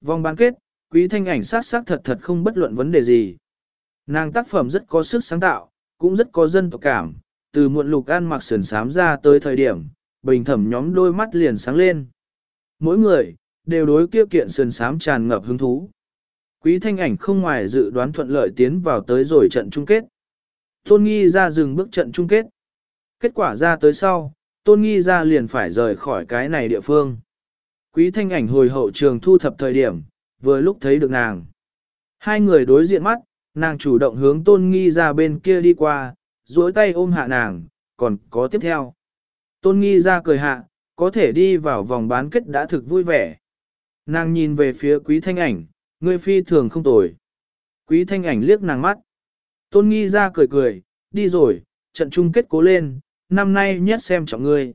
Vòng bán kết, quý thanh ảnh sát sát thật thật không bất luận vấn đề gì. Nàng tác phẩm rất có sức sáng tạo, cũng rất có dân tộc cảm, từ muộn lục ăn mặc sườn sám ra tới thời điểm, bình thẩm nhóm đôi mắt liền sáng lên. Mỗi người, đều đối kia kiện sườn sám tràn ngập hứng thú. Quý thanh ảnh không ngoài dự đoán thuận lợi tiến vào tới rồi trận chung kết. Tôn nghi ra dừng bước trận chung kết. Kết quả ra tới sau, tôn nghi ra liền phải rời khỏi cái này địa phương. Quý thanh ảnh hồi hậu trường thu thập thời điểm, vừa lúc thấy được nàng. Hai người đối diện mắt, nàng chủ động hướng tôn nghi ra bên kia đi qua, duỗi tay ôm hạ nàng, còn có tiếp theo. Tôn nghi ra cười hạ, có thể đi vào vòng bán kết đã thực vui vẻ. Nàng nhìn về phía quý thanh ảnh, ngươi phi thường không tồi. Quý thanh ảnh liếc nàng mắt. Tôn nghi ra cười cười, đi rồi, trận chung kết cố lên, năm nay nhất xem trọng ngươi.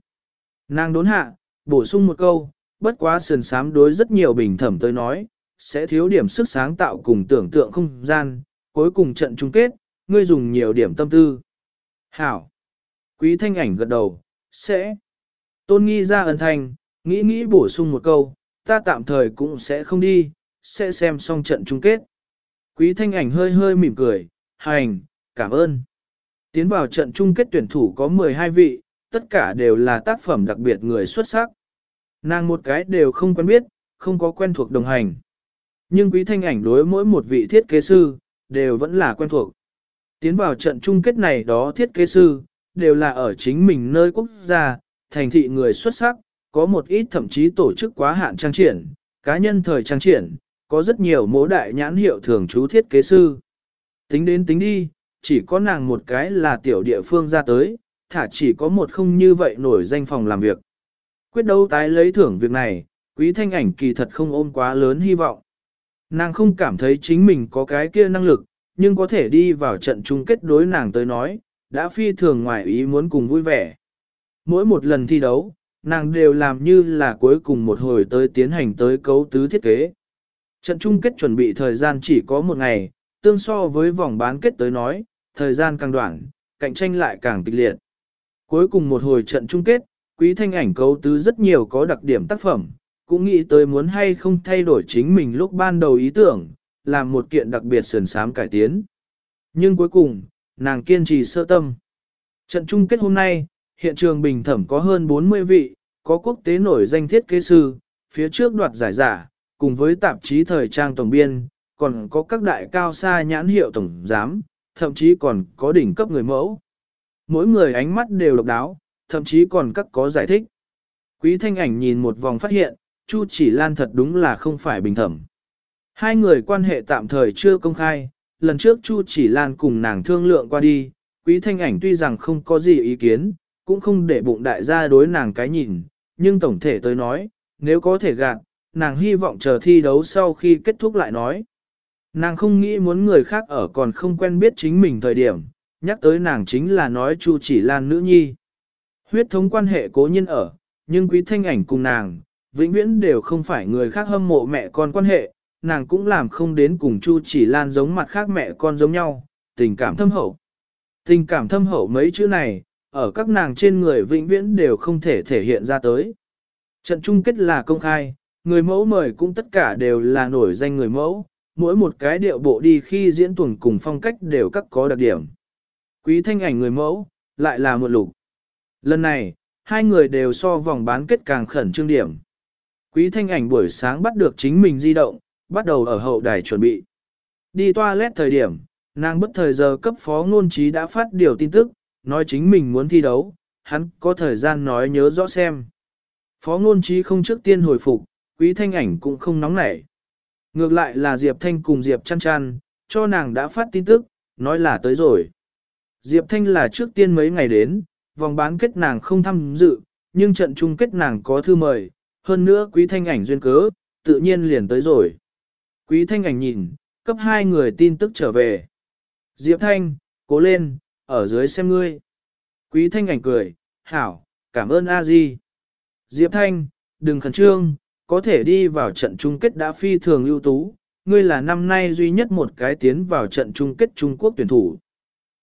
Nàng đốn hạ, bổ sung một câu, bất quá sườn sám đối rất nhiều bình thẩm tới nói, sẽ thiếu điểm sức sáng tạo cùng tưởng tượng không gian, cuối cùng trận chung kết, ngươi dùng nhiều điểm tâm tư. Hảo! Quý thanh ảnh gật đầu, sẽ. Tôn nghi ra ẩn thành, nghĩ nghĩ bổ sung một câu, ta tạm thời cũng sẽ không đi, sẽ xem xong trận chung kết. Quý thanh ảnh hơi hơi mỉm cười, hành, cảm ơn. Tiến vào trận chung kết tuyển thủ có 12 vị, tất cả đều là tác phẩm đặc biệt người xuất sắc. Nàng một cái đều không quen biết, không có quen thuộc đồng hành. Nhưng quý thanh ảnh đối mỗi một vị thiết kế sư, đều vẫn là quen thuộc. Tiến vào trận chung kết này đó thiết kế sư, đều là ở chính mình nơi quốc gia, thành thị người xuất sắc, có một ít thậm chí tổ chức quá hạn trang triển, cá nhân thời trang triển, có rất nhiều mố đại nhãn hiệu thường trú thiết kế sư. Tính đến tính đi, chỉ có nàng một cái là tiểu địa phương ra tới, thả chỉ có một không như vậy nổi danh phòng làm việc. Quyết đấu tái lấy thưởng việc này, quý thanh ảnh kỳ thật không ôm quá lớn hy vọng. Nàng không cảm thấy chính mình có cái kia năng lực, nhưng có thể đi vào trận chung kết đối nàng tới nói, đã phi thường ngoài ý muốn cùng vui vẻ. Mỗi một lần thi đấu, nàng đều làm như là cuối cùng một hồi tới tiến hành tới cấu tứ thiết kế. Trận chung kết chuẩn bị thời gian chỉ có một ngày, tương so với vòng bán kết tới nói, thời gian càng đoạn, cạnh tranh lại càng kịch liệt. Cuối cùng một hồi trận chung kết, quý thanh ảnh cấu tứ rất nhiều có đặc điểm tác phẩm, cũng nghĩ tới muốn hay không thay đổi chính mình lúc ban đầu ý tưởng, làm một kiện đặc biệt sườn sám cải tiến. Nhưng cuối cùng, nàng kiên trì sơ tâm. Trận chung kết hôm nay, hiện trường bình thẩm có hơn 40 vị, có quốc tế nổi danh thiết kế sư, phía trước đoạt giải giả, cùng với tạp chí thời trang tổng biên, còn có các đại cao xa nhãn hiệu tổng giám, thậm chí còn có đỉnh cấp người mẫu. Mỗi người ánh mắt đều độc đáo, thậm chí còn các có giải thích. Quý thanh ảnh nhìn một vòng phát hiện, Chu chỉ lan thật đúng là không phải bình thẩm. Hai người quan hệ tạm thời chưa công khai, lần trước Chu chỉ lan cùng nàng thương lượng qua đi, quý thanh ảnh tuy rằng không có gì ý kiến, cũng không để bụng đại gia đối nàng cái nhìn, nhưng tổng thể tới nói, nếu có thể gạt, nàng hy vọng chờ thi đấu sau khi kết thúc lại nói. Nàng không nghĩ muốn người khác ở còn không quen biết chính mình thời điểm, nhắc tới nàng chính là nói Chu chỉ lan nữ nhi. Huyết thống quan hệ cố nhiên ở, nhưng quý thanh ảnh cùng nàng, vĩnh viễn đều không phải người khác hâm mộ mẹ con quan hệ, nàng cũng làm không đến cùng Chu chỉ lan giống mặt khác mẹ con giống nhau, tình cảm thâm hậu. Tình cảm thâm hậu mấy chữ này, ở các nàng trên người vĩnh viễn đều không thể thể hiện ra tới. Trận chung kết là công khai, người mẫu mời cũng tất cả đều là nổi danh người mẫu, mỗi một cái điệu bộ đi khi diễn tuần cùng phong cách đều các có đặc điểm. Quý thanh ảnh người mẫu, lại là một lục. Lần này, hai người đều so vòng bán kết càng khẩn trương điểm. Quý thanh ảnh buổi sáng bắt được chính mình di động, bắt đầu ở hậu đài chuẩn bị. Đi toilet thời điểm, nàng bất thời giờ cấp phó ngôn trí đã phát điều tin tức, nói chính mình muốn thi đấu, hắn có thời gian nói nhớ rõ xem. Phó ngôn trí không trước tiên hồi phục, quý thanh ảnh cũng không nóng nảy. Ngược lại là Diệp Thanh cùng Diệp chăn chăn, cho nàng đã phát tin tức, nói là tới rồi. Diệp Thanh là trước tiên mấy ngày đến, vòng bán kết nàng không tham dự, nhưng trận chung kết nàng có thư mời, hơn nữa quý thanh ảnh duyên cớ, tự nhiên liền tới rồi. Quý thanh ảnh nhìn, cấp hai người tin tức trở về. Diệp Thanh, cố lên, ở dưới xem ngươi. Quý thanh ảnh cười, hảo, cảm ơn a di. Diệp Thanh, đừng khẩn trương, có thể đi vào trận chung kết đã phi thường ưu tú, ngươi là năm nay duy nhất một cái tiến vào trận chung kết Trung Quốc tuyển thủ.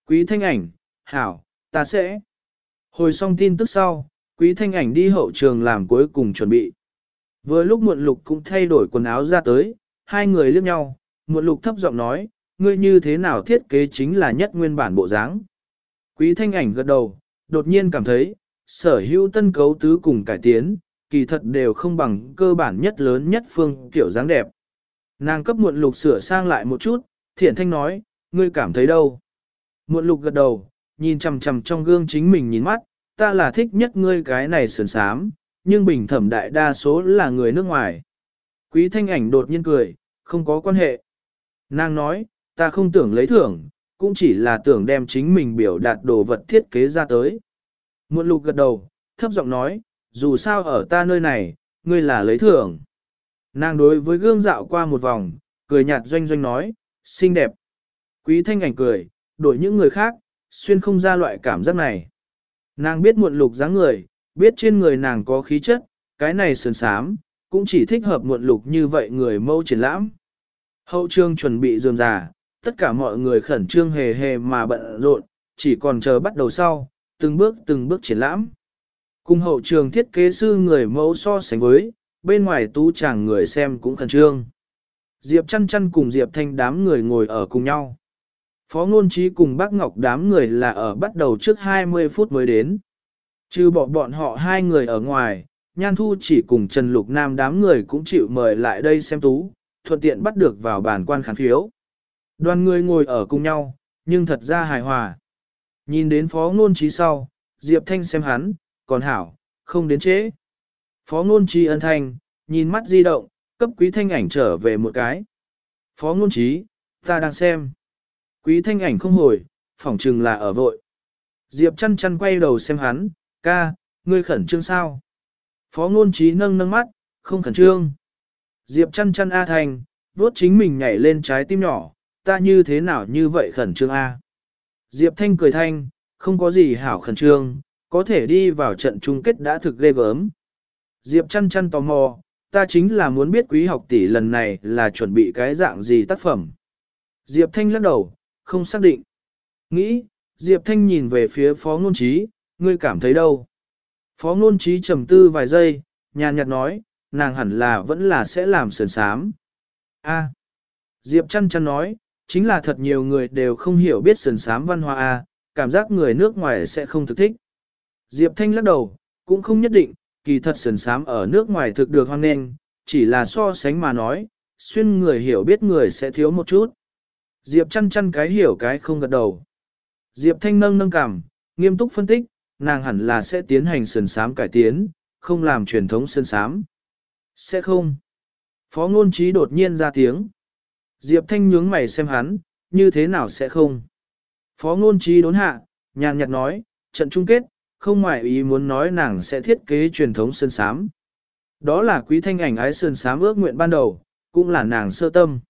Quý thanh ảnh, hảo, ta sẽ. Hồi xong tin tức sau, quý thanh ảnh đi hậu trường làm cuối cùng chuẩn bị. Vừa lúc muộn lục cũng thay đổi quần áo ra tới, hai người liếc nhau, muộn lục thấp giọng nói, ngươi như thế nào thiết kế chính là nhất nguyên bản bộ dáng. Quý thanh ảnh gật đầu, đột nhiên cảm thấy, sở hữu tân cấu tứ cùng cải tiến, kỳ thật đều không bằng cơ bản nhất lớn nhất phương kiểu dáng đẹp. Nàng cấp muộn lục sửa sang lại một chút, thiện thanh nói, ngươi cảm thấy đâu? Muộn lục gật đầu, nhìn chằm chằm trong gương chính mình nhìn mắt, ta là thích nhất ngươi cái này sườn sám, nhưng bình thẩm đại đa số là người nước ngoài. Quý thanh ảnh đột nhiên cười, không có quan hệ. Nàng nói, ta không tưởng lấy thưởng, cũng chỉ là tưởng đem chính mình biểu đạt đồ vật thiết kế ra tới. Muộn lục gật đầu, thấp giọng nói, dù sao ở ta nơi này, ngươi là lấy thưởng. Nàng đối với gương dạo qua một vòng, cười nhạt doanh doanh nói, xinh đẹp. Quý thanh ảnh cười, đổi những người khác, xuyên không ra loại cảm giác này. Nàng biết muộn lục dáng người, biết trên người nàng có khí chất, cái này sườn sám, cũng chỉ thích hợp muộn lục như vậy người mâu triển lãm. Hậu trương chuẩn bị dườm già, tất cả mọi người khẩn trương hề hề mà bận rộn, chỉ còn chờ bắt đầu sau, từng bước từng bước triển lãm. Cùng hậu trường thiết kế sư người mẫu so sánh với, bên ngoài tú chàng người xem cũng khẩn trương. Diệp chăn chăn cùng Diệp Thanh đám người ngồi ở cùng nhau. Phó ngôn trí cùng bác Ngọc đám người là ở bắt đầu trước 20 phút mới đến. Trừ bỏ bọn họ hai người ở ngoài, Nhan Thu chỉ cùng Trần Lục Nam đám người cũng chịu mời lại đây xem tú, thuận tiện bắt được vào bàn quan khán phiếu. Đoàn người ngồi ở cùng nhau, nhưng thật ra hài hòa. Nhìn đến phó ngôn trí sau, Diệp Thanh xem hắn, còn hảo, không đến trễ. Phó ngôn trí ân thanh, nhìn mắt di động, cấp quý thanh ảnh trở về một cái. Phó ngôn trí, ta đang xem. Quý thanh ảnh không hồi, phỏng chừng là ở vội. Diệp chăn chăn quay đầu xem hắn, ca, ngươi khẩn trương sao? Phó ngôn trí nâng nâng mắt, không khẩn trương. Diệp chăn chăn A thành, vuốt chính mình nhảy lên trái tim nhỏ, ta như thế nào như vậy khẩn trương A. Diệp thanh cười thanh, không có gì hảo khẩn trương, có thể đi vào trận chung kết đã thực ghê gớm. Diệp chăn chăn tò mò, ta chính là muốn biết quý học tỷ lần này là chuẩn bị cái dạng gì tác phẩm. Diệp thanh lắc đầu, không xác định. Nghĩ, Diệp thanh nhìn về phía phó ngôn trí, ngươi cảm thấy đâu? Phó ngôn trí trầm tư vài giây, nhàn nhạt nói, nàng hẳn là vẫn là sẽ làm sườn sám. A. Diệp chăn chăn nói, chính là thật nhiều người đều không hiểu biết sườn sám văn hóa A, cảm giác người nước ngoài sẽ không thực thích. Diệp Thanh lắc đầu, cũng không nhất định, kỳ thật sườn sám ở nước ngoài thực được hoan nghênh, chỉ là so sánh mà nói, xuyên người hiểu biết người sẽ thiếu một chút. Diệp chăn chăn cái hiểu cái không gật đầu. Diệp Thanh nâng nâng cảm, nghiêm túc phân tích, nàng hẳn là sẽ tiến hành sườn sám cải tiến, không làm truyền thống sườn sám. Sẽ không. Phó ngôn trí đột nhiên ra tiếng. Diệp Thanh nhướng mày xem hắn, như thế nào sẽ không. Phó ngôn trí đốn hạ, nhàn nhạt nói, trận chung kết, không ngoại ý muốn nói nàng sẽ thiết kế truyền thống sơn sám. Đó là quý thanh ảnh ái sơn sám ước nguyện ban đầu, cũng là nàng sơ tâm.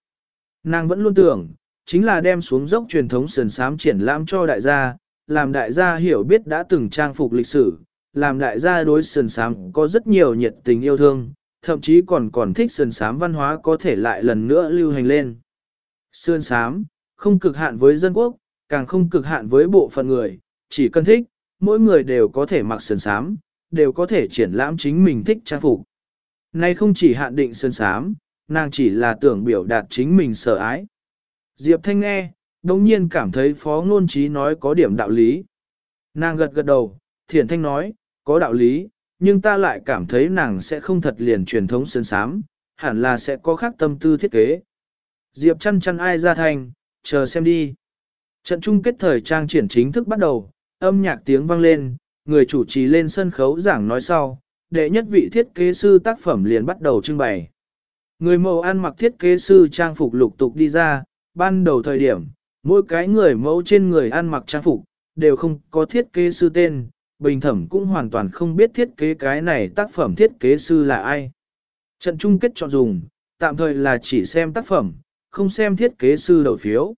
Nàng vẫn luôn tưởng, chính là đem xuống dốc truyền thống sườn sám triển lãm cho đại gia, làm đại gia hiểu biết đã từng trang phục lịch sử, làm đại gia đối sườn sám có rất nhiều nhiệt tình yêu thương, thậm chí còn còn thích sườn sám văn hóa có thể lại lần nữa lưu hành lên. sườn sám, không cực hạn với dân quốc, càng không cực hạn với bộ phận người, chỉ cần thích, mỗi người đều có thể mặc sườn sám, đều có thể triển lãm chính mình thích trang phục. Nay không chỉ hạn định sườn sám, nàng chỉ là tưởng biểu đạt chính mình sợ ái. Diệp Thanh nghe, đồng nhiên cảm thấy phó ngôn trí nói có điểm đạo lý. Nàng gật gật đầu, thiển thanh nói, có đạo lý, nhưng ta lại cảm thấy nàng sẽ không thật liền truyền thống sơn sám, hẳn là sẽ có khác tâm tư thiết kế. Diệp chăn chăn ai ra thành, chờ xem đi. Trận chung kết thời trang triển chính thức bắt đầu, âm nhạc tiếng vang lên, người chủ trì lên sân khấu giảng nói sau, đệ nhất vị thiết kế sư tác phẩm liền bắt đầu trưng bày. Người mẫu ăn mặc thiết kế sư trang phục lục tục đi ra, ban đầu thời điểm, mỗi cái người mẫu trên người ăn mặc trang phục, đều không có thiết kế sư tên, bình thẩm cũng hoàn toàn không biết thiết kế cái này tác phẩm thiết kế sư là ai. Trận chung kết chọn dùng, tạm thời là chỉ xem tác phẩm, không xem thiết kế sư đầu phiếu.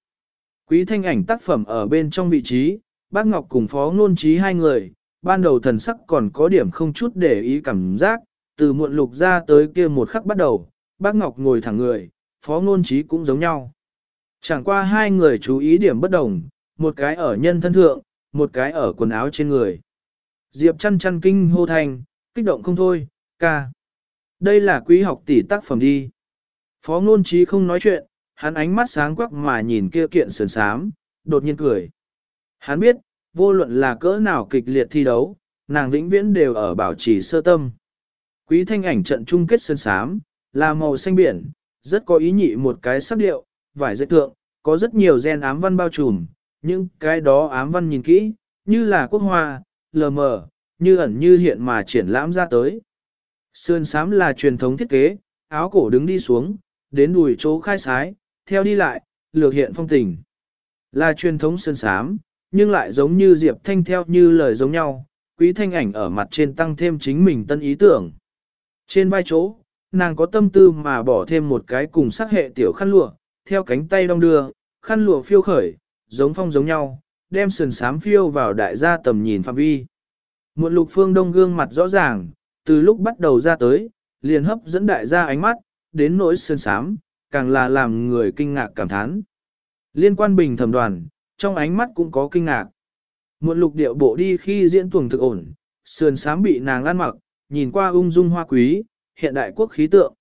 Quý thanh ảnh tác phẩm ở bên trong vị trí, bác Ngọc cùng phó ngôn trí hai người, ban đầu thần sắc còn có điểm không chút để ý cảm giác, từ muộn lục ra tới kia một khắc bắt đầu, bác Ngọc ngồi thẳng người, phó ngôn trí cũng giống nhau. Chẳng qua hai người chú ý điểm bất đồng, một cái ở nhân thân thượng, một cái ở quần áo trên người. Diệp chăn chăn kinh hô thành, kích động không thôi, ca. Đây là quý học tỷ tác phẩm đi. Phó ngôn trí không nói chuyện, hắn ánh mắt sáng quắc mà nhìn kia kiện sườn sám, đột nhiên cười. Hắn biết, vô luận là cỡ nào kịch liệt thi đấu, nàng vĩnh viễn đều ở bảo trì sơ tâm. Quý thanh ảnh trận chung kết sơn sám, là màu xanh biển, rất có ý nhị một cái sắc điệu, vải dệt tượng, có rất nhiều gen ám văn bao trùm, nhưng cái đó ám văn nhìn kỹ, như là quốc hoa, lờ mờ, như ẩn như hiện mà triển lãm ra tới. Sơn sám là truyền thống thiết kế, áo cổ đứng đi xuống, đến đùi chỗ khai sái, theo đi lại, lược hiện phong tình. Là truyền thống sơn sám, nhưng lại giống như Diệp Thanh theo như lời giống nhau, quý thanh ảnh ở mặt trên tăng thêm chính mình tân ý tưởng. Trên vai chỗ, nàng có tâm tư mà bỏ thêm một cái cùng sắc hệ tiểu khăn lụa, theo cánh tay đong đưa, khăn lụa phiêu khởi, giống phong giống nhau, đem sườn sám phiêu vào đại gia tầm nhìn phạm vi. Muộn lục phương đông gương mặt rõ ràng, từ lúc bắt đầu ra tới, liền hấp dẫn đại gia ánh mắt, đến nỗi sườn sám, càng là làm người kinh ngạc cảm thán. Liên quan bình thẩm đoàn, trong ánh mắt cũng có kinh ngạc. Muộn lục điệu bộ đi khi diễn tuồng thực ổn, sườn sám bị nàng ăn mặc, nhìn qua ung dung hoa quý, hiện đại quốc khí tượng.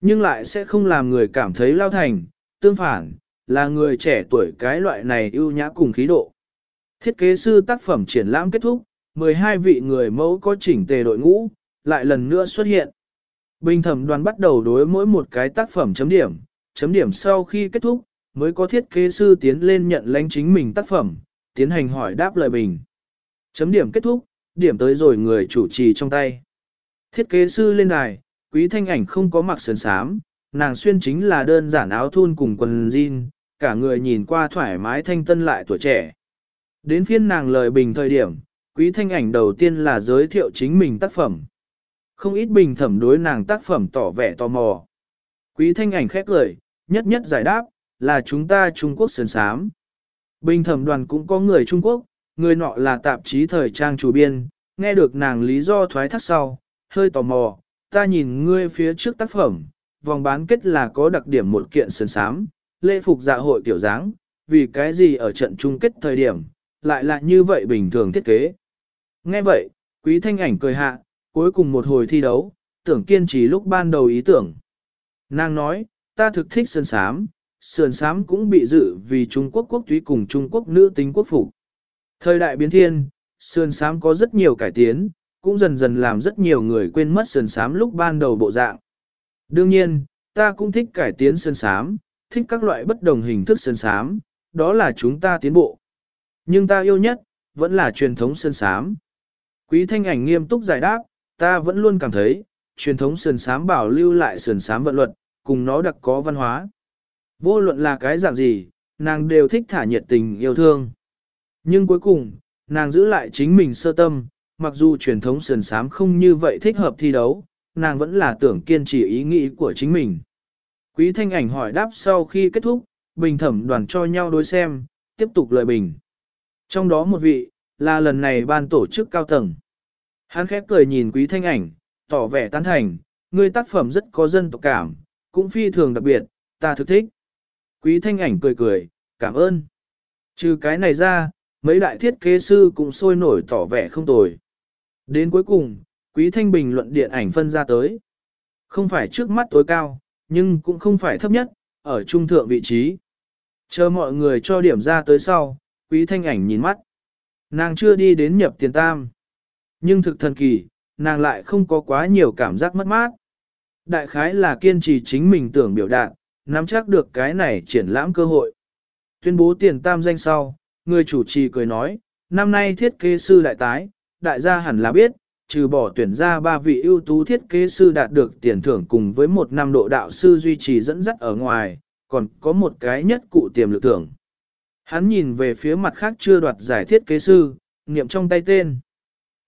Nhưng lại sẽ không làm người cảm thấy lao thành, tương phản, là người trẻ tuổi cái loại này ưu nhã cùng khí độ. Thiết kế sư tác phẩm triển lãm kết thúc, 12 vị người mẫu có chỉnh tề đội ngũ, lại lần nữa xuất hiện. Bình thẩm đoàn bắt đầu đối mỗi một cái tác phẩm chấm điểm, chấm điểm sau khi kết thúc, mới có thiết kế sư tiến lên nhận lãnh chính mình tác phẩm, tiến hành hỏi đáp lời bình. Chấm điểm kết thúc, điểm tới rồi người chủ trì trong tay. Thiết kế sư lên đài, quý thanh ảnh không có mặc sườn sám, nàng xuyên chính là đơn giản áo thun cùng quần jean, cả người nhìn qua thoải mái thanh tân lại tuổi trẻ. Đến phiên nàng lời bình thời điểm, quý thanh ảnh đầu tiên là giới thiệu chính mình tác phẩm. Không ít bình thẩm đối nàng tác phẩm tỏ vẻ tò mò. Quý thanh ảnh khét lời, nhất nhất giải đáp, là chúng ta Trung Quốc sườn sám. Bình thẩm đoàn cũng có người Trung Quốc, người nọ là tạp chí thời trang chủ biên, nghe được nàng lý do thoái thác sau, hơi tò mò, ta nhìn ngươi phía trước tác phẩm, vòng bán kết là có đặc điểm một kiện sườn sám, lễ phục dạ hội tiểu dáng, vì cái gì ở trận chung kết thời điểm, lại là như vậy bình thường thiết kế. Nghe vậy, quý thanh ảnh cười hạ, cuối cùng một hồi thi đấu, tưởng kiên trì lúc ban đầu ý tưởng. Nàng nói, ta thực thích sườn sám, sườn sám cũng bị dự vì Trung Quốc quốc túy cùng Trung Quốc nữ tính quốc phục. Thời đại biến thiên, sườn sám có rất nhiều cải tiến, cũng dần dần làm rất nhiều người quên mất sườn sám lúc ban đầu bộ dạng. Đương nhiên, ta cũng thích cải tiến sơn sám, thích các loại bất đồng hình thức sơn sám, đó là chúng ta tiến bộ. Nhưng ta yêu nhất, vẫn là truyền thống sơn sám. Quý thanh ảnh nghiêm túc giải đáp, ta vẫn luôn cảm thấy, truyền thống sườn sám bảo lưu lại sườn sám vận luật, cùng nó đặc có văn hóa. Vô luận là cái dạng gì, nàng đều thích thả nhiệt tình yêu thương. Nhưng cuối cùng, nàng giữ lại chính mình sơ tâm, mặc dù truyền thống sườn sám không như vậy thích hợp thi đấu, nàng vẫn là tưởng kiên trì ý nghĩ của chính mình. Quý thanh ảnh hỏi đáp sau khi kết thúc, bình thẩm đoàn cho nhau đối xem, tiếp tục lời bình. Trong đó một vị, là lần này ban tổ chức cao tầng. Hắn khép cười nhìn quý thanh ảnh, tỏ vẻ tán thành, người tác phẩm rất có dân tộc cảm, cũng phi thường đặc biệt, ta thực thích. Quý thanh ảnh cười cười, cảm ơn. Trừ cái này ra, mấy đại thiết kế sư cũng sôi nổi tỏ vẻ không tồi. Đến cuối cùng, quý thanh bình luận điện ảnh phân ra tới. Không phải trước mắt tối cao, nhưng cũng không phải thấp nhất, ở trung thượng vị trí. Chờ mọi người cho điểm ra tới sau, quý thanh ảnh nhìn mắt. Nàng chưa đi đến nhập tiền tam. Nhưng thực thần kỳ, nàng lại không có quá nhiều cảm giác mất mát. Đại khái là kiên trì chính mình tưởng biểu đạt, nắm chắc được cái này triển lãm cơ hội. Tuyên bố tiền tam danh sau, người chủ trì cười nói, năm nay thiết kế sư đại tái, đại gia hẳn là biết, trừ bỏ tuyển ra ba vị ưu tú thiết kế sư đạt được tiền thưởng cùng với một năm độ đạo sư duy trì dẫn dắt ở ngoài, còn có một cái nhất cụ tiềm lực thưởng. Hắn nhìn về phía mặt khác chưa đoạt giải thiết kế sư, niệm trong tay tên.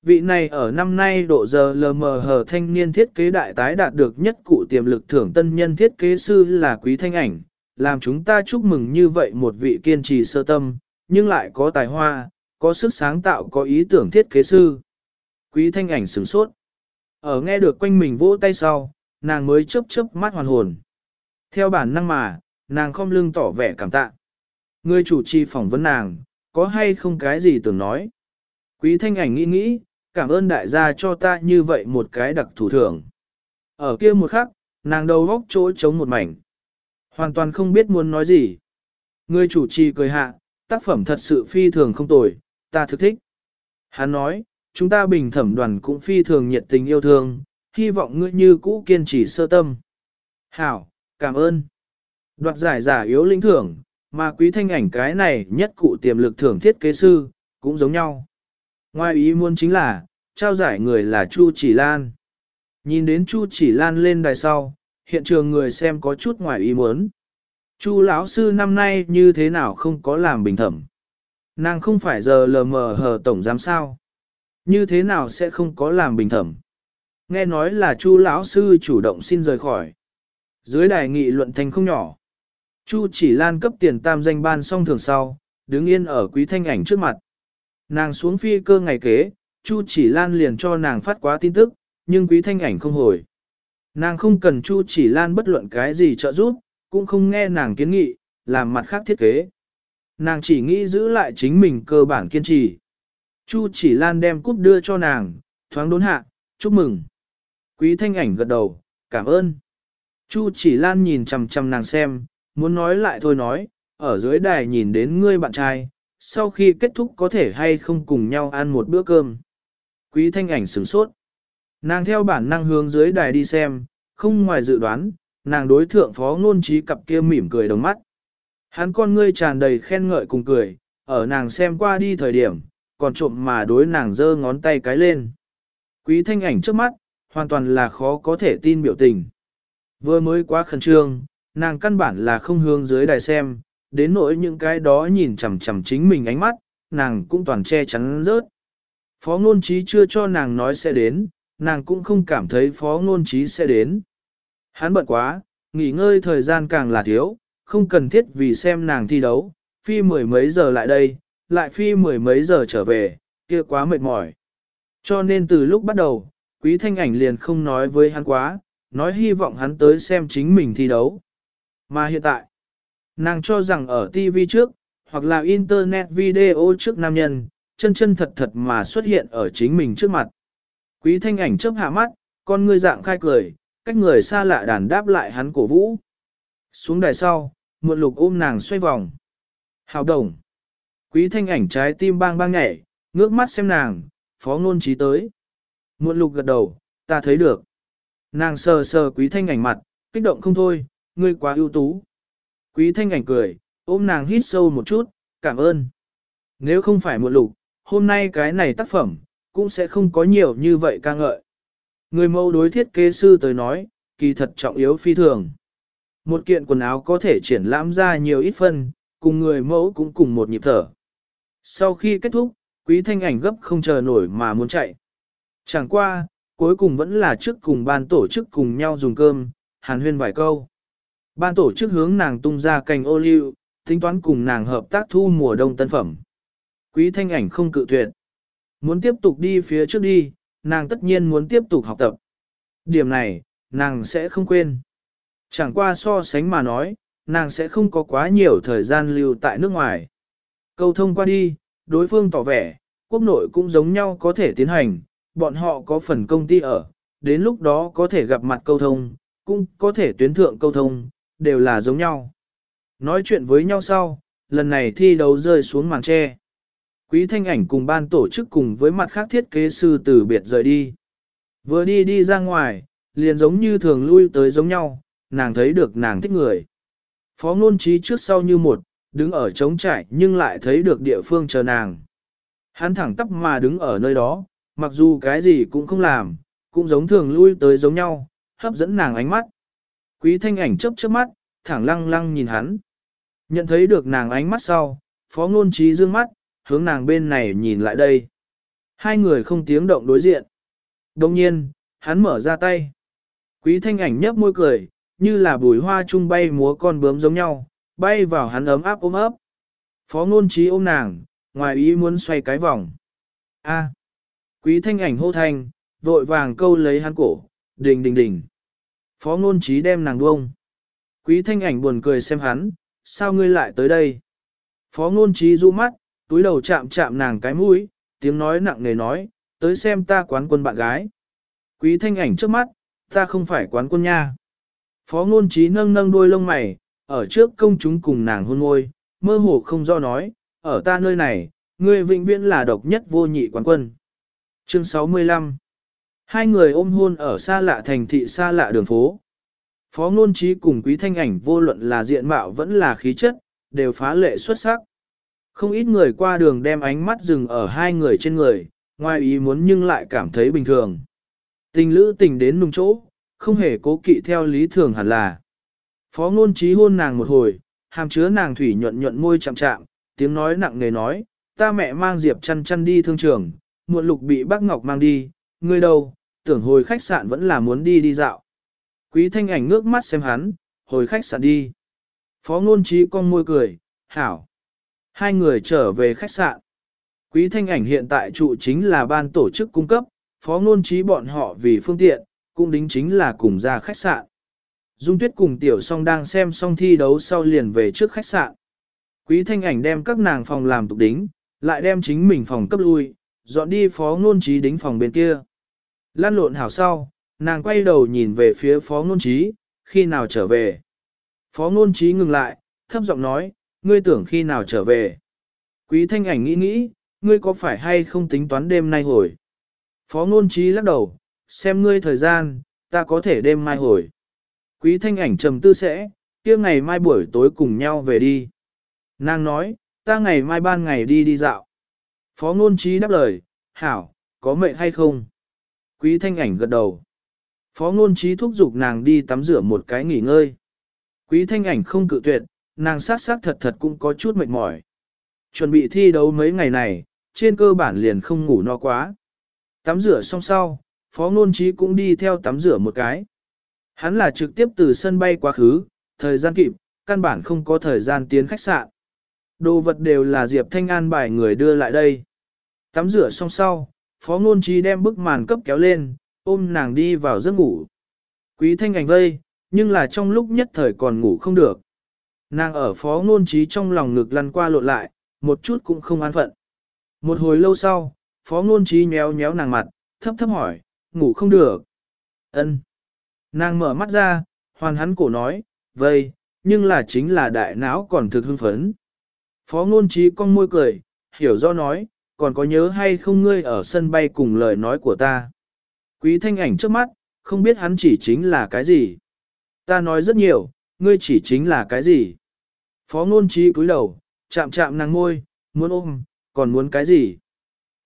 Vị này ở năm nay độ giờ LMH thanh niên thiết kế đại tái đạt được nhất cụ tiềm lực thưởng tân nhân thiết kế sư là quý thanh ảnh, làm chúng ta chúc mừng như vậy một vị kiên trì sơ tâm, nhưng lại có tài hoa, có sức sáng tạo có ý tưởng thiết kế sư. Quý thanh ảnh sửng sốt. Ở nghe được quanh mình vỗ tay sau, nàng mới chớp chớp mắt hoàn hồn. Theo bản năng mà, nàng không lưng tỏ vẻ cảm tạ. Người chủ trì phỏng vấn nàng, có hay không cái gì tưởng nói. Quý thanh ảnh nghĩ nghĩ, cảm ơn đại gia cho ta như vậy một cái đặc thủ thưởng. Ở kia một khắc, nàng đầu góc chỗ trống một mảnh. Hoàn toàn không biết muốn nói gì. Người chủ trì cười hạ, tác phẩm thật sự phi thường không tồi, ta thực thích. Hắn nói, chúng ta bình thẩm đoàn cũng phi thường nhiệt tình yêu thương, hy vọng ngươi như cũ kiên trì sơ tâm. Hảo, cảm ơn. Đoạt giải giả yếu linh thưởng, mà quý thanh ảnh cái này nhất cụ tiềm lực thưởng thiết kế sư, cũng giống nhau. Ngoài ý muốn chính là, trao giải người là Chu Chỉ Lan. Nhìn đến Chu Chỉ Lan lên đài sau, hiện trường người xem có chút ngoài ý muốn. Chu lão sư năm nay như thế nào không có làm bình thẩm. Nàng không phải giờ lờ mờ hờ tổng giám sao. Như thế nào sẽ không có làm bình thẩm. Nghe nói là Chu lão sư chủ động xin rời khỏi. Dưới đài nghị luận thành không nhỏ. Chu chỉ lan cấp tiền tam danh ban xong thường sau, đứng yên ở quý thanh ảnh trước mặt. Nàng xuống phi cơ ngày kế, Chu chỉ lan liền cho nàng phát quá tin tức, nhưng quý thanh ảnh không hồi. Nàng không cần Chu chỉ lan bất luận cái gì trợ giúp, cũng không nghe nàng kiến nghị, làm mặt khác thiết kế. Nàng chỉ nghĩ giữ lại chính mình cơ bản kiên trì. Chu chỉ lan đem cúp đưa cho nàng, thoáng đốn hạ, chúc mừng. Quý thanh ảnh gật đầu, cảm ơn. Chu chỉ lan nhìn chằm chằm nàng xem, muốn nói lại thôi nói, ở dưới đài nhìn đến ngươi bạn trai, sau khi kết thúc có thể hay không cùng nhau ăn một bữa cơm. Quý thanh ảnh sửng sốt. Nàng theo bản năng hướng dưới đài đi xem, không ngoài dự đoán, nàng đối thượng phó ngôn trí cặp kia mỉm cười đồng mắt. Hắn con ngươi tràn đầy khen ngợi cùng cười, ở nàng xem qua đi thời điểm, còn trộm mà đối nàng giơ ngón tay cái lên. Quý thanh ảnh trước mắt, hoàn toàn là khó có thể tin biểu tình. Vừa mới quá khẩn trương, nàng căn bản là không hướng dưới đài xem, đến nỗi những cái đó nhìn chằm chằm chính mình ánh mắt, nàng cũng toàn che chắn rớt. Phó ngôn trí chưa cho nàng nói sẽ đến, nàng cũng không cảm thấy phó ngôn trí sẽ đến. Hắn bận quá, nghỉ ngơi thời gian càng là thiếu, không cần thiết vì xem nàng thi đấu, phi mười mấy giờ lại đây, lại phi mười mấy giờ trở về, kia quá mệt mỏi. Cho nên từ lúc bắt đầu, quý thanh ảnh liền không nói với hắn quá, nói hy vọng hắn tới xem chính mình thi đấu. Mà hiện tại, nàng cho rằng ở TV trước, hoặc là Internet video trước nam nhân, chân chân thật thật mà xuất hiện ở chính mình trước mặt. Quý thanh ảnh chớp hạ mắt, con ngươi dạng khai cười, cách người xa lạ đàn đáp lại hắn cổ vũ. Xuống đài sau, muộn lục ôm nàng xoay vòng. Hào đồng. Quý thanh ảnh trái tim bang bang nhảy, ngước mắt xem nàng, phó ngôn trí tới. Muộn lục gật đầu, ta thấy được. Nàng sờ sờ quý thanh ảnh mặt, kích động không thôi, ngươi quá ưu tú. Quý thanh ảnh cười, ôm nàng hít sâu một chút, cảm ơn. Nếu không phải muộn lục, hôm nay cái này tác phẩm, cũng sẽ không có nhiều như vậy ca ngợi. Người mẫu đối thiết kế sư tới nói, kỳ thật trọng yếu phi thường. Một kiện quần áo có thể triển lãm ra nhiều ít phân, cùng người mẫu cũng cùng một nhịp thở. Sau khi kết thúc, quý thanh ảnh gấp không chờ nổi mà muốn chạy. Chẳng qua, cuối cùng vẫn là trước cùng ban tổ chức cùng nhau dùng cơm, hàn huyên vài câu. Ban tổ chức hướng nàng tung ra cành ô liu, tính toán cùng nàng hợp tác thu mùa đông tân phẩm. Quý thanh ảnh không cự tuyệt. Muốn tiếp tục đi phía trước đi, nàng tất nhiên muốn tiếp tục học tập. Điểm này, nàng sẽ không quên. Chẳng qua so sánh mà nói, nàng sẽ không có quá nhiều thời gian lưu tại nước ngoài. Câu thông qua đi, đối phương tỏ vẻ, quốc nội cũng giống nhau có thể tiến hành, bọn họ có phần công ty ở, đến lúc đó có thể gặp mặt câu thông, cũng có thể tuyến thượng câu thông, đều là giống nhau. Nói chuyện với nhau sau, lần này thi đấu rơi xuống màn tre. Quý thanh ảnh cùng ban tổ chức cùng với mặt khác thiết kế sư từ biệt rời đi. Vừa đi đi ra ngoài, liền giống như thường lui tới giống nhau, nàng thấy được nàng thích người. Phó ngôn trí trước sau như một, đứng ở trống trải nhưng lại thấy được địa phương chờ nàng. Hắn thẳng tắp mà đứng ở nơi đó, mặc dù cái gì cũng không làm, cũng giống thường lui tới giống nhau, hấp dẫn nàng ánh mắt. Quý thanh ảnh chớp chớp mắt, thẳng lăng lăng nhìn hắn. Nhận thấy được nàng ánh mắt sau, phó ngôn trí dương mắt, hướng nàng bên này nhìn lại đây. Hai người không tiếng động đối diện. Đồng nhiên, hắn mở ra tay. Quý thanh ảnh nhấp môi cười, như là bùi hoa trung bay múa con bướm giống nhau, bay vào hắn ấm áp ôm ấp. Phó ngôn trí ôm nàng, ngoài ý muốn xoay cái vòng. A. Quý thanh ảnh hô thanh, vội vàng câu lấy hắn cổ, đình đình đình. Phó ngôn trí đem nàng buông. Quý thanh ảnh buồn cười xem hắn, sao ngươi lại tới đây? Phó ngôn trí du mắt, túi đầu chạm chạm nàng cái mũi, tiếng nói nặng nề nói, tới xem ta quán quân bạn gái. Quý thanh ảnh trước mắt, Ta không phải quán quân nha. Phó ngôn trí nâng nâng đôi lông mày, ở trước công chúng cùng nàng hôn môi, mơ hồ không do nói, ở ta nơi này, ngươi vĩnh viễn là độc nhất vô nhị quán quân. Chương 65 Hai người ôm hôn ở xa lạ thành thị xa lạ đường phố. Phó ngôn trí cùng quý thanh ảnh vô luận là diện mạo vẫn là khí chất, đều phá lệ xuất sắc. Không ít người qua đường đem ánh mắt dừng ở hai người trên người, ngoài ý muốn nhưng lại cảm thấy bình thường. Tình lữ tình đến nung chỗ, không hề cố kỵ theo lý thường hẳn là. Phó ngôn trí hôn nàng một hồi, hàm chứa nàng thủy nhuận nhuận môi chạm chạm, tiếng nói nặng nề nói, ta mẹ mang Diệp chăn chăn đi thương trường, muộn lục bị bác Ngọc mang đi, ngươi đâu, tưởng hồi khách sạn vẫn là muốn đi đi dạo. Quý thanh ảnh ngước mắt xem hắn, hồi khách sạn đi. Phó ngôn trí con môi cười, hảo. Hai người trở về khách sạn. Quý thanh ảnh hiện tại trụ chính là ban tổ chức cung cấp, phó ngôn trí bọn họ vì phương tiện, cũng đính chính là cùng ra khách sạn. Dung tuyết cùng tiểu song đang xem xong thi đấu sau liền về trước khách sạn. Quý thanh ảnh đem các nàng phòng làm tục đính, lại đem chính mình phòng cấp lui, dọn đi phó ngôn trí đính phòng bên kia. Lan lộn hảo sau, nàng quay đầu nhìn về phía phó ngôn trí, khi nào trở về. Phó ngôn trí ngừng lại, thấp giọng nói, ngươi tưởng khi nào trở về. Quý thanh ảnh nghĩ nghĩ, ngươi có phải hay không tính toán đêm nay hồi. Phó ngôn trí lắc đầu, xem ngươi thời gian, ta có thể đêm mai hồi. Quý thanh ảnh trầm tư sẽ, kia ngày mai buổi tối cùng nhau về đi. Nàng nói, ta ngày mai ban ngày đi đi dạo. Phó ngôn trí đáp lời, hảo, có mệt hay không? Quý thanh ảnh gật đầu. Phó ngôn trí thúc giục nàng đi tắm rửa một cái nghỉ ngơi. Quý thanh ảnh không cự tuyệt, nàng sát sát thật thật cũng có chút mệt mỏi. Chuẩn bị thi đấu mấy ngày này, trên cơ bản liền không ngủ no quá. Tắm rửa xong sau, phó ngôn trí cũng đi theo tắm rửa một cái. Hắn là trực tiếp từ sân bay quá khứ, thời gian kịp, căn bản không có thời gian tiến khách sạn. Đồ vật đều là Diệp Thanh An bài người đưa lại đây. Tắm rửa xong sau, phó ngôn trí đem bức màn cấp kéo lên, ôm nàng đi vào giấc ngủ. Quý thanh ảnh vây, nhưng là trong lúc nhất thời còn ngủ không được. Nàng ở phó ngôn trí trong lòng ngực lăn qua lộn lại, một chút cũng không an phận. Một hồi lâu sau, phó ngôn trí nhéo nhéo nàng mặt, thấp thấp hỏi, ngủ không được. ân Nàng mở mắt ra, hoàn hắn cổ nói, vây, nhưng là chính là đại não còn thực hưng phấn. Phó ngôn trí con môi cười, hiểu do nói, còn có nhớ hay không ngươi ở sân bay cùng lời nói của ta. Quý thanh ảnh trước mắt, không biết hắn chỉ chính là cái gì. Ta nói rất nhiều, ngươi chỉ chính là cái gì. Phó ngôn trí cúi đầu, chạm chạm nàng ngôi, muốn ôm, còn muốn cái gì.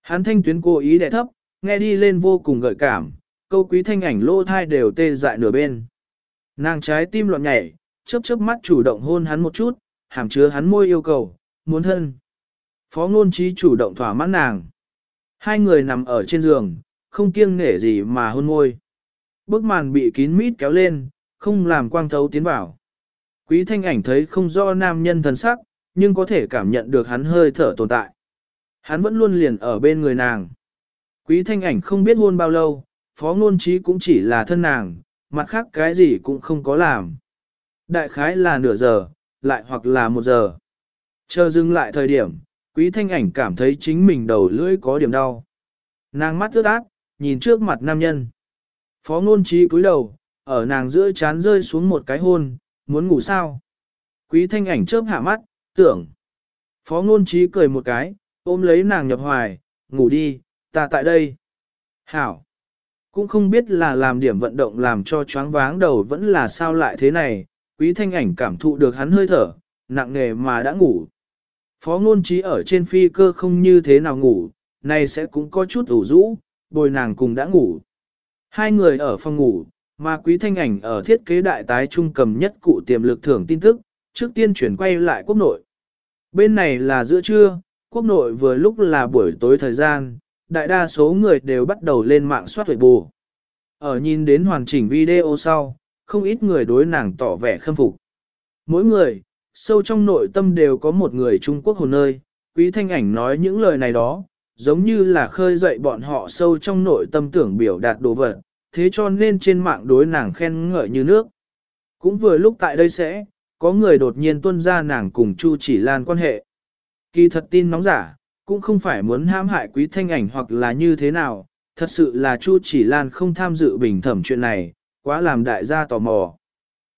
Hắn thanh tuyến cố ý đẻ thấp, nghe đi lên vô cùng gợi cảm, câu quý thanh ảnh lô thai đều tê dại nửa bên. Nàng trái tim loạn nhảy, chớp chớp mắt chủ động hôn hắn một chút, hàm chứa hắn môi yêu cầu, muốn thân. Phó ngôn trí chủ động thỏa mãn nàng. Hai người nằm ở trên giường, không kiêng nể gì mà hôn môi. Bức màn bị kín mít kéo lên, không làm quang thấu tiến vào. Quý thanh ảnh thấy không do nam nhân thần sắc, nhưng có thể cảm nhận được hắn hơi thở tồn tại. Hắn vẫn luôn liền ở bên người nàng. Quý thanh ảnh không biết hôn bao lâu, phó ngôn trí cũng chỉ là thân nàng, mặt khác cái gì cũng không có làm. Đại khái là nửa giờ, lại hoặc là một giờ. Chờ dừng lại thời điểm, quý thanh ảnh cảm thấy chính mình đầu lưỡi có điểm đau. Nàng mắt ướt át, nhìn trước mặt nam nhân. Phó ngôn trí cúi đầu, ở nàng giữa chán rơi xuống một cái hôn, muốn ngủ sao? Quý thanh ảnh chớp hạ mắt, tưởng. Phó ngôn trí cười một cái, ôm lấy nàng nhập hoài, ngủ đi, ta tại đây. Hảo. Cũng không biết là làm điểm vận động làm cho choáng váng đầu vẫn là sao lại thế này, quý thanh ảnh cảm thụ được hắn hơi thở, nặng nề mà đã ngủ. Phó ngôn trí ở trên phi cơ không như thế nào ngủ, nay sẽ cũng có chút ủ rũ, bồi nàng cùng đã ngủ. Hai người ở phòng ngủ, mà quý thanh ảnh ở thiết kế đại tái trung cầm nhất cụ tiềm lực thưởng tin tức, trước tiên chuyển quay lại quốc nội. Bên này là giữa trưa, quốc nội vừa lúc là buổi tối thời gian, đại đa số người đều bắt đầu lên mạng soát tuổi bù. Ở nhìn đến hoàn chỉnh video sau, không ít người đối nàng tỏ vẻ khâm phục. Mỗi người, sâu trong nội tâm đều có một người Trung Quốc hồn nơi, quý thanh ảnh nói những lời này đó, giống như là khơi dậy bọn họ sâu trong nội tâm tưởng biểu đạt đồ vật, thế cho nên trên mạng đối nàng khen ngợi như nước. Cũng vừa lúc tại đây sẽ, có người đột nhiên tuân ra nàng cùng Chu chỉ lan quan hệ. Kỳ thật tin nóng giả, cũng không phải muốn hãm hại quý thanh ảnh hoặc là như thế nào, thật sự là Chu chỉ lan không tham dự bình thẩm chuyện này, quá làm đại gia tò mò.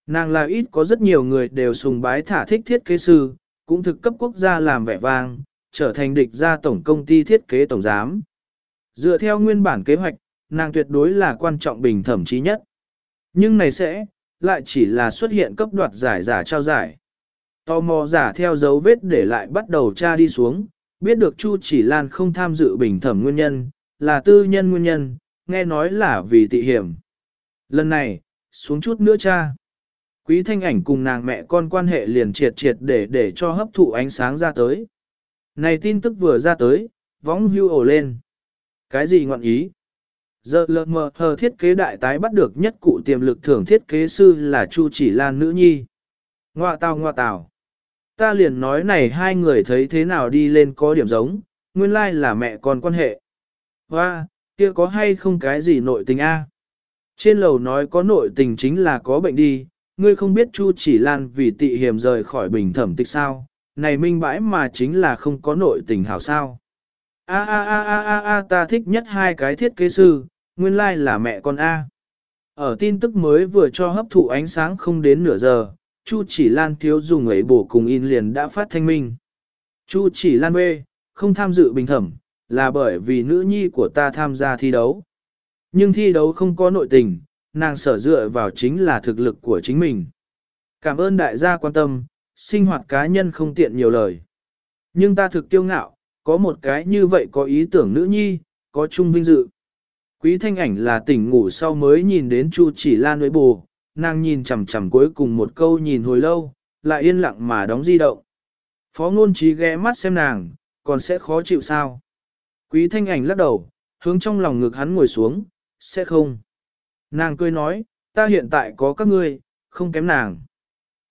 Nàng là ít có rất nhiều người đều sùng bái thả thích thiết kế sư, cũng thực cấp quốc gia làm vẻ vang, trở thành địch gia tổng công ty thiết kế tổng giám. Dựa theo nguyên bản kế hoạch, nàng tuyệt đối là quan trọng bình thẩm trí nhất. Nhưng này sẽ, lại chỉ là xuất hiện cấp đoạt giải giả trao giải. Tò mò giả theo dấu vết để lại bắt đầu tra đi xuống, biết được Chu chỉ lan không tham dự bình thẩm nguyên nhân, là tư nhân nguyên nhân, nghe nói là vì tị hiểm. Lần này, xuống chút nữa cha. Quý thanh ảnh cùng nàng mẹ con quan hệ liền triệt triệt để để cho hấp thụ ánh sáng ra tới. Này tin tức vừa ra tới, võng hưu ổ lên. Cái gì ngọn ý? Giờ lợt mờ hờ thiết kế đại tái bắt được nhất cụ tiềm lực thưởng thiết kế sư là Chu chỉ lan nữ nhi. Ngoạ tào ngoạ tào. Ta liền nói này hai người thấy thế nào đi lên có điểm giống, nguyên lai là mẹ con quan hệ. Hoa, kia có hay không cái gì nội tình a? Trên lầu nói có nội tình chính là có bệnh đi, ngươi không biết Chu chỉ lan vì tị hiểm rời khỏi bình thẩm tịch sao, này minh bãi mà chính là không có nội tình hảo sao. A a a a a a ta thích nhất hai cái thiết kế sư, nguyên lai like là mẹ con A. Ở tin tức mới vừa cho hấp thụ ánh sáng không đến nửa giờ, Chu chỉ lan thiếu dùng ấy bổ cùng in liền đã phát thanh minh. Chu chỉ lan bê, không tham dự bình thẩm, là bởi vì nữ nhi của ta tham gia thi đấu. Nhưng thi đấu không có nội tình, nàng sở dựa vào chính là thực lực của chính mình. Cảm ơn đại gia quan tâm, sinh hoạt cá nhân không tiện nhiều lời. Nhưng ta thực kiêu ngạo, có một cái như vậy có ý tưởng nữ nhi, có chung vinh dự. Quý thanh ảnh là tỉnh ngủ sau mới nhìn đến Chu chỉ lan với bù, nàng nhìn chằm chằm cuối cùng một câu nhìn hồi lâu, lại yên lặng mà đóng di động. Phó ngôn trí ghé mắt xem nàng, còn sẽ khó chịu sao? Quý thanh ảnh lắc đầu, hướng trong lòng ngực hắn ngồi xuống, sẽ không. Nàng cười nói, ta hiện tại có các ngươi, không kém nàng.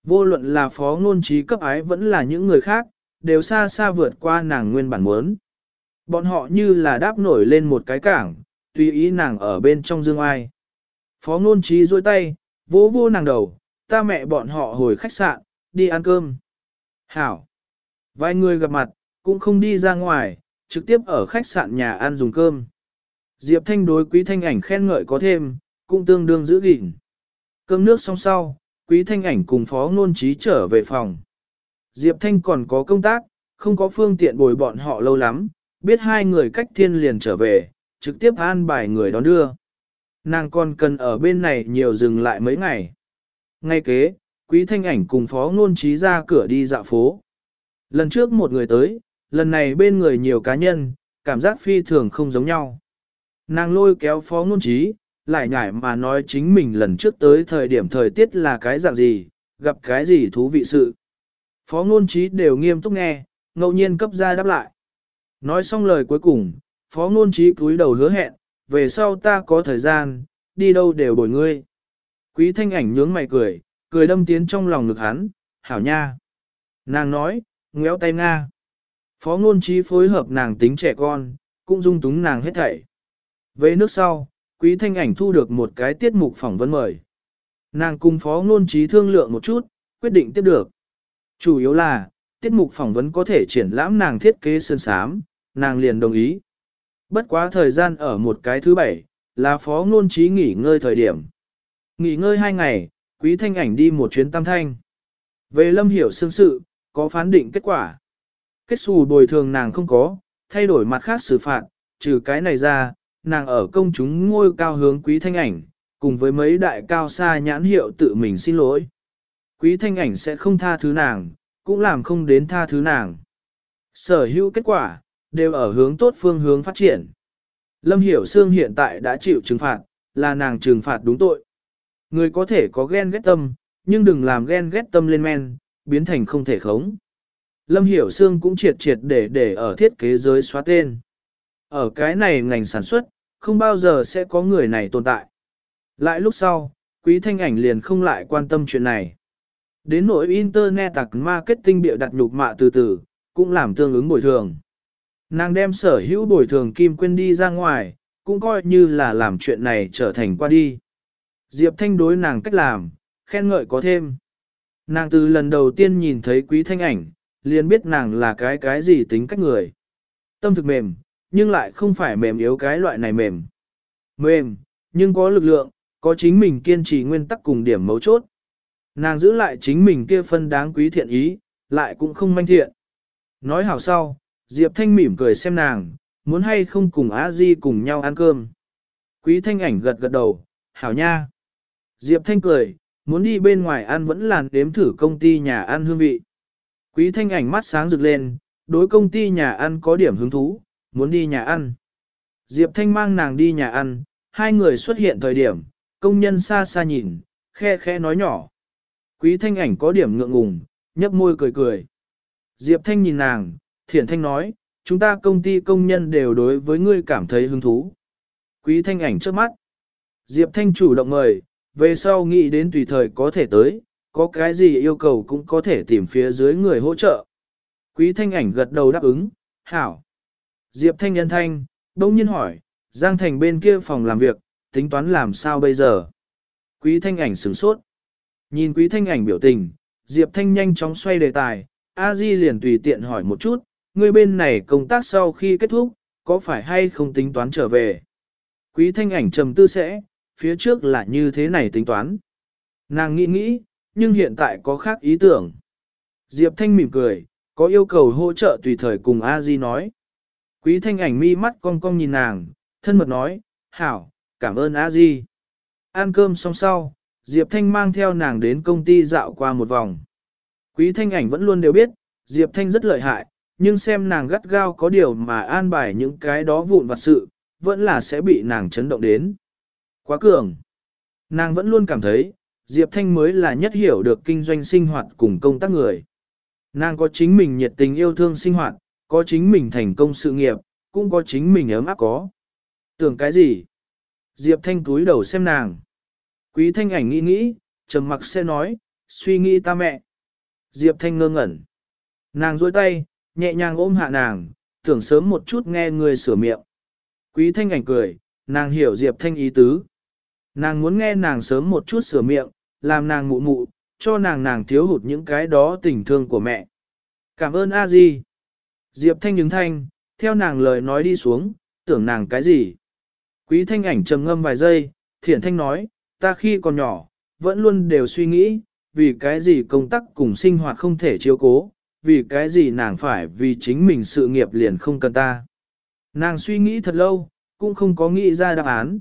Vô luận là phó ngôn trí cấp ái vẫn là những người khác, đều xa xa vượt qua nàng nguyên bản muốn. Bọn họ như là đáp nổi lên một cái cảng, tùy ý nàng ở bên trong dương ai. Phó ngôn trí dôi tay, vỗ vô nàng đầu, ta mẹ bọn họ hồi khách sạn, đi ăn cơm. Hảo. Vài người gặp mặt, cũng không đi ra ngoài, trực tiếp ở khách sạn nhà ăn dùng cơm. Diệp Thanh đối quý thanh ảnh khen ngợi có thêm, cũng tương đương giữ gìn. Cơm nước xong sau, quý thanh ảnh cùng phó nôn trí trở về phòng. Diệp Thanh còn có công tác, không có phương tiện bồi bọn họ lâu lắm, biết hai người cách thiên liền trở về, trực tiếp an bài người đón đưa. Nàng còn cần ở bên này nhiều dừng lại mấy ngày. Ngay kế, quý thanh ảnh cùng phó ngôn trí ra cửa đi dạo phố. Lần trước một người tới, lần này bên người nhiều cá nhân, cảm giác phi thường không giống nhau. Nàng lôi kéo phó ngôn trí, lại nhải mà nói chính mình lần trước tới thời điểm thời tiết là cái dạng gì, gặp cái gì thú vị sự. Phó ngôn trí đều nghiêm túc nghe, ngẫu nhiên cấp ra đáp lại. Nói xong lời cuối cùng, phó ngôn trí cúi đầu hứa hẹn, về sau ta có thời gian, đi đâu đều bồi ngươi. Quý thanh ảnh nhướng mày cười, cười đâm tiến trong lòng ngực hắn, hảo nha. Nàng nói, ngéo tay Nga. Phó ngôn trí phối hợp nàng tính trẻ con, cũng dung túng nàng hết thảy. Về nước sau, quý thanh ảnh thu được một cái tiết mục phỏng vấn mời. Nàng cùng phó ngôn trí thương lượng một chút, quyết định tiếp được. Chủ yếu là, tiết mục phỏng vấn có thể triển lãm nàng thiết kế sơn sám, nàng liền đồng ý. Bất quá thời gian ở một cái thứ bảy, là phó ngôn trí nghỉ ngơi thời điểm. Nghỉ ngơi hai ngày, quý thanh ảnh đi một chuyến tam thanh. Về lâm hiểu xương sự, có phán định kết quả. Kết xù bồi thường nàng không có, thay đổi mặt khác xử phạt, trừ cái này ra, nàng ở công chúng ngôi cao hướng quý thanh ảnh, cùng với mấy đại cao xa nhãn hiệu tự mình xin lỗi. Quý thanh ảnh sẽ không tha thứ nàng, cũng làm không đến tha thứ nàng. Sở hữu kết quả, đều ở hướng tốt phương hướng phát triển. Lâm Hiểu Sương hiện tại đã chịu trừng phạt, là nàng trừng phạt đúng tội. Người có thể có ghen ghét tâm, nhưng đừng làm ghen ghét tâm lên men, biến thành không thể khống. Lâm Hiểu Sương cũng triệt triệt để để ở thiết kế giới xóa tên. Ở cái này ngành sản xuất, không bao giờ sẽ có người này tồn tại. Lại lúc sau, quý thanh ảnh liền không lại quan tâm chuyện này. Đến nỗi Internet tặc marketing bịa đặt nhục mạ từ từ, cũng làm tương ứng bồi thường. Nàng đem sở hữu bồi thường kim quên đi ra ngoài, cũng coi như là làm chuyện này trở thành qua đi. Diệp Thanh đối nàng cách làm, khen ngợi có thêm. Nàng từ lần đầu tiên nhìn thấy quý thanh ảnh, liền biết nàng là cái cái gì tính cách người. Tâm thực mềm, nhưng lại không phải mềm yếu cái loại này mềm. Mềm, nhưng có lực lượng, có chính mình kiên trì nguyên tắc cùng điểm mấu chốt. Nàng giữ lại chính mình kia phân đáng quý thiện ý, lại cũng không manh thiện. Nói hảo sau, Diệp Thanh mỉm cười xem nàng, muốn hay không cùng A Di cùng nhau ăn cơm. Quý Thanh ảnh gật gật đầu, hảo nha. Diệp Thanh cười, muốn đi bên ngoài ăn vẫn làn đếm thử công ty nhà ăn hương vị. Quý Thanh ảnh mắt sáng rực lên, đối công ty nhà ăn có điểm hứng thú, muốn đi nhà ăn. Diệp Thanh mang nàng đi nhà ăn, hai người xuất hiện thời điểm, công nhân xa xa nhìn, khe khe nói nhỏ. Quý Thanh ảnh có điểm ngượng ngùng, nhấp môi cười cười. Diệp Thanh nhìn nàng, Thiển thanh nói, chúng ta công ty công nhân đều đối với ngươi cảm thấy hứng thú. Quý Thanh ảnh trước mắt. Diệp Thanh chủ động mời, về sau nghĩ đến tùy thời có thể tới, có cái gì yêu cầu cũng có thể tìm phía dưới người hỗ trợ. Quý Thanh ảnh gật đầu đáp ứng, hảo. Diệp Thanh nhân thanh, đông nhiên hỏi, Giang Thành bên kia phòng làm việc, tính toán làm sao bây giờ? Quý Thanh ảnh sửng sốt. Nhìn Quý Thanh ảnh biểu tình, Diệp Thanh nhanh chóng xoay đề tài, A Di liền tùy tiện hỏi một chút, Ngươi bên này công tác sau khi kết thúc, có phải hay không tính toán trở về? Quý Thanh ảnh trầm tư sẽ, phía trước là như thế này tính toán. Nàng nghĩ nghĩ, nhưng hiện tại có khác ý tưởng. Diệp Thanh mỉm cười, có yêu cầu hỗ trợ tùy thời cùng A Di nói. Quý Thanh ảnh mi mắt cong cong nhìn nàng, thân mật nói, hảo, cảm ơn A Di. Ăn cơm xong sau, Diệp Thanh mang theo nàng đến công ty dạo qua một vòng. Quý Thanh ảnh vẫn luôn đều biết, Diệp Thanh rất lợi hại, nhưng xem nàng gắt gao có điều mà an bài những cái đó vụn vặt sự, vẫn là sẽ bị nàng chấn động đến. Quá cường. Nàng vẫn luôn cảm thấy, Diệp Thanh mới là nhất hiểu được kinh doanh sinh hoạt cùng công tác người. Nàng có chính mình nhiệt tình yêu thương sinh hoạt, có chính mình thành công sự nghiệp, cũng có chính mình ấm áp có. Tưởng cái gì? Diệp Thanh túi đầu xem nàng. Quý Thanh ảnh nghĩ nghĩ, trầm mặc sẽ nói, suy nghĩ ta mẹ. Diệp Thanh ngơ ngẩn. Nàng duỗi tay, nhẹ nhàng ôm hạ nàng, tưởng sớm một chút nghe người sửa miệng. Quý Thanh ảnh cười, nàng hiểu Diệp Thanh ý tứ. Nàng muốn nghe nàng sớm một chút sửa miệng, làm nàng mụ mụ, cho nàng nàng thiếu hụt những cái đó tình thương của mẹ. Cảm ơn a di. Diệp Thanh đứng thanh, theo nàng lời nói đi xuống, tưởng nàng cái gì. Quý thanh ảnh trầm ngâm vài giây, thiện thanh nói, ta khi còn nhỏ, vẫn luôn đều suy nghĩ, vì cái gì công tác cùng sinh hoạt không thể chiếu cố, vì cái gì nàng phải vì chính mình sự nghiệp liền không cần ta. Nàng suy nghĩ thật lâu, cũng không có nghĩ ra đáp án.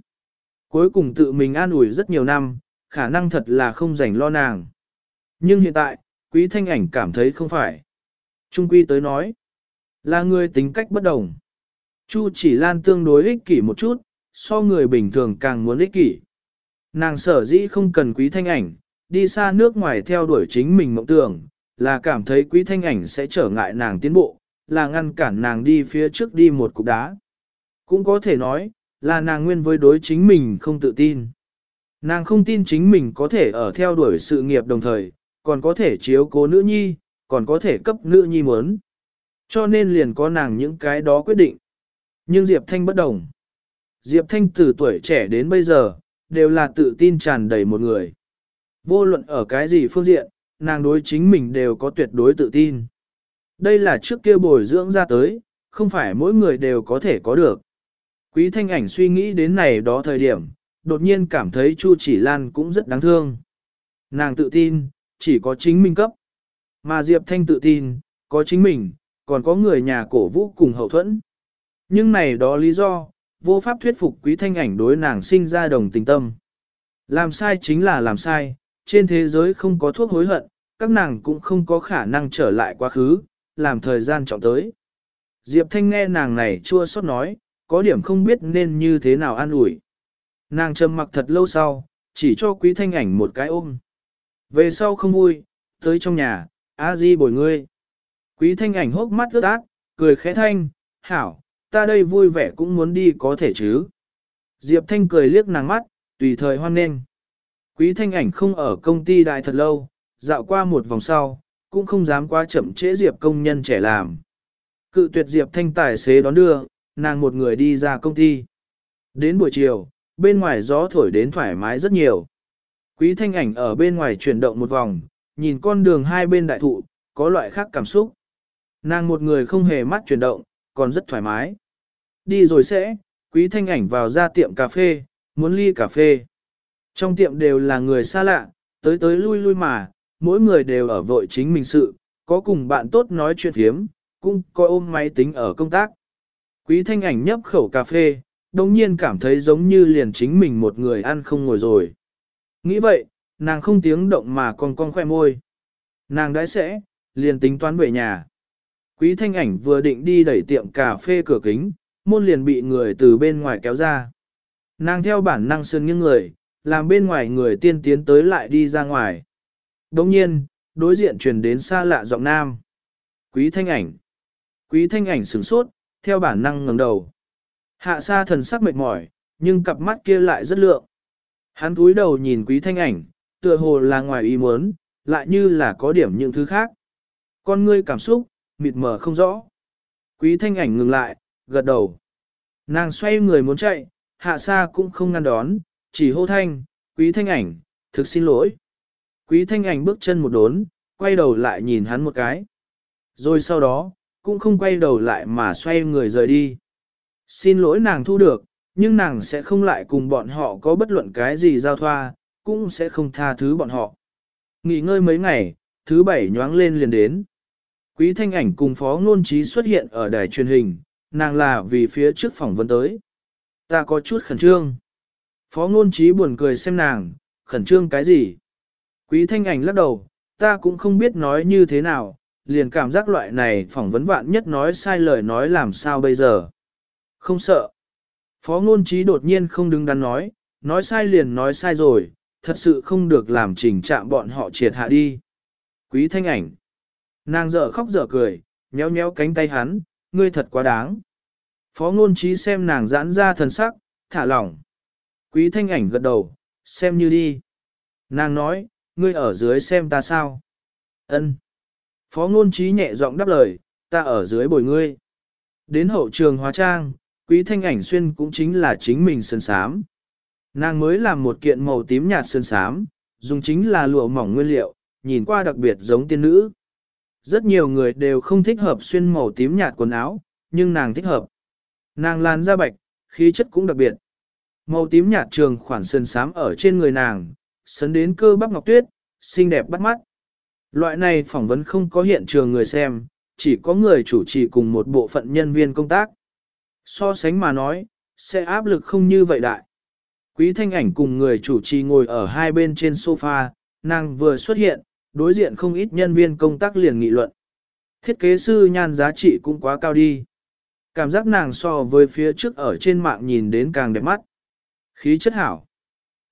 Cuối cùng tự mình an ủi rất nhiều năm, khả năng thật là không rảnh lo nàng. Nhưng hiện tại, quý thanh ảnh cảm thấy không phải. Trung quy tới nói, là người tính cách bất đồng. Chu chỉ lan tương đối ích kỷ một chút, so người bình thường càng muốn ích kỷ. Nàng sở dĩ không cần quý thanh ảnh, đi xa nước ngoài theo đuổi chính mình mộng tưởng, là cảm thấy quý thanh ảnh sẽ trở ngại nàng tiến bộ, là ngăn cản nàng đi phía trước đi một cục đá. Cũng có thể nói, là nàng nguyên với đối chính mình không tự tin. Nàng không tin chính mình có thể ở theo đuổi sự nghiệp đồng thời, còn có thể chiếu cố nữ nhi, còn có thể cấp nữ nhi muốn. Cho nên liền có nàng những cái đó quyết định. Nhưng Diệp Thanh bất đồng. Diệp Thanh từ tuổi trẻ đến bây giờ, đều là tự tin tràn đầy một người. Vô luận ở cái gì phương diện, nàng đối chính mình đều có tuyệt đối tự tin. Đây là trước kia bồi dưỡng ra tới, không phải mỗi người đều có thể có được. Quý thanh ảnh suy nghĩ đến này đó thời điểm, đột nhiên cảm thấy Chu Chỉ Lan cũng rất đáng thương. Nàng tự tin, chỉ có chính mình cấp. Mà Diệp Thanh tự tin, có chính mình, còn có người nhà cổ vũ cùng hậu thuẫn. Nhưng này đó lý do, vô pháp thuyết phục quý thanh ảnh đối nàng sinh ra đồng tình tâm. Làm sai chính là làm sai, trên thế giới không có thuốc hối hận, các nàng cũng không có khả năng trở lại quá khứ, làm thời gian trọng tới. Diệp Thanh nghe nàng này chua xót nói, có điểm không biết nên như thế nào an ủi. Nàng trầm mặc thật lâu sau, chỉ cho quý thanh ảnh một cái ôm. Về sau không vui, tới trong nhà, a di bồi ngươi. Quý thanh ảnh hốc mắt ướt át, cười khẽ thanh, hảo, ta đây vui vẻ cũng muốn đi có thể chứ. Diệp thanh cười liếc nàng mắt, tùy thời hoan nghênh. Quý thanh ảnh không ở công ty đại thật lâu, dạo qua một vòng sau, cũng không dám quá chậm trễ Diệp công nhân trẻ làm. Cự tuyệt Diệp thanh tài xế đón đưa, nàng một người đi ra công ty. Đến buổi chiều, bên ngoài gió thổi đến thoải mái rất nhiều. Quý thanh ảnh ở bên ngoài chuyển động một vòng, nhìn con đường hai bên đại thụ, có loại khác cảm xúc. Nàng một người không hề mắt chuyển động, còn rất thoải mái. Đi rồi sẽ, quý thanh ảnh vào ra tiệm cà phê, muốn ly cà phê. Trong tiệm đều là người xa lạ, tới tới lui lui mà, mỗi người đều ở vội chính mình sự, có cùng bạn tốt nói chuyện hiếm cũng có ôm máy tính ở công tác. Quý thanh ảnh nhấp khẩu cà phê, đồng nhiên cảm thấy giống như liền chính mình một người ăn không ngồi rồi. Nghĩ vậy, nàng không tiếng động mà còn con khoe môi. Nàng đãi sẽ, liền tính toán về nhà. Quý thanh ảnh vừa định đi đẩy tiệm cà phê cửa kính, môn liền bị người từ bên ngoài kéo ra. Nàng theo bản năng sơn nghiêng người, làm bên ngoài người tiên tiến tới lại đi ra ngoài. Đồng nhiên, đối diện truyền đến xa lạ giọng nam. Quý thanh ảnh. Quý thanh ảnh sửng sốt, theo bản năng ngẩng đầu. Hạ sa thần sắc mệt mỏi, nhưng cặp mắt kia lại rất lượng. Hắn cúi đầu nhìn quý thanh ảnh, tựa hồ là ngoài ý muốn, lại như là có điểm những thứ khác. Con ngươi cảm xúc, mịt mờ không rõ. Quý thanh ảnh ngừng lại, gật đầu. Nàng xoay người muốn chạy, hạ sa cũng không ngăn đón, chỉ hô thanh, quý thanh ảnh, thực xin lỗi. Quý thanh ảnh bước chân một đốn, quay đầu lại nhìn hắn một cái. Rồi sau đó, cũng không quay đầu lại mà xoay người rời đi. Xin lỗi nàng thu được, nhưng nàng sẽ không lại cùng bọn họ có bất luận cái gì giao thoa, cũng sẽ không tha thứ bọn họ. Nghỉ ngơi mấy ngày, thứ bảy nhoáng lên liền đến. Quý thanh ảnh cùng phó ngôn trí xuất hiện ở đài truyền hình, nàng là vì phía trước phỏng vấn tới. Ta có chút khẩn trương. Phó ngôn trí buồn cười xem nàng, khẩn trương cái gì? Quý thanh ảnh lắc đầu, ta cũng không biết nói như thế nào, liền cảm giác loại này phỏng vấn vạn nhất nói sai lời nói làm sao bây giờ. Không sợ. Phó ngôn trí đột nhiên không đứng đắn nói, nói sai liền nói sai rồi, thật sự không được làm trình trạng bọn họ triệt hạ đi. Quý thanh ảnh. Nàng dở khóc dở cười, nhéo nhéo cánh tay hắn, ngươi thật quá đáng. Phó ngôn trí xem nàng giãn ra thần sắc, thả lỏng. Quý thanh ảnh gật đầu, xem như đi. Nàng nói, ngươi ở dưới xem ta sao? Ân. Phó ngôn trí nhẹ giọng đáp lời, ta ở dưới bồi ngươi. Đến hậu trường hóa trang, quý thanh ảnh xuyên cũng chính là chính mình sơn sám. Nàng mới làm một kiện màu tím nhạt sơn sám, dùng chính là lụa mỏng nguyên liệu, nhìn qua đặc biệt giống tiên nữ. Rất nhiều người đều không thích hợp xuyên màu tím nhạt quần áo, nhưng nàng thích hợp. Nàng làn da bạch, khí chất cũng đặc biệt. Màu tím nhạt trường khoản sơn sám ở trên người nàng, sấn đến cơ bắp ngọc tuyết, xinh đẹp bắt mắt. Loại này phỏng vấn không có hiện trường người xem, chỉ có người chủ trì cùng một bộ phận nhân viên công tác. So sánh mà nói, sẽ áp lực không như vậy đại. Quý thanh ảnh cùng người chủ trì ngồi ở hai bên trên sofa, nàng vừa xuất hiện, đối diện không ít nhân viên công tác liền nghị luận. Thiết kế sư nhan giá trị cũng quá cao đi. Cảm giác nàng so với phía trước ở trên mạng nhìn đến càng đẹp mắt. Khí chất hảo.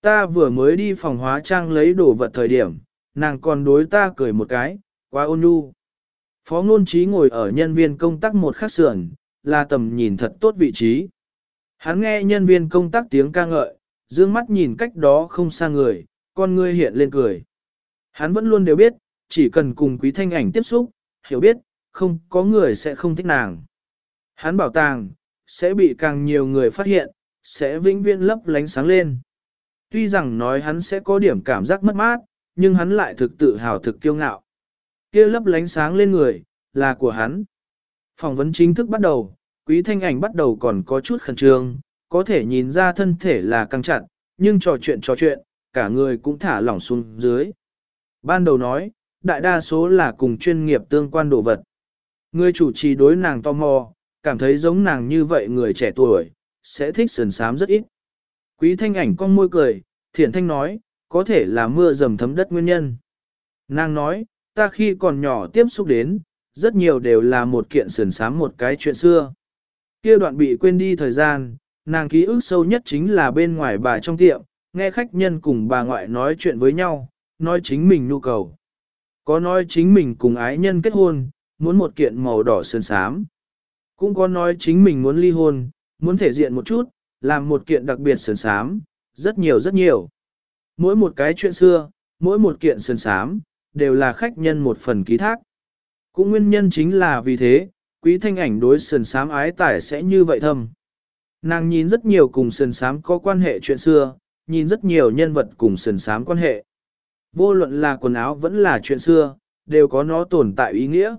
Ta vừa mới đi phòng hóa trang lấy đồ vật thời điểm, nàng còn đối ta cười một cái, quá ôn nhu. Phó ngôn trí ngồi ở nhân viên công tác một khắc sườn, là tầm nhìn thật tốt vị trí. Hắn nghe nhân viên công tác tiếng ca ngợi, dương mắt nhìn cách đó không xa người, con ngươi hiện lên cười. Hắn vẫn luôn đều biết, chỉ cần cùng quý thanh ảnh tiếp xúc, hiểu biết, không có người sẽ không thích nàng. Hắn bảo tàng, sẽ bị càng nhiều người phát hiện, sẽ vĩnh viễn lấp lánh sáng lên. Tuy rằng nói hắn sẽ có điểm cảm giác mất mát, nhưng hắn lại thực tự hào thực kiêu ngạo. kia lấp lánh sáng lên người, là của hắn. Phỏng vấn chính thức bắt đầu, quý thanh ảnh bắt đầu còn có chút khẩn trương, có thể nhìn ra thân thể là căng chặt, nhưng trò chuyện trò chuyện, cả người cũng thả lỏng xuống dưới. Ban đầu nói, đại đa số là cùng chuyên nghiệp tương quan đồ vật. Người chủ trì đối nàng tò mò, cảm thấy giống nàng như vậy người trẻ tuổi, sẽ thích sườn sám rất ít. Quý thanh ảnh con môi cười, thiện thanh nói, có thể là mưa dầm thấm đất nguyên nhân. Nàng nói, ta khi còn nhỏ tiếp xúc đến, rất nhiều đều là một kiện sườn sám một cái chuyện xưa. Kia đoạn bị quên đi thời gian, nàng ký ức sâu nhất chính là bên ngoài bà trong tiệm, nghe khách nhân cùng bà ngoại nói chuyện với nhau, nói chính mình nhu cầu. Có nói chính mình cùng ái nhân kết hôn, muốn một kiện màu đỏ sơn sám. Cũng có nói chính mình muốn ly hôn, muốn thể diện một chút, làm một kiện đặc biệt sườn sám, rất nhiều rất nhiều. Mỗi một cái chuyện xưa, mỗi một kiện sườn sám, đều là khách nhân một phần ký thác. Cũng nguyên nhân chính là vì thế, quý thanh ảnh đối sườn sám ái tải sẽ như vậy thâm. Nàng nhìn rất nhiều cùng sườn sám có quan hệ chuyện xưa, nhìn rất nhiều nhân vật cùng sườn sám quan hệ. Vô luận là quần áo vẫn là chuyện xưa, đều có nó tồn tại ý nghĩa.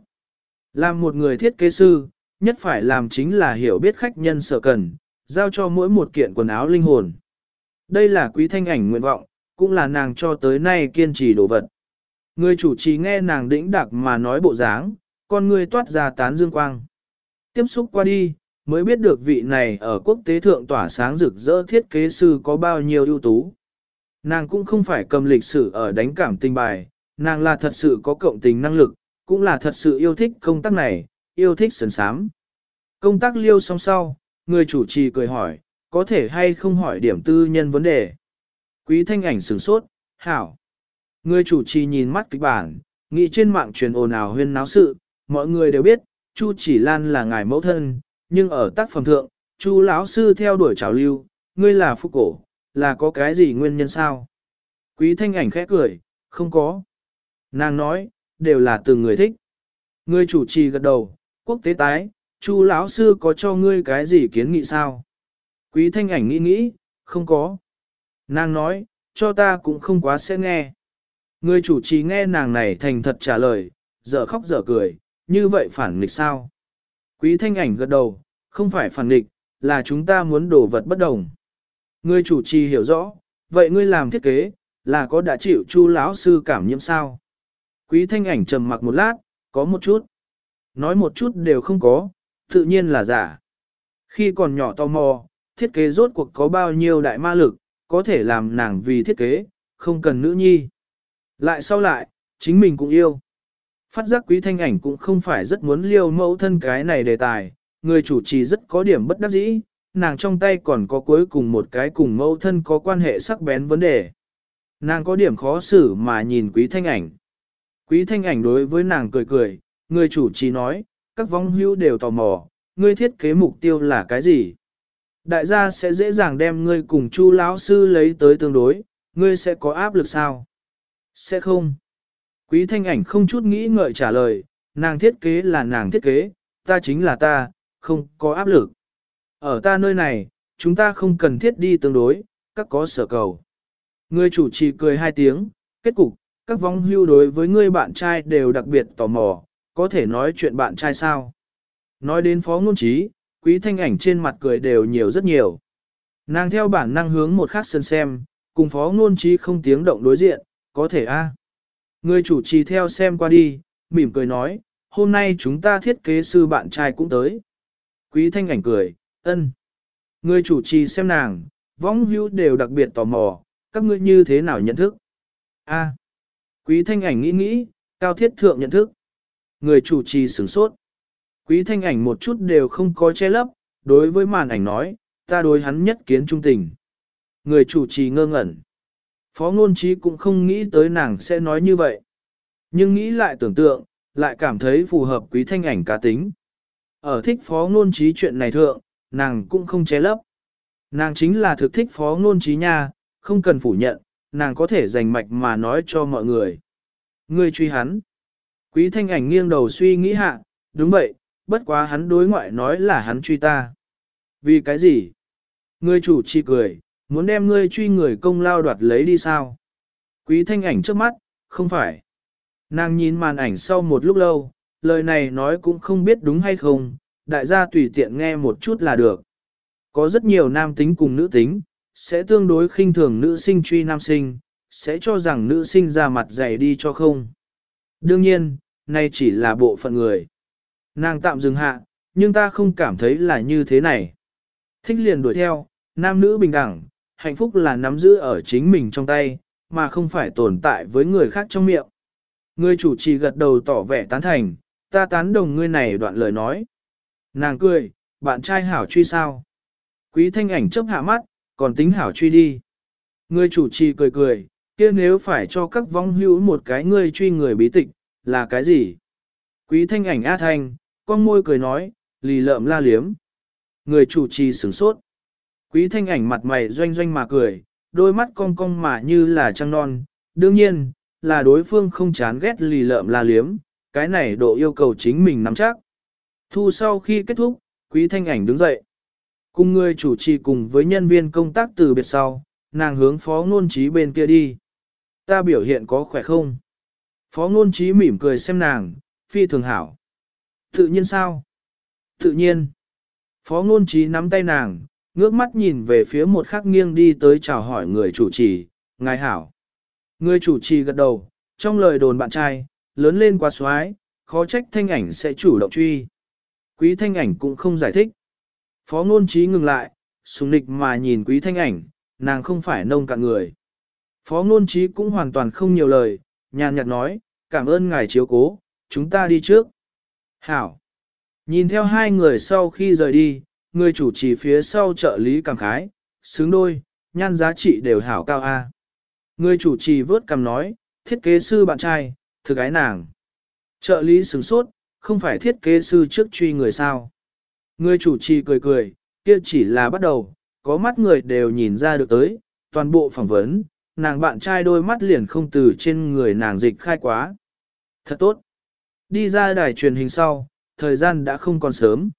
Làm một người thiết kế sư, nhất phải làm chính là hiểu biết khách nhân sợ cần, giao cho mỗi một kiện quần áo linh hồn. Đây là quý thanh ảnh nguyện vọng, cũng là nàng cho tới nay kiên trì đồ vật. Người chủ trì nghe nàng đĩnh đặc mà nói bộ dáng, con người toát ra tán dương quang. Tiếp xúc qua đi, mới biết được vị này ở quốc tế thượng tỏa sáng rực rỡ thiết kế sư có bao nhiêu ưu tú. Nàng cũng không phải cầm lịch sử ở đánh cảm tình bài, nàng là thật sự có cộng tình năng lực, cũng là thật sự yêu thích công tác này, yêu thích sần sám. Công tác liêu xong sau, người chủ trì cười hỏi, có thể hay không hỏi điểm tư nhân vấn đề. Quý thanh ảnh sửng sốt, hảo. Người chủ trì nhìn mắt kịch bản, nghĩ trên mạng truyền ồn ào huyên náo sự, mọi người đều biết, Chu chỉ lan là ngài mẫu thân, nhưng ở tác phẩm thượng, Chu lão sư theo đuổi trào lưu, ngươi là phúc cổ, là có cái gì nguyên nhân sao? Quý thanh ảnh khẽ cười, không có. Nàng nói, đều là từng người thích. Người chủ trì gật đầu, quốc tế tái, Chu lão sư có cho ngươi cái gì kiến nghị sao? Quý thanh ảnh nghĩ nghĩ, không có. Nàng nói, cho ta cũng không quá sẽ nghe. Người chủ trì nghe nàng này thành thật trả lời, dở khóc dở cười, như vậy phản nghịch sao? Quý thanh ảnh gật đầu, không phải phản nghịch, là chúng ta muốn đổ vật bất đồng. Người chủ trì hiểu rõ, vậy ngươi làm thiết kế, là có đã chịu chu lão sư cảm nhiễm sao? Quý thanh ảnh trầm mặc một lát, có một chút. Nói một chút đều không có, tự nhiên là giả. Khi còn nhỏ tò mò, thiết kế rốt cuộc có bao nhiêu đại ma lực, có thể làm nàng vì thiết kế, không cần nữ nhi. Lại sau lại, chính mình cũng yêu. Phát giác quý thanh ảnh cũng không phải rất muốn liêu mẫu thân cái này đề tài, người chủ trì rất có điểm bất đắc dĩ, nàng trong tay còn có cuối cùng một cái cùng mẫu thân có quan hệ sắc bén vấn đề. Nàng có điểm khó xử mà nhìn quý thanh ảnh. Quý thanh ảnh đối với nàng cười cười, người chủ trì nói, các vong hưu đều tò mò, ngươi thiết kế mục tiêu là cái gì? Đại gia sẽ dễ dàng đem ngươi cùng chu lão sư lấy tới tương đối, ngươi sẽ có áp lực sao? Sẽ không. Quý thanh ảnh không chút nghĩ ngợi trả lời, nàng thiết kế là nàng thiết kế, ta chính là ta, không có áp lực. Ở ta nơi này, chúng ta không cần thiết đi tương đối, các có sở cầu. Người chủ trì cười hai tiếng, kết cục, các vong hưu đối với ngươi bạn trai đều đặc biệt tò mò, có thể nói chuyện bạn trai sao. Nói đến phó ngôn trí, quý thanh ảnh trên mặt cười đều nhiều rất nhiều. Nàng theo bản năng hướng một khắc sân xem, cùng phó ngôn trí không tiếng động đối diện, có thể a. Người chủ trì theo xem qua đi, mỉm cười nói, hôm nay chúng ta thiết kế sư bạn trai cũng tới. Quý thanh ảnh cười, ân. Người chủ trì xem nàng, võng hữu đều đặc biệt tò mò, các ngươi như thế nào nhận thức? A. Quý thanh ảnh nghĩ nghĩ, cao thiết thượng nhận thức. Người chủ trì sửng sốt. Quý thanh ảnh một chút đều không có che lấp, đối với màn ảnh nói, ta đối hắn nhất kiến trung tình. Người chủ trì ngơ ngẩn. Phó ngôn trí cũng không nghĩ tới nàng sẽ nói như vậy. Nhưng nghĩ lại tưởng tượng, lại cảm thấy phù hợp quý thanh ảnh cá tính. Ở thích phó ngôn trí chuyện này thượng, nàng cũng không che lấp. Nàng chính là thực thích phó ngôn trí nha, không cần phủ nhận, nàng có thể dành mạch mà nói cho mọi người. Ngươi truy hắn. Quý thanh ảnh nghiêng đầu suy nghĩ hạ, đúng vậy, bất quá hắn đối ngoại nói là hắn truy ta. Vì cái gì? Ngươi chủ chi cười, muốn đem ngươi truy người công lao đoạt lấy đi sao? Quý thanh ảnh trước mắt, không phải. Nàng nhìn màn ảnh sau một lúc lâu, lời này nói cũng không biết đúng hay không, đại gia tùy tiện nghe một chút là được. Có rất nhiều nam tính cùng nữ tính, sẽ tương đối khinh thường nữ sinh truy nam sinh, sẽ cho rằng nữ sinh ra mặt dày đi cho không. Đương nhiên, nay chỉ là bộ phận người. Nàng tạm dừng hạ, nhưng ta không cảm thấy là như thế này. Thích liền đuổi theo, nam nữ bình đẳng, hạnh phúc là nắm giữ ở chính mình trong tay, mà không phải tồn tại với người khác trong miệng. Người chủ trì gật đầu tỏ vẻ tán thành, ta tán đồng ngươi này đoạn lời nói. Nàng cười, bạn trai hảo truy sao? Quý thanh ảnh chấp hạ mắt, còn tính hảo truy đi. Người chủ trì cười cười, kia nếu phải cho các vong hữu một cái ngươi truy người bí tịch, là cái gì? Quý thanh ảnh A thanh, con môi cười nói, lì lợm la liếm. Người chủ trì sửng sốt. Quý thanh ảnh mặt mày doanh doanh mà cười, đôi mắt cong cong mà như là trăng non. Đương nhiên, là đối phương không chán ghét lì lợm la liếm, cái này độ yêu cầu chính mình nắm chắc. Thu sau khi kết thúc, quý thanh ảnh đứng dậy. Cùng người chủ trì cùng với nhân viên công tác từ biệt sau, nàng hướng phó ngôn trí bên kia đi. Ta biểu hiện có khỏe không? Phó ngôn trí mỉm cười xem nàng, phi thường hảo. Tự nhiên sao? Tự nhiên. Phó ngôn trí nắm tay nàng, ngước mắt nhìn về phía một khắc nghiêng đi tới chào hỏi người chủ trì, ngài hảo. Người chủ trì gật đầu, trong lời đồn bạn trai, lớn lên quá xoái, khó trách thanh ảnh sẽ chủ động truy. Quý thanh ảnh cũng không giải thích. Phó ngôn trí ngừng lại, sùng nịch mà nhìn quý thanh ảnh, nàng không phải nông cạn người. Phó ngôn trí cũng hoàn toàn không nhiều lời, nhàn nhạt nói, cảm ơn ngài chiếu cố, chúng ta đi trước. Hảo. Nhìn theo hai người sau khi rời đi, người chủ trì phía sau trợ lý cảm khái, xứng đôi, nhan giá trị đều hảo cao A. Người chủ trì vớt cầm nói, thiết kế sư bạn trai, thực ái nàng. Trợ lý sửng sốt, không phải thiết kế sư trước truy người sao. Người chủ trì cười cười, kia chỉ là bắt đầu, có mắt người đều nhìn ra được tới, toàn bộ phỏng vấn, nàng bạn trai đôi mắt liền không từ trên người nàng dịch khai quá. Thật tốt. Đi ra đài truyền hình sau, thời gian đã không còn sớm.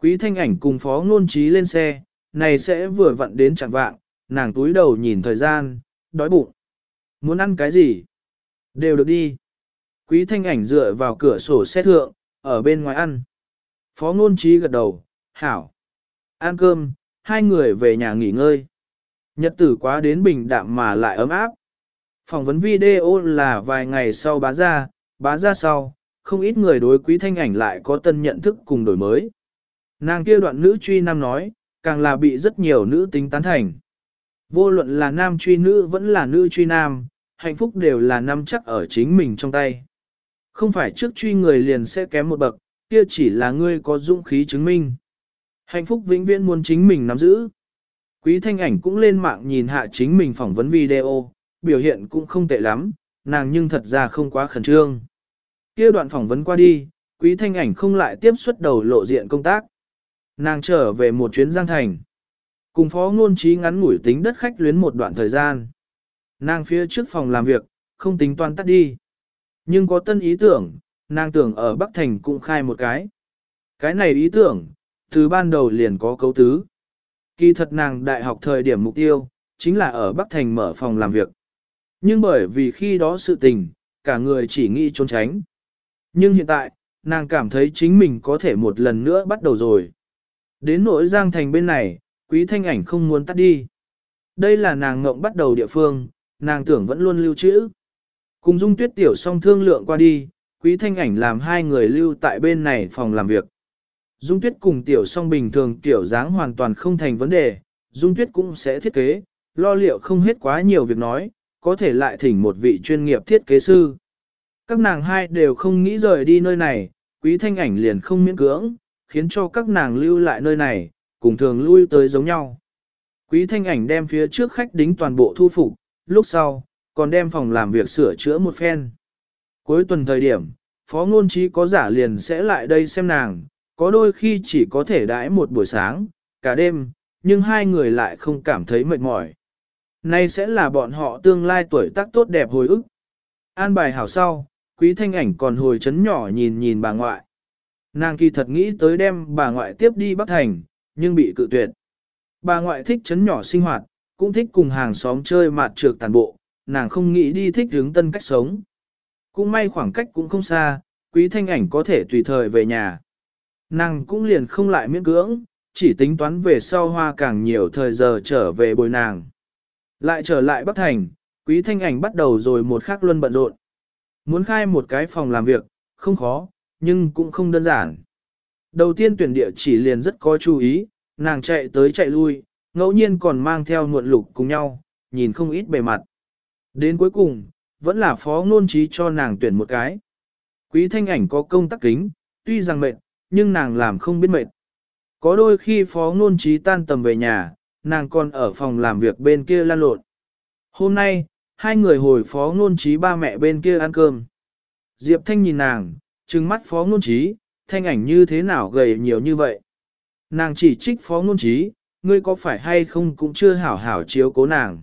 Quý thanh ảnh cùng phó ngôn trí lên xe, này sẽ vừa vặn đến chẳng vạng, nàng túi đầu nhìn thời gian, đói bụng. Muốn ăn cái gì? Đều được đi. Quý thanh ảnh dựa vào cửa sổ xe thượng, ở bên ngoài ăn. Phó ngôn trí gật đầu, hảo. Ăn cơm, hai người về nhà nghỉ ngơi. Nhật tử quá đến bình đạm mà lại ấm áp. Phỏng vấn video là vài ngày sau bá ra, bá ra sau, không ít người đối quý thanh ảnh lại có tân nhận thức cùng đổi mới. Nàng kia đoạn nữ truy nam nói, càng là bị rất nhiều nữ tính tán thành. Vô luận là nam truy nữ vẫn là nữ truy nam, hạnh phúc đều là nắm chắc ở chính mình trong tay. Không phải trước truy người liền sẽ kém một bậc, kia chỉ là ngươi có dũng khí chứng minh. Hạnh phúc vĩnh viễn muốn chính mình nắm giữ. Quý thanh ảnh cũng lên mạng nhìn hạ chính mình phỏng vấn video, biểu hiện cũng không tệ lắm, nàng nhưng thật ra không quá khẩn trương. kia đoạn phỏng vấn qua đi, quý thanh ảnh không lại tiếp xuất đầu lộ diện công tác. Nàng trở về một chuyến giang thành. Cùng phó ngôn trí ngắn ngủi tính đất khách luyến một đoạn thời gian. Nàng phía trước phòng làm việc, không tính toán tắt đi. Nhưng có tân ý tưởng, nàng tưởng ở Bắc Thành cũng khai một cái. Cái này ý tưởng, từ ban đầu liền có cấu tứ. Kỳ thật nàng đại học thời điểm mục tiêu, chính là ở Bắc Thành mở phòng làm việc. Nhưng bởi vì khi đó sự tình, cả người chỉ nghĩ trốn tránh. Nhưng hiện tại, nàng cảm thấy chính mình có thể một lần nữa bắt đầu rồi. Đến nỗi Giang Thành bên này, quý thanh ảnh không muốn tắt đi. Đây là nàng ngộng bắt đầu địa phương, nàng tưởng vẫn luôn lưu trữ. Cùng dung tuyết tiểu song thương lượng qua đi, quý thanh ảnh làm hai người lưu tại bên này phòng làm việc. Dung tuyết cùng tiểu song bình thường tiểu dáng hoàn toàn không thành vấn đề, dung tuyết cũng sẽ thiết kế, lo liệu không hết quá nhiều việc nói, có thể lại thỉnh một vị chuyên nghiệp thiết kế sư. Các nàng hai đều không nghĩ rời đi nơi này, quý thanh ảnh liền không miễn cưỡng, khiến cho các nàng lưu lại nơi này, cùng thường lui tới giống nhau. Quý thanh ảnh đem phía trước khách đính toàn bộ thu phục, lúc sau, còn đem phòng làm việc sửa chữa một phen. Cuối tuần thời điểm, phó ngôn trí có giả liền sẽ lại đây xem nàng, có đôi khi chỉ có thể đãi một buổi sáng, cả đêm, nhưng hai người lại không cảm thấy mệt mỏi. Nay sẽ là bọn họ tương lai tuổi tác tốt đẹp hồi ức. An bài hảo sau, quý thanh ảnh còn hồi chấn nhỏ nhìn nhìn bà ngoại. Nàng kỳ thật nghĩ tới đem bà ngoại tiếp đi Bắc Thành, nhưng bị cự tuyệt. Bà ngoại thích chấn nhỏ sinh hoạt, cũng thích cùng hàng xóm chơi mạt trược tàn bộ, nàng không nghĩ đi thích hướng tân cách sống. Cũng may khoảng cách cũng không xa, quý thanh ảnh có thể tùy thời về nhà. Nàng cũng liền không lại miễn cưỡng, chỉ tính toán về sau hoa càng nhiều thời giờ trở về bồi nàng. Lại trở lại Bắc Thành, quý thanh ảnh bắt đầu rồi một khắc luân bận rộn. Muốn khai một cái phòng làm việc, không khó, nhưng cũng không đơn giản. Đầu tiên tuyển địa chỉ liền rất có chú ý, nàng chạy tới chạy lui, ngẫu nhiên còn mang theo nguồn lục cùng nhau, nhìn không ít bề mặt. Đến cuối cùng, vẫn là phó ngôn trí cho nàng tuyển một cái. Quý thanh ảnh có công tác kính, tuy rằng mệt, nhưng nàng làm không biết mệt. Có đôi khi phó ngôn trí tan tầm về nhà, nàng còn ở phòng làm việc bên kia lan lộn. Hôm nay, hai người hồi phó ngôn trí ba mẹ bên kia ăn cơm. Diệp Thanh nhìn nàng, trừng mắt phó ngôn trí, thanh ảnh như thế nào gầy nhiều như vậy. Nàng chỉ trích phó ngôn trí, ngươi có phải hay không cũng chưa hảo hảo chiếu cố nàng.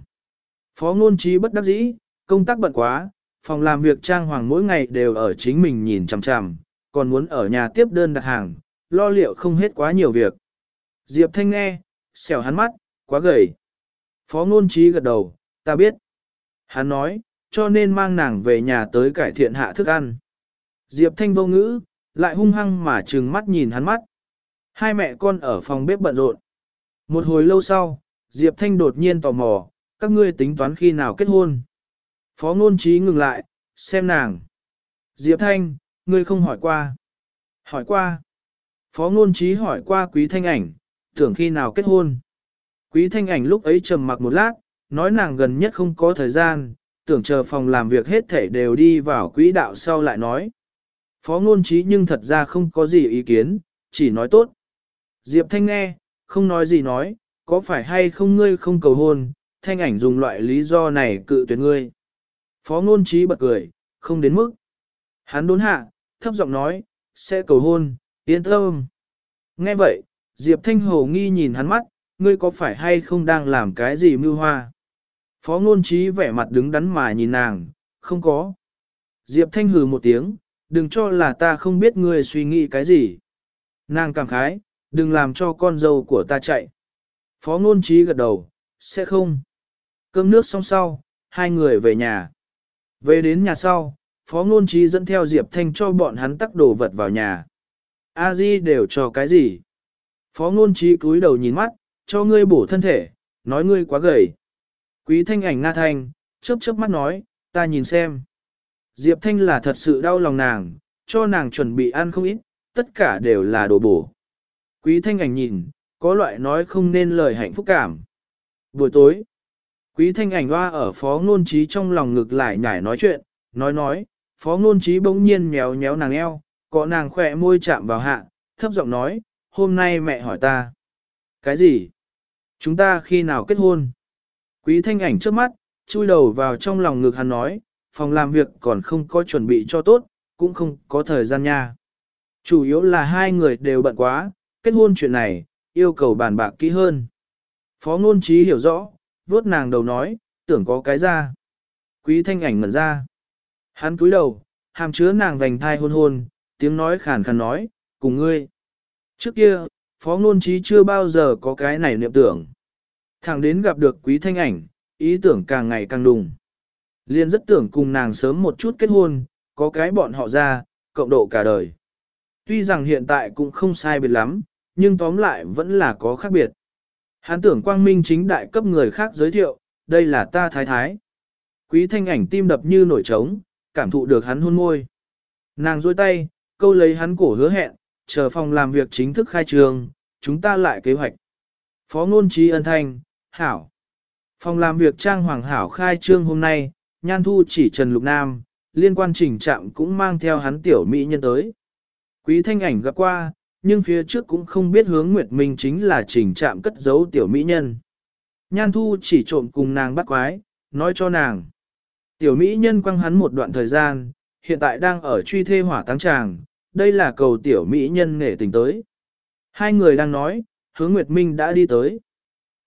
Phó ngôn trí bất đắc dĩ, công tác bận quá, phòng làm việc trang hoàng mỗi ngày đều ở chính mình nhìn chằm chằm, còn muốn ở nhà tiếp đơn đặt hàng, lo liệu không hết quá nhiều việc. Diệp Thanh nghe, xẻo hắn mắt, quá gầy. Phó ngôn trí gật đầu, ta biết. Hắn nói, cho nên mang nàng về nhà tới cải thiện hạ thức ăn. Diệp Thanh vô ngữ, lại hung hăng mà trừng mắt nhìn hắn mắt. Hai mẹ con ở phòng bếp bận rộn. Một hồi lâu sau, Diệp Thanh đột nhiên tò mò, các ngươi tính toán khi nào kết hôn. Phó ngôn trí ngừng lại, xem nàng. Diệp Thanh, ngươi không hỏi qua. Hỏi qua. Phó ngôn trí hỏi qua quý thanh ảnh, tưởng khi nào kết hôn. Quý thanh ảnh lúc ấy trầm mặc một lát, nói nàng gần nhất không có thời gian, tưởng chờ phòng làm việc hết thể đều đi vào quỹ đạo sau lại nói. Phó ngôn trí nhưng thật ra không có gì ý kiến, chỉ nói tốt. Diệp Thanh nghe, không nói gì nói, có phải hay không ngươi không cầu hôn, thanh ảnh dùng loại lý do này cự tuyệt ngươi. Phó ngôn trí bật cười, không đến mức. Hắn đốn hạ, thấp giọng nói, sẽ cầu hôn, yên tâm. Nghe vậy, Diệp Thanh Hồ nghi nhìn hắn mắt, ngươi có phải hay không đang làm cái gì mưu hoa? Phó ngôn trí vẻ mặt đứng đắn mà nhìn nàng, không có. Diệp Thanh hừ một tiếng, đừng cho là ta không biết ngươi suy nghĩ cái gì. Nàng cảm khái, đừng làm cho con dâu của ta chạy. Phó ngôn trí gật đầu, sẽ không. Cơm nước xong sau, hai người về nhà. Về đến nhà sau, Phó ngôn trí dẫn theo Diệp Thanh cho bọn hắn tắc đồ vật vào nhà. A Di đều cho cái gì? Phó ngôn trí cúi đầu nhìn mắt, cho ngươi bổ thân thể, nói ngươi quá gầy. Quý thanh ảnh Nga Thanh, chớp chớp mắt nói, ta nhìn xem. Diệp Thanh là thật sự đau lòng nàng, cho nàng chuẩn bị ăn không ít, tất cả đều là đồ bổ. Quý thanh ảnh nhìn, có loại nói không nên lời hạnh phúc cảm. Buổi tối, quý thanh ảnh hoa ở phó ngôn trí trong lòng ngực lại nhảy nói chuyện, nói nói, phó ngôn trí bỗng nhiên méo méo nàng eo, có nàng khỏe môi chạm vào hạ, thấp giọng nói, hôm nay mẹ hỏi ta. Cái gì? Chúng ta khi nào kết hôn? Quý thanh ảnh trước mắt, chui đầu vào trong lòng ngực hắn nói, phòng làm việc còn không có chuẩn bị cho tốt, cũng không có thời gian nha. Chủ yếu là hai người đều bận quá, kết hôn chuyện này, yêu cầu bàn bạc kỹ hơn. Phó ngôn trí hiểu rõ, vuốt nàng đầu nói, tưởng có cái ra. Quý thanh ảnh ngẩn ra. Hắn cúi đầu, hàm chứa nàng vành thai hôn hôn, tiếng nói khàn khàn nói, cùng ngươi. Trước kia, phó ngôn trí chưa bao giờ có cái này niệm tưởng. Thẳng đến gặp được quý thanh ảnh, ý tưởng càng ngày càng đùng. Liên rất tưởng cùng nàng sớm một chút kết hôn, có cái bọn họ ra, cộng độ cả đời. Tuy rằng hiện tại cũng không sai biệt lắm, nhưng tóm lại vẫn là có khác biệt. Hắn tưởng quang minh chính đại cấp người khác giới thiệu, đây là ta thái thái. Quý thanh ảnh tim đập như nổi trống, cảm thụ được hắn hôn môi. Nàng dôi tay, câu lấy hắn cổ hứa hẹn, chờ phòng làm việc chính thức khai trường, chúng ta lại kế hoạch. Phó ngôn trí ân thanh, hảo. Phòng làm việc trang hoàng hảo khai trương hôm nay, nhan thu chỉ Trần Lục Nam, liên quan trình trạm cũng mang theo hắn tiểu mỹ nhân tới. Quý thanh ảnh gặp qua, nhưng phía trước cũng không biết hướng Nguyệt Minh chính là trình trạm cất giấu tiểu mỹ nhân. Nhan thu chỉ trộm cùng nàng bắt quái, nói cho nàng. Tiểu mỹ nhân quăng hắn một đoạn thời gian, hiện tại đang ở truy thê hỏa táng tràng, đây là cầu tiểu mỹ nhân nghệ tình tới. Hai người đang nói, hướng Nguyệt Minh đã đi tới.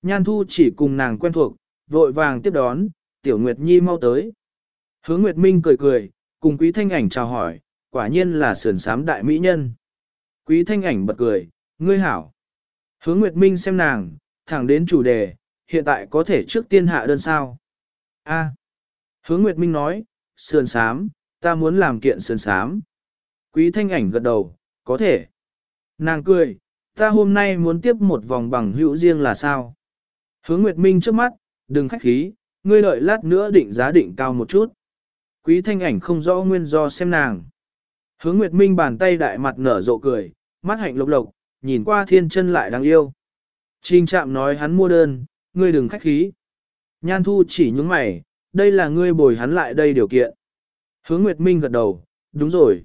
Nhan Thu chỉ cùng nàng quen thuộc, vội vàng tiếp đón, tiểu Nguyệt Nhi mau tới. Hướng Nguyệt Minh cười cười, cùng quý thanh ảnh chào hỏi, quả nhiên là sườn sám đại mỹ nhân. Quý thanh ảnh bật cười, ngươi hảo. Hướng Nguyệt Minh xem nàng, thẳng đến chủ đề, hiện tại có thể trước tiên hạ đơn sao. A. Hướng Nguyệt Minh nói, sườn sám, ta muốn làm kiện sườn sám. Quý thanh ảnh gật đầu, có thể. Nàng cười, ta hôm nay muốn tiếp một vòng bằng hữu riêng là sao? Hướng Nguyệt Minh trước mắt, đừng khách khí, ngươi đợi lát nữa định giá định cao một chút. Quý thanh ảnh không rõ nguyên do xem nàng. Hướng Nguyệt Minh bàn tay đại mặt nở rộ cười, mắt hạnh lộc lộc, nhìn qua thiên chân lại đáng yêu. Trình trạm nói hắn mua đơn, ngươi đừng khách khí. Nhan thu chỉ nhúng mày, đây là ngươi bồi hắn lại đây điều kiện. Hướng Nguyệt Minh gật đầu, đúng rồi.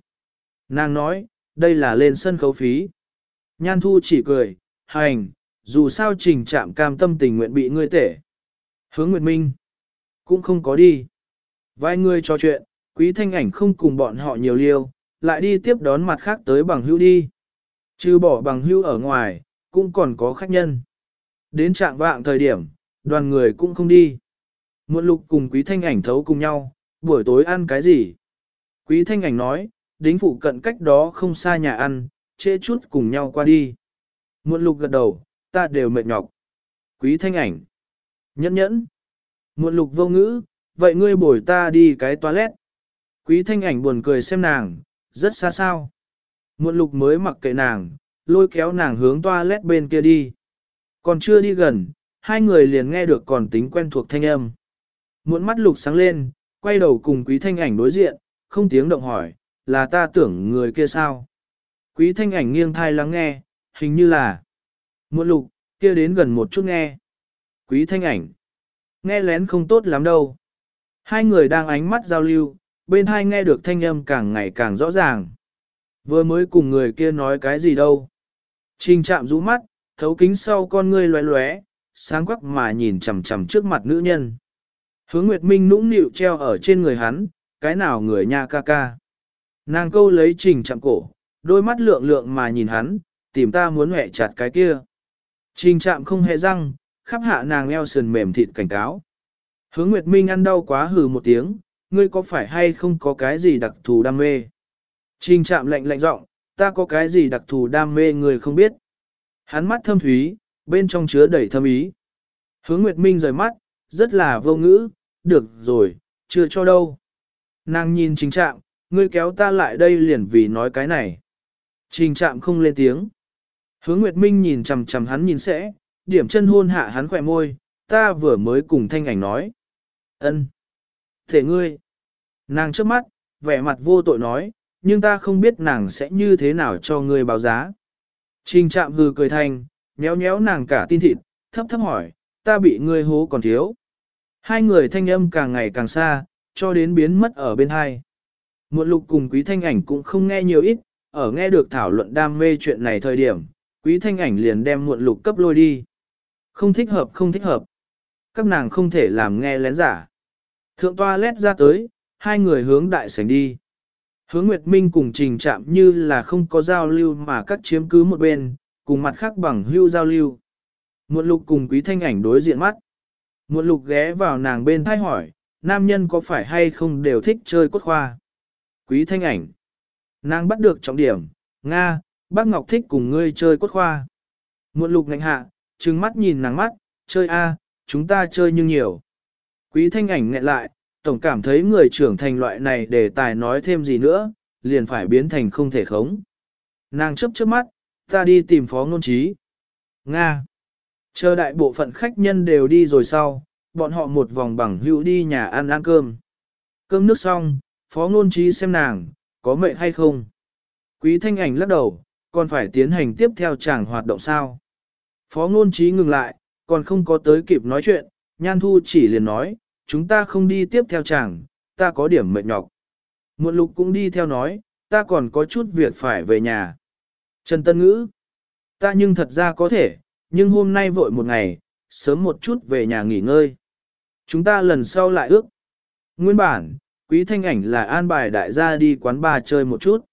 Nàng nói, đây là lên sân khấu phí. Nhan thu chỉ cười, hành, dù sao trình trạm cam tâm tình nguyện bị ngươi tể. Hướng Nguyệt Minh, cũng không có đi. Vài người trò chuyện, quý thanh ảnh không cùng bọn họ nhiều liêu, lại đi tiếp đón mặt khác tới bằng hữu đi. Trừ bỏ bằng hữu ở ngoài, cũng còn có khách nhân. Đến trạng vạng thời điểm, đoàn người cũng không đi. Muộn lục cùng quý thanh ảnh thấu cùng nhau, buổi tối ăn cái gì? Quý thanh ảnh nói, đính phụ cận cách đó không xa nhà ăn, trễ chút cùng nhau qua đi. Muộn lục gật đầu, ta đều mệt nhọc. Quý thanh ảnh. Nhẫn nhẫn. Muộn lục vô ngữ, vậy ngươi bồi ta đi cái toilet. Quý thanh ảnh buồn cười xem nàng, rất xa sao. Muộn lục mới mặc kệ nàng, lôi kéo nàng hướng toilet bên kia đi. Còn chưa đi gần, hai người liền nghe được còn tính quen thuộc thanh âm. Muộn mắt lục sáng lên, quay đầu cùng quý thanh ảnh đối diện, không tiếng động hỏi, là ta tưởng người kia sao? Quý thanh ảnh nghiêng thai lắng nghe, hình như là muộn lục, kia đến gần một chút nghe. Quý thanh ảnh, nghe lén không tốt lắm đâu. Hai người đang ánh mắt giao lưu, bên hai nghe được thanh âm càng ngày càng rõ ràng. Vừa mới cùng người kia nói cái gì đâu. Trình chạm rũ mắt, thấu kính sau con ngươi loé loé, sáng quắc mà nhìn chằm chằm trước mặt nữ nhân. Hướng Nguyệt Minh nũng nịu treo ở trên người hắn, cái nào người nha ca ca. Nàng câu lấy trình chạm cổ, đôi mắt lượng lượng mà nhìn hắn, tìm ta muốn hẹ chặt cái kia. Trình chạm không hề răng, khắp hạ nàng eo sườn mềm thịt cảnh cáo. Hướng Nguyệt Minh ăn đau quá hừ một tiếng, ngươi có phải hay không có cái gì đặc thù đam mê? Trình chạm lạnh lạnh giọng, ta có cái gì đặc thù đam mê người không biết. Hắn mắt thâm thúy, bên trong chứa đầy thâm ý. Hướng Nguyệt Minh rời mắt, rất là vô ngữ, được rồi, chưa cho đâu. Nàng nhìn trình trạm, ngươi kéo ta lại đây liền vì nói cái này. Trình trạm không lên tiếng. Hướng Nguyệt Minh nhìn chằm chằm hắn nhìn sẽ, điểm chân hôn hạ hắn khỏe môi, ta vừa mới cùng thanh ảnh nói. ân, Thể ngươi. Nàng trước mắt, vẻ mặt vô tội nói, nhưng ta không biết nàng sẽ như thế nào cho ngươi báo giá. Trình trạm hừ cười thành, nhéo nhéo nàng cả tin thịt, thấp thấp hỏi, ta bị ngươi hố còn thiếu. Hai người thanh âm càng ngày càng xa, cho đến biến mất ở bên hai. Muộn lục cùng quý thanh ảnh cũng không nghe nhiều ít, ở nghe được thảo luận đam mê chuyện này thời điểm, quý thanh ảnh liền đem muộn lục cấp lôi đi. Không thích hợp không thích hợp. Các nàng không thể làm nghe lén giả. Thượng toa lét ra tới, hai người hướng đại sảnh đi. Hướng Nguyệt Minh cùng trình chạm như là không có giao lưu mà cắt chiếm cứ một bên, cùng mặt khác bằng hưu giao lưu. Muộn lục cùng quý thanh ảnh đối diện mắt. Muộn lục ghé vào nàng bên thay hỏi, nam nhân có phải hay không đều thích chơi cốt khoa. Quý thanh ảnh. Nàng bắt được trọng điểm, Nga, bác Ngọc thích cùng ngươi chơi cốt khoa. Muộn lục ngạnh hạ, trừng mắt nhìn nàng mắt, chơi a, chúng ta chơi nhưng nhiều. Quý thanh ảnh nghẹn lại, tổng cảm thấy người trưởng thành loại này để tài nói thêm gì nữa, liền phải biến thành không thể khống. Nàng chấp trước mắt, ta đi tìm phó ngôn trí. Nga. Chờ đại bộ phận khách nhân đều đi rồi sau, bọn họ một vòng bằng hữu đi nhà ăn ăn cơm. Cơm nước xong, phó ngôn trí xem nàng, có mệt hay không. Quý thanh ảnh lắc đầu, còn phải tiến hành tiếp theo chàng hoạt động sao. Phó ngôn trí ngừng lại, còn không có tới kịp nói chuyện, nhan thu chỉ liền nói, chúng ta không đi tiếp theo chàng, ta có điểm mệt nhọc. Muộn lục cũng đi theo nói, ta còn có chút việc phải về nhà. Trần Tân Ngữ, ta nhưng thật ra có thể, nhưng hôm nay vội một ngày, sớm một chút về nhà nghỉ ngơi. Chúng ta lần sau lại ước. Nguyên bản, quý thanh ảnh là an bài đại gia đi quán bar chơi một chút.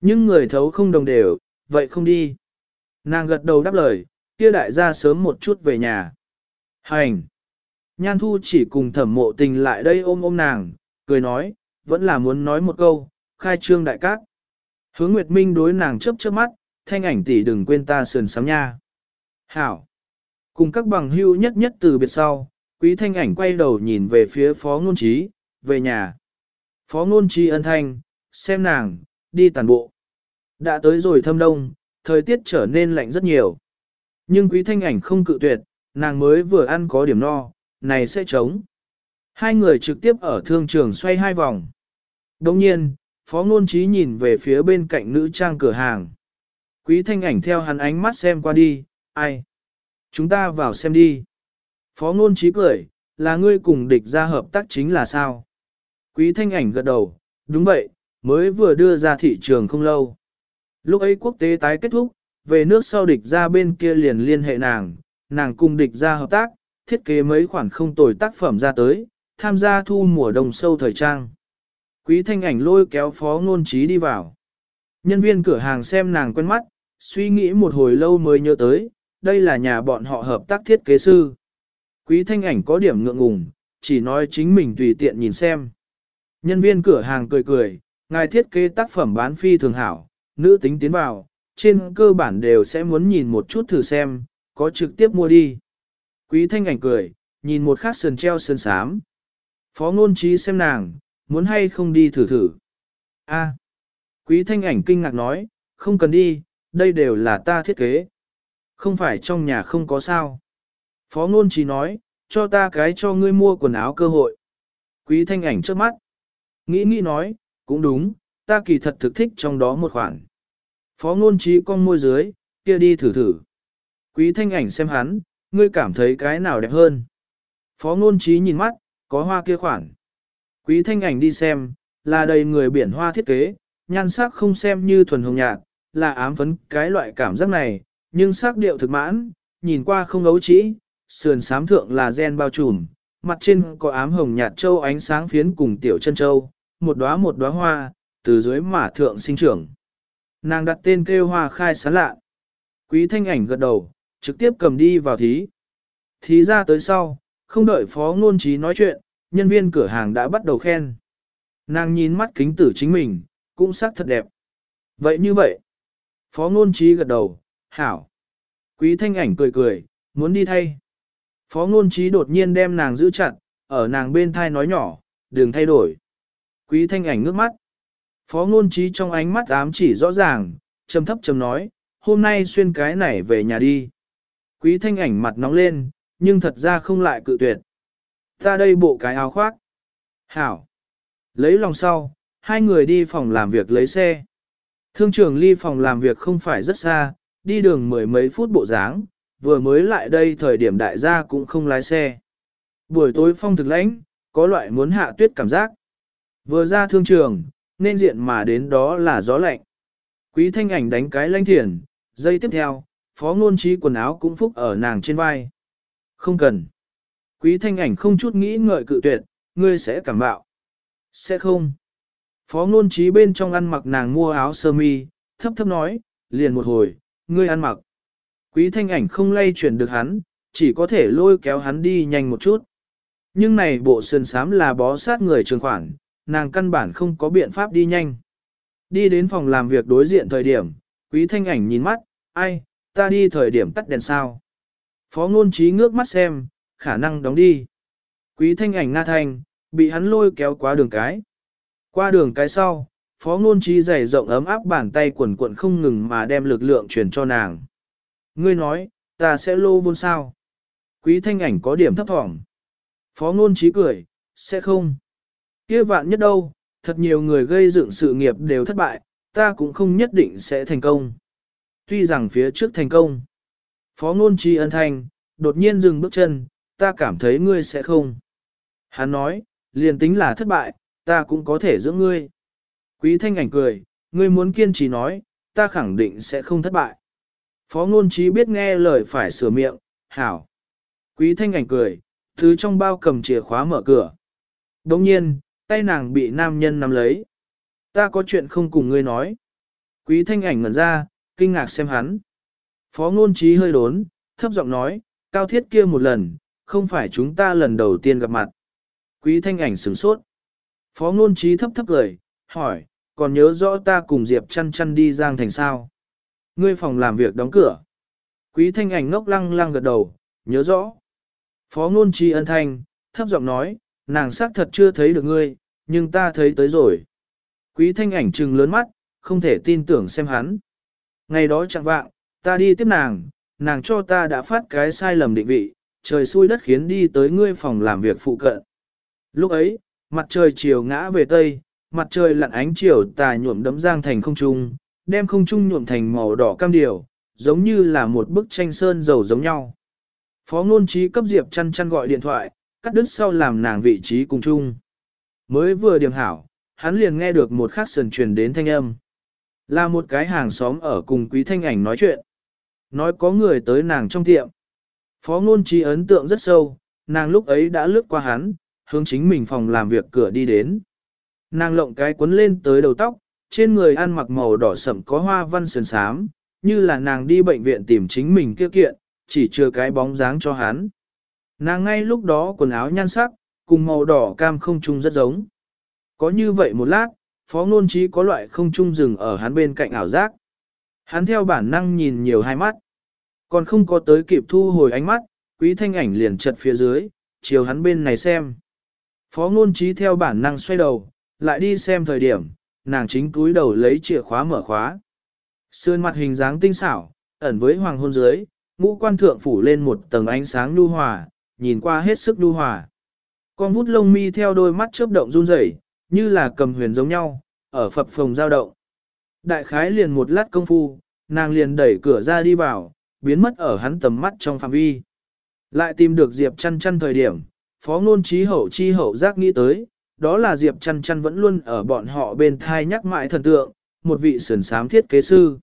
Nhưng người thấu không đồng đều, vậy không đi. Nàng gật đầu đáp lời, kia đại gia sớm một chút về nhà. Hành! Nhan thu chỉ cùng thẩm mộ tình lại đây ôm ôm nàng, cười nói, vẫn là muốn nói một câu, khai trương đại cát. Hướng Nguyệt Minh đối nàng chớp chớp mắt, thanh ảnh tỷ đừng quên ta sườn sám nha. Hảo! Cùng các bằng hưu nhất nhất từ biệt sau, quý thanh ảnh quay đầu nhìn về phía phó ngôn trí, về nhà. Phó ngôn trí ân thanh, xem nàng, đi tàn bộ. Đã tới rồi thâm đông, thời tiết trở nên lạnh rất nhiều. Nhưng quý thanh ảnh không cự tuyệt, nàng mới vừa ăn có điểm no, này sẽ trống. Hai người trực tiếp ở thương trường xoay hai vòng. Đồng nhiên, Phó Ngôn Trí nhìn về phía bên cạnh nữ trang cửa hàng. Quý thanh ảnh theo hắn ánh mắt xem qua đi, ai? Chúng ta vào xem đi. Phó Ngôn Trí cười, là ngươi cùng địch ra hợp tác chính là sao? Quý thanh ảnh gật đầu, đúng vậy, mới vừa đưa ra thị trường không lâu. Lúc ấy quốc tế tái kết thúc, về nước sau địch ra bên kia liền liên hệ nàng, nàng cùng địch ra hợp tác, thiết kế mấy khoản không tồi tác phẩm ra tới, tham gia thu mùa đông sâu thời trang. Quý thanh ảnh lôi kéo phó ngôn trí đi vào. Nhân viên cửa hàng xem nàng quen mắt, suy nghĩ một hồi lâu mới nhớ tới, đây là nhà bọn họ hợp tác thiết kế sư. Quý thanh ảnh có điểm ngượng ngùng, chỉ nói chính mình tùy tiện nhìn xem. Nhân viên cửa hàng cười cười, ngài thiết kế tác phẩm bán phi thường hảo, nữ tính tiến vào, trên cơ bản đều sẽ muốn nhìn một chút thử xem, có trực tiếp mua đi. Quý thanh ảnh cười, nhìn một khát sườn treo sườn sám. Phó ngôn trí xem nàng, muốn hay không đi thử thử. A. Quý thanh ảnh kinh ngạc nói, không cần đi, đây đều là ta thiết kế. Không phải trong nhà không có sao. Phó ngôn chỉ nói, cho ta cái cho ngươi mua quần áo cơ hội. Quý thanh ảnh trước mắt. Nghĩ nghĩ nói, cũng đúng, ta kỳ thật thực thích trong đó một khoản. Phó ngôn trí con môi dưới, kia đi thử thử. Quý thanh ảnh xem hắn, ngươi cảm thấy cái nào đẹp hơn. Phó ngôn trí nhìn mắt, có hoa kia khoản. Quý thanh ảnh đi xem, là đầy người biển hoa thiết kế, nhan sắc không xem như thuần hồng nhạt, là ám phấn cái loại cảm giác này, nhưng sắc điệu thực mãn, nhìn qua không ấu trĩ, sườn sám thượng là gen bao trùm, mặt trên có ám hồng nhạt châu ánh sáng phiến cùng tiểu chân châu, một đóa một đóa hoa, từ dưới mả thượng sinh trưởng. Nàng đặt tên kêu hoa khai sán lạ. Quý thanh ảnh gật đầu, trực tiếp cầm đi vào thí. Thí ra tới sau, không đợi phó ngôn trí nói chuyện, nhân viên cửa hàng đã bắt đầu khen. Nàng nhìn mắt kính tử chính mình, cũng sắc thật đẹp. Vậy như vậy, phó ngôn trí gật đầu, hảo. Quý thanh ảnh cười cười, muốn đi thay. Phó ngôn trí đột nhiên đem nàng giữ chặt, ở nàng bên thai nói nhỏ, đừng thay đổi. Quý thanh ảnh ngước mắt. Phó ngôn trí trong ánh mắt ám chỉ rõ ràng, trầm thấp trầm nói, hôm nay xuyên cái này về nhà đi. Quý thanh ảnh mặt nóng lên, nhưng thật ra không lại cự tuyệt. Ta đây bộ cái áo khoác. Hảo. Lấy lòng sau, hai người đi phòng làm việc lấy xe. Thương trưởng ly phòng làm việc không phải rất xa, đi đường mười mấy phút bộ dáng, vừa mới lại đây thời điểm đại gia cũng không lái xe. Buổi tối phong thực lãnh, có loại muốn hạ tuyết cảm giác. Vừa ra thương trường, nên diện mà đến đó là gió lạnh. Quý thanh ảnh đánh cái lanh thiền, dây tiếp theo, phó ngôn trí quần áo cũng phúc ở nàng trên vai. Không cần. Quý thanh ảnh không chút nghĩ ngợi cự tuyệt, ngươi sẽ cảm bạo. Sẽ không. Phó ngôn trí bên trong ăn mặc nàng mua áo sơ mi, thấp thấp nói, liền một hồi, ngươi ăn mặc. Quý thanh ảnh không lay chuyển được hắn, chỉ có thể lôi kéo hắn đi nhanh một chút. Nhưng này bộ sườn sám là bó sát người trường khoản, nàng căn bản không có biện pháp đi nhanh. Đi đến phòng làm việc đối diện thời điểm, quý thanh ảnh nhìn mắt, ai, ta đi thời điểm tắt đèn sao. Phó ngôn trí ngước mắt xem, khả năng đóng đi. Quý thanh ảnh nga thanh, bị hắn lôi kéo qua đường cái. Qua đường cái sau, phó ngôn trí dày rộng ấm áp bàn tay quần quận không ngừng mà đem lực lượng truyền cho nàng. Ngươi nói, ta sẽ lô vốn sao? Quý thanh ảnh có điểm thấp thỏm. Phó ngôn trí cười, sẽ không. kia vạn nhất đâu, thật nhiều người gây dựng sự nghiệp đều thất bại, ta cũng không nhất định sẽ thành công. Tuy rằng phía trước thành công, phó ngôn trí ân thanh, đột nhiên dừng bước chân, ta cảm thấy ngươi sẽ không. Hắn nói, liền tính là thất bại, ta cũng có thể giữ ngươi. Quý thanh ảnh cười, ngươi muốn kiên trì nói, ta khẳng định sẽ không thất bại. Phó ngôn trí biết nghe lời phải sửa miệng, hảo. Quý thanh ảnh cười, thứ trong bao cầm chìa khóa mở cửa. Đồng nhiên, tay nàng bị nam nhân nắm lấy. Ta có chuyện không cùng ngươi nói. Quý thanh ảnh ngẩn ra, kinh ngạc xem hắn. Phó ngôn trí hơi đốn, thấp giọng nói, cao thiết kia một lần, không phải chúng ta lần đầu tiên gặp mặt. Quý thanh ảnh sửng sốt. Phó ngôn trí thấp thấp cười, hỏi, còn nhớ rõ ta cùng Diệp chăn chăn đi giang thành sao? Ngươi phòng làm việc đóng cửa. Quý thanh ảnh ngốc lăng lăng gật đầu, nhớ rõ. Phó ngôn trí ân thanh, thấp giọng nói, nàng xác thật chưa thấy được ngươi, nhưng ta thấy tới rồi. Quý thanh ảnh trừng lớn mắt, không thể tin tưởng xem hắn. Ngày đó chẳng vạng, ta đi tiếp nàng, nàng cho ta đã phát cái sai lầm định vị, trời xui đất khiến đi tới ngươi phòng làm việc phụ cận. Lúc ấy, mặt trời chiều ngã về tây, mặt trời lặn ánh chiều tà nhuộm đấm giang thành không trung, đem không trung nhuộm thành màu đỏ cam điều, giống như là một bức tranh sơn dầu giống nhau. Phó ngôn trí cấp Diệp chăn chăn gọi điện thoại, cắt đứt sau làm nàng vị trí cùng chung. Mới vừa điểm hảo, hắn liền nghe được một khắc sần truyền đến thanh âm. Là một cái hàng xóm ở cùng quý thanh ảnh nói chuyện. Nói có người tới nàng trong tiệm. Phó ngôn trí ấn tượng rất sâu, nàng lúc ấy đã lướt qua hắn, hướng chính mình phòng làm việc cửa đi đến. Nàng lộng cái cuốn lên tới đầu tóc, trên người ăn mặc màu đỏ sậm có hoa văn sườn sám, như là nàng đi bệnh viện tìm chính mình kia kiện, chỉ chưa cái bóng dáng cho hắn. Nàng ngay lúc đó quần áo nhan sắc, cùng màu đỏ cam không chung rất giống. Có như vậy một lát, phó ngôn trí có loại không chung rừng ở hắn bên cạnh ảo giác. Hắn theo bản năng nhìn nhiều hai mắt. Còn không có tới kịp thu hồi ánh mắt, quý thanh ảnh liền chật phía dưới, chiều hắn bên này xem. Phó ngôn trí theo bản năng xoay đầu, lại đi xem thời điểm, nàng chính túi đầu lấy chìa khóa mở khóa. Sườn mặt hình dáng tinh xảo, ẩn với hoàng hôn dưới, ngũ quan thượng phủ lên một tầng ánh sáng nhu hòa, nhìn qua hết sức nhu hòa. Con vút lông mi theo đôi mắt chớp động run rẩy, như là cầm huyền giống nhau, ở phập phòng giao động. Đại khái liền một lát công phu, nàng liền đẩy cửa ra đi vào, biến mất ở hắn tầm mắt trong phạm vi. Lại tìm được Diệp chăn chăn thời điểm, phó ngôn trí hậu chi hậu giác nghĩ tới, đó là Diệp chăn chăn vẫn luôn ở bọn họ bên thai nhắc mãi thần tượng, một vị sườn sám thiết kế sư.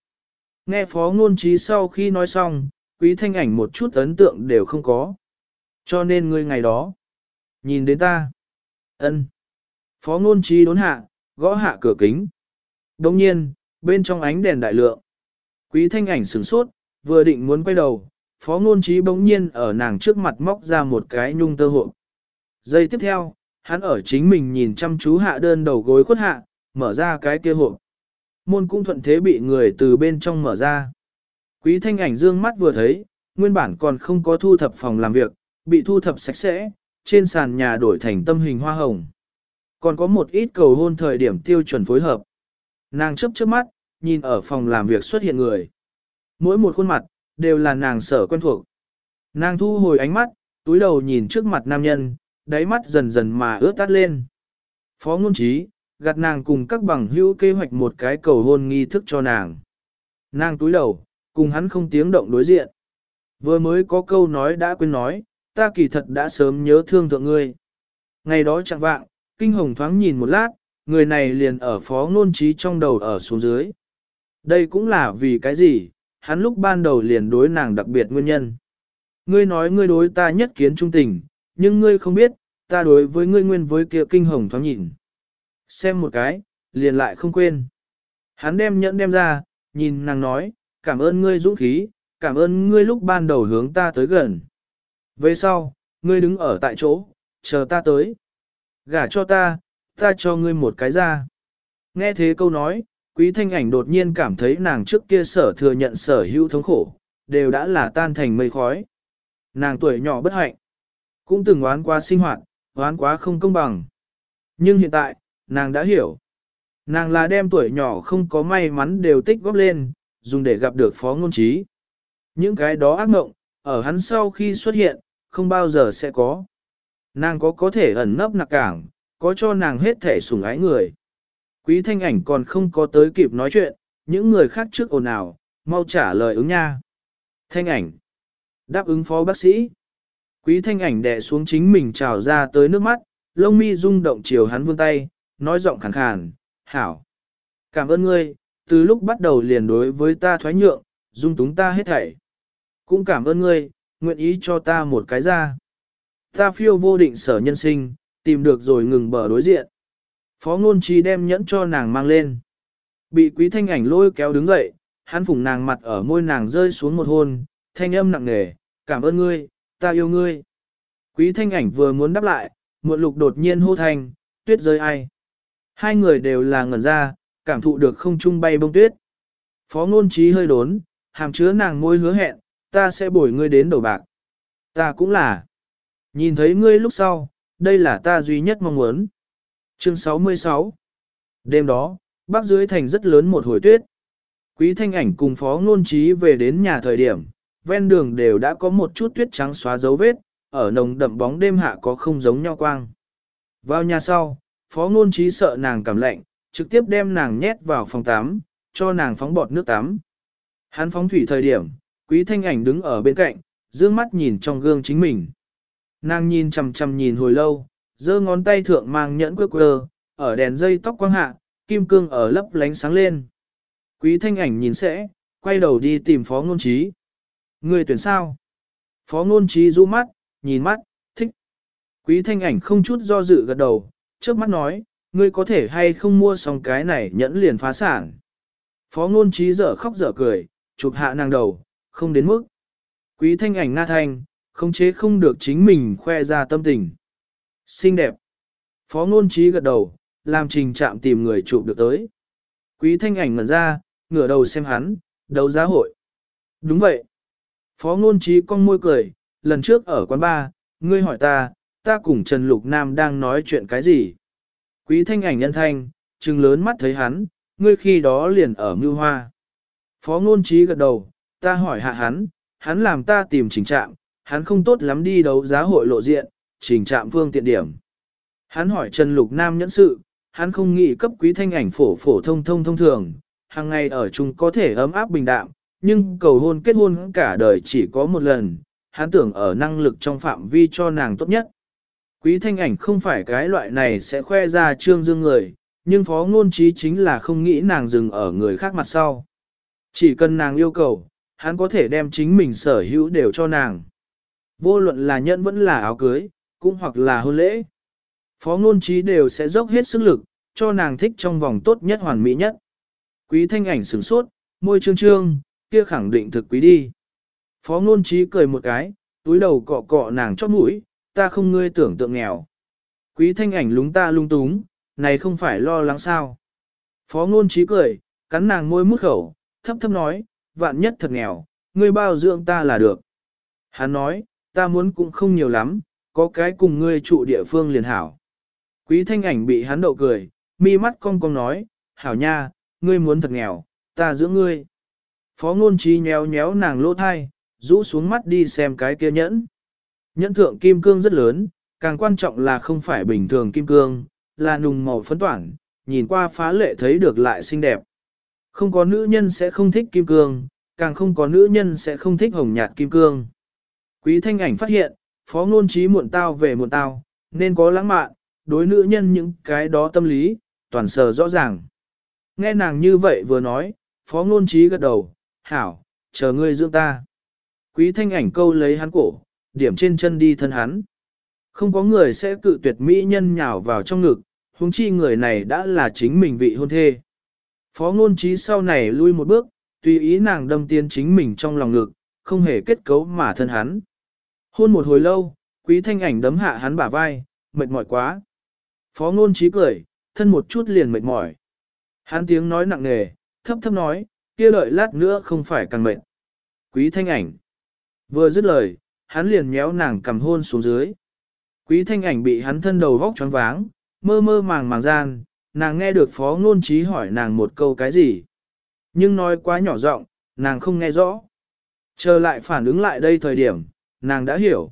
Nghe phó ngôn trí sau khi nói xong, quý thanh ảnh một chút ấn tượng đều không có. Cho nên ngươi ngày đó, nhìn đến ta. ân Phó ngôn trí đốn hạ, gõ hạ cửa kính. Đồng nhiên, bên trong ánh đèn đại lượng. Quý thanh ảnh sửng sốt, vừa định muốn quay đầu, phó ngôn trí bỗng nhiên ở nàng trước mặt móc ra một cái nhung tơ hộ. Giây tiếp theo, hắn ở chính mình nhìn chăm chú hạ đơn đầu gối khuất hạ, mở ra cái kia hộp. Môn cũng thuận thế bị người từ bên trong mở ra. Quý thanh ảnh dương mắt vừa thấy, nguyên bản còn không có thu thập phòng làm việc, bị thu thập sạch sẽ, trên sàn nhà đổi thành tâm hình hoa hồng. Còn có một ít cầu hôn thời điểm tiêu chuẩn phối hợp. Nàng chấp trước mắt, nhìn ở phòng làm việc xuất hiện người. Mỗi một khuôn mặt, đều là nàng sở quen thuộc. Nàng thu hồi ánh mắt, túi đầu nhìn trước mặt nam nhân, đáy mắt dần dần mà ướt tắt lên. Phó ngôn trí, gạt nàng cùng các bằng hữu kế hoạch một cái cầu hôn nghi thức cho nàng. Nàng túi đầu, cùng hắn không tiếng động đối diện. Vừa mới có câu nói đã quên nói, ta kỳ thật đã sớm nhớ thương thượng ngươi. Ngày đó chẳng vạng, kinh hồng thoáng nhìn một lát, người này liền ở phó ngôn trí trong đầu ở xuống dưới. Đây cũng là vì cái gì, hắn lúc ban đầu liền đối nàng đặc biệt nguyên nhân. Ngươi nói ngươi đối ta nhất kiến trung tình, nhưng ngươi không biết, ta đối với ngươi nguyên với kia kinh hồng thoáng nhìn. Xem một cái, liền lại không quên. Hắn đem nhẫn đem ra, nhìn nàng nói, cảm ơn ngươi dũng khí, cảm ơn ngươi lúc ban đầu hướng ta tới gần. Về sau, ngươi đứng ở tại chỗ, chờ ta tới. Gả cho ta, ta cho ngươi một cái ra. Nghe thế câu nói, quý thanh ảnh đột nhiên cảm thấy nàng trước kia sở thừa nhận sở hữu thống khổ, đều đã là tan thành mây khói. Nàng tuổi nhỏ bất hạnh, cũng từng oán quá sinh hoạt, oán quá không công bằng. Nhưng hiện tại, nàng đã hiểu. Nàng là đem tuổi nhỏ không có may mắn đều tích góp lên, dùng để gặp được phó ngôn trí. Những cái đó ác mộng, ở hắn sau khi xuất hiện, không bao giờ sẽ có. Nàng có có thể ẩn nấp nặc cảng, có cho nàng hết thể sủng ái người. Quý thanh ảnh còn không có tới kịp nói chuyện, những người khác trước ồn ào, mau trả lời ứng nha. Thanh ảnh. Đáp ứng phó bác sĩ. Quý thanh ảnh đè xuống chính mình trào ra tới nước mắt, lông mi rung động chiều hắn vươn tay, nói giọng khàn khàn, hảo. Cảm ơn ngươi, từ lúc bắt đầu liền đối với ta thoái nhượng, dung túng ta hết thảy. Cũng cảm ơn ngươi, nguyện ý cho ta một cái ra. Ta phiêu vô định sở nhân sinh, tìm được rồi ngừng bờ đối diện. Phó ngôn trí đem nhẫn cho nàng mang lên. Bị quý thanh ảnh lôi kéo đứng dậy, hắn phủng nàng mặt ở môi nàng rơi xuống một hôn, thanh âm nặng nề, cảm ơn ngươi, ta yêu ngươi. Quý thanh ảnh vừa muốn đáp lại, muộn lục đột nhiên hô thanh, tuyết rơi ai. Hai người đều là ngẩn ra, cảm thụ được không trung bay bông tuyết. Phó ngôn trí hơi đốn, hàm chứa nàng môi hứa hẹn, ta sẽ bồi ngươi đến đầu bạc. Ta cũng là. Nhìn thấy ngươi lúc sau, đây là ta duy nhất mong muốn. Chương 66 Đêm đó, bác dưới thành rất lớn một hồi tuyết. Quý thanh ảnh cùng phó ngôn trí về đến nhà thời điểm, ven đường đều đã có một chút tuyết trắng xóa dấu vết, ở nồng đậm bóng đêm hạ có không giống nhau quang. Vào nhà sau, phó ngôn trí sợ nàng cảm lạnh, trực tiếp đem nàng nhét vào phòng tắm, cho nàng phóng bọt nước tắm. Hắn phóng thủy thời điểm, quý thanh ảnh đứng ở bên cạnh, dương mắt nhìn trong gương chính mình. Nàng nhìn chằm chằm nhìn hồi lâu, giơ ngón tay thượng mang nhẫn quơ quơ, ở đèn dây tóc quang hạ, kim cương ở lấp lánh sáng lên. Quý thanh ảnh nhìn sẽ, quay đầu đi tìm phó ngôn trí. Ngươi tuyển sao? Phó ngôn trí rũ mắt, nhìn mắt, thích. Quý thanh ảnh không chút do dự gật đầu, trước mắt nói, ngươi có thể hay không mua xong cái này nhẫn liền phá sản. Phó ngôn trí dở khóc dở cười, chụp hạ nàng đầu, không đến mức. Quý thanh ảnh nga thanh, không chế không được chính mình khoe ra tâm tình. Xinh đẹp. Phó ngôn trí gật đầu, làm trình chạm tìm người chụp được tới. Quý thanh ảnh ngẩn ra, ngửa đầu xem hắn, đấu giá hội. Đúng vậy. Phó ngôn trí con môi cười, lần trước ở quán ba, ngươi hỏi ta, ta cùng Trần Lục Nam đang nói chuyện cái gì? Quý thanh ảnh nhân thanh, trừng lớn mắt thấy hắn, ngươi khi đó liền ở mưu hoa. Phó ngôn trí gật đầu, ta hỏi hạ hắn, hắn làm ta tìm trình trạm, hắn không tốt lắm đi đấu giá hội lộ diện, trình trạm phương tiện điểm. Hắn hỏi Trần Lục Nam nhẫn sự, hắn không nghĩ cấp quý thanh ảnh phổ phổ thông thông thông thường, hàng ngày ở chung có thể ấm áp bình đạm, nhưng cầu hôn kết hôn cả đời chỉ có một lần, hắn tưởng ở năng lực trong phạm vi cho nàng tốt nhất. Quý thanh ảnh không phải cái loại này sẽ khoe ra trương dương người, nhưng phó ngôn trí chính là không nghĩ nàng dừng ở người khác mặt sau. Chỉ cần nàng yêu cầu, hắn có thể đem chính mình sở hữu đều cho nàng. Vô luận là nhẫn vẫn là áo cưới, cũng hoặc là hôn lễ. Phó ngôn trí đều sẽ dốc hết sức lực, cho nàng thích trong vòng tốt nhất hoàn mỹ nhất. Quý thanh ảnh sửng sốt, môi trương trương, kia khẳng định thực quý đi. Phó ngôn trí cười một cái, túi đầu cọ cọ nàng chót mũi, ta không ngươi tưởng tượng nghèo. Quý thanh ảnh lúng ta lung túng, này không phải lo lắng sao. Phó ngôn trí cười, cắn nàng môi mút khẩu, thấp thấp nói, vạn nhất thật nghèo, ngươi bao dưỡng ta là được. Hắn nói, ta muốn cũng không nhiều lắm, có cái cùng ngươi trụ địa phương liền hảo. Quý thanh ảnh bị hắn đậu cười, mi mắt cong cong nói, hảo nha, ngươi muốn thật nghèo, ta giữ ngươi. Phó ngôn trí nhéo nhéo nàng lỗ thai, rũ xuống mắt đi xem cái kia nhẫn. Nhẫn thượng kim cương rất lớn, càng quan trọng là không phải bình thường kim cương, là nùng màu phấn toản, nhìn qua phá lệ thấy được lại xinh đẹp. Không có nữ nhân sẽ không thích kim cương, càng không có nữ nhân sẽ không thích hồng nhạt kim cương. Quý thanh ảnh phát hiện, phó ngôn trí muộn tao về muộn tao, nên có lãng mạn, đối nữ nhân những cái đó tâm lý, toàn sờ rõ ràng. Nghe nàng như vậy vừa nói, phó ngôn trí gật đầu, hảo, chờ ngươi dưỡng ta. Quý thanh ảnh câu lấy hắn cổ, điểm trên chân đi thân hắn. Không có người sẽ cự tuyệt mỹ nhân nhào vào trong ngực, huống chi người này đã là chính mình vị hôn thê. Phó ngôn trí sau này lui một bước, tùy ý nàng đâm tiên chính mình trong lòng ngực, không hề kết cấu mà thân hắn. Hôn một hồi lâu, quý thanh ảnh đấm hạ hắn bả vai, mệt mỏi quá. Phó ngôn trí cười, thân một chút liền mệt mỏi. Hắn tiếng nói nặng nề, thấp thấp nói, kia đợi lát nữa không phải càng mệt. Quý thanh ảnh. Vừa dứt lời, hắn liền nhéo nàng cầm hôn xuống dưới. Quý thanh ảnh bị hắn thân đầu vóc choáng váng, mơ mơ màng màng gian, nàng nghe được phó ngôn trí hỏi nàng một câu cái gì. Nhưng nói quá nhỏ giọng, nàng không nghe rõ. Chờ lại phản ứng lại đây thời điểm, nàng đã hiểu.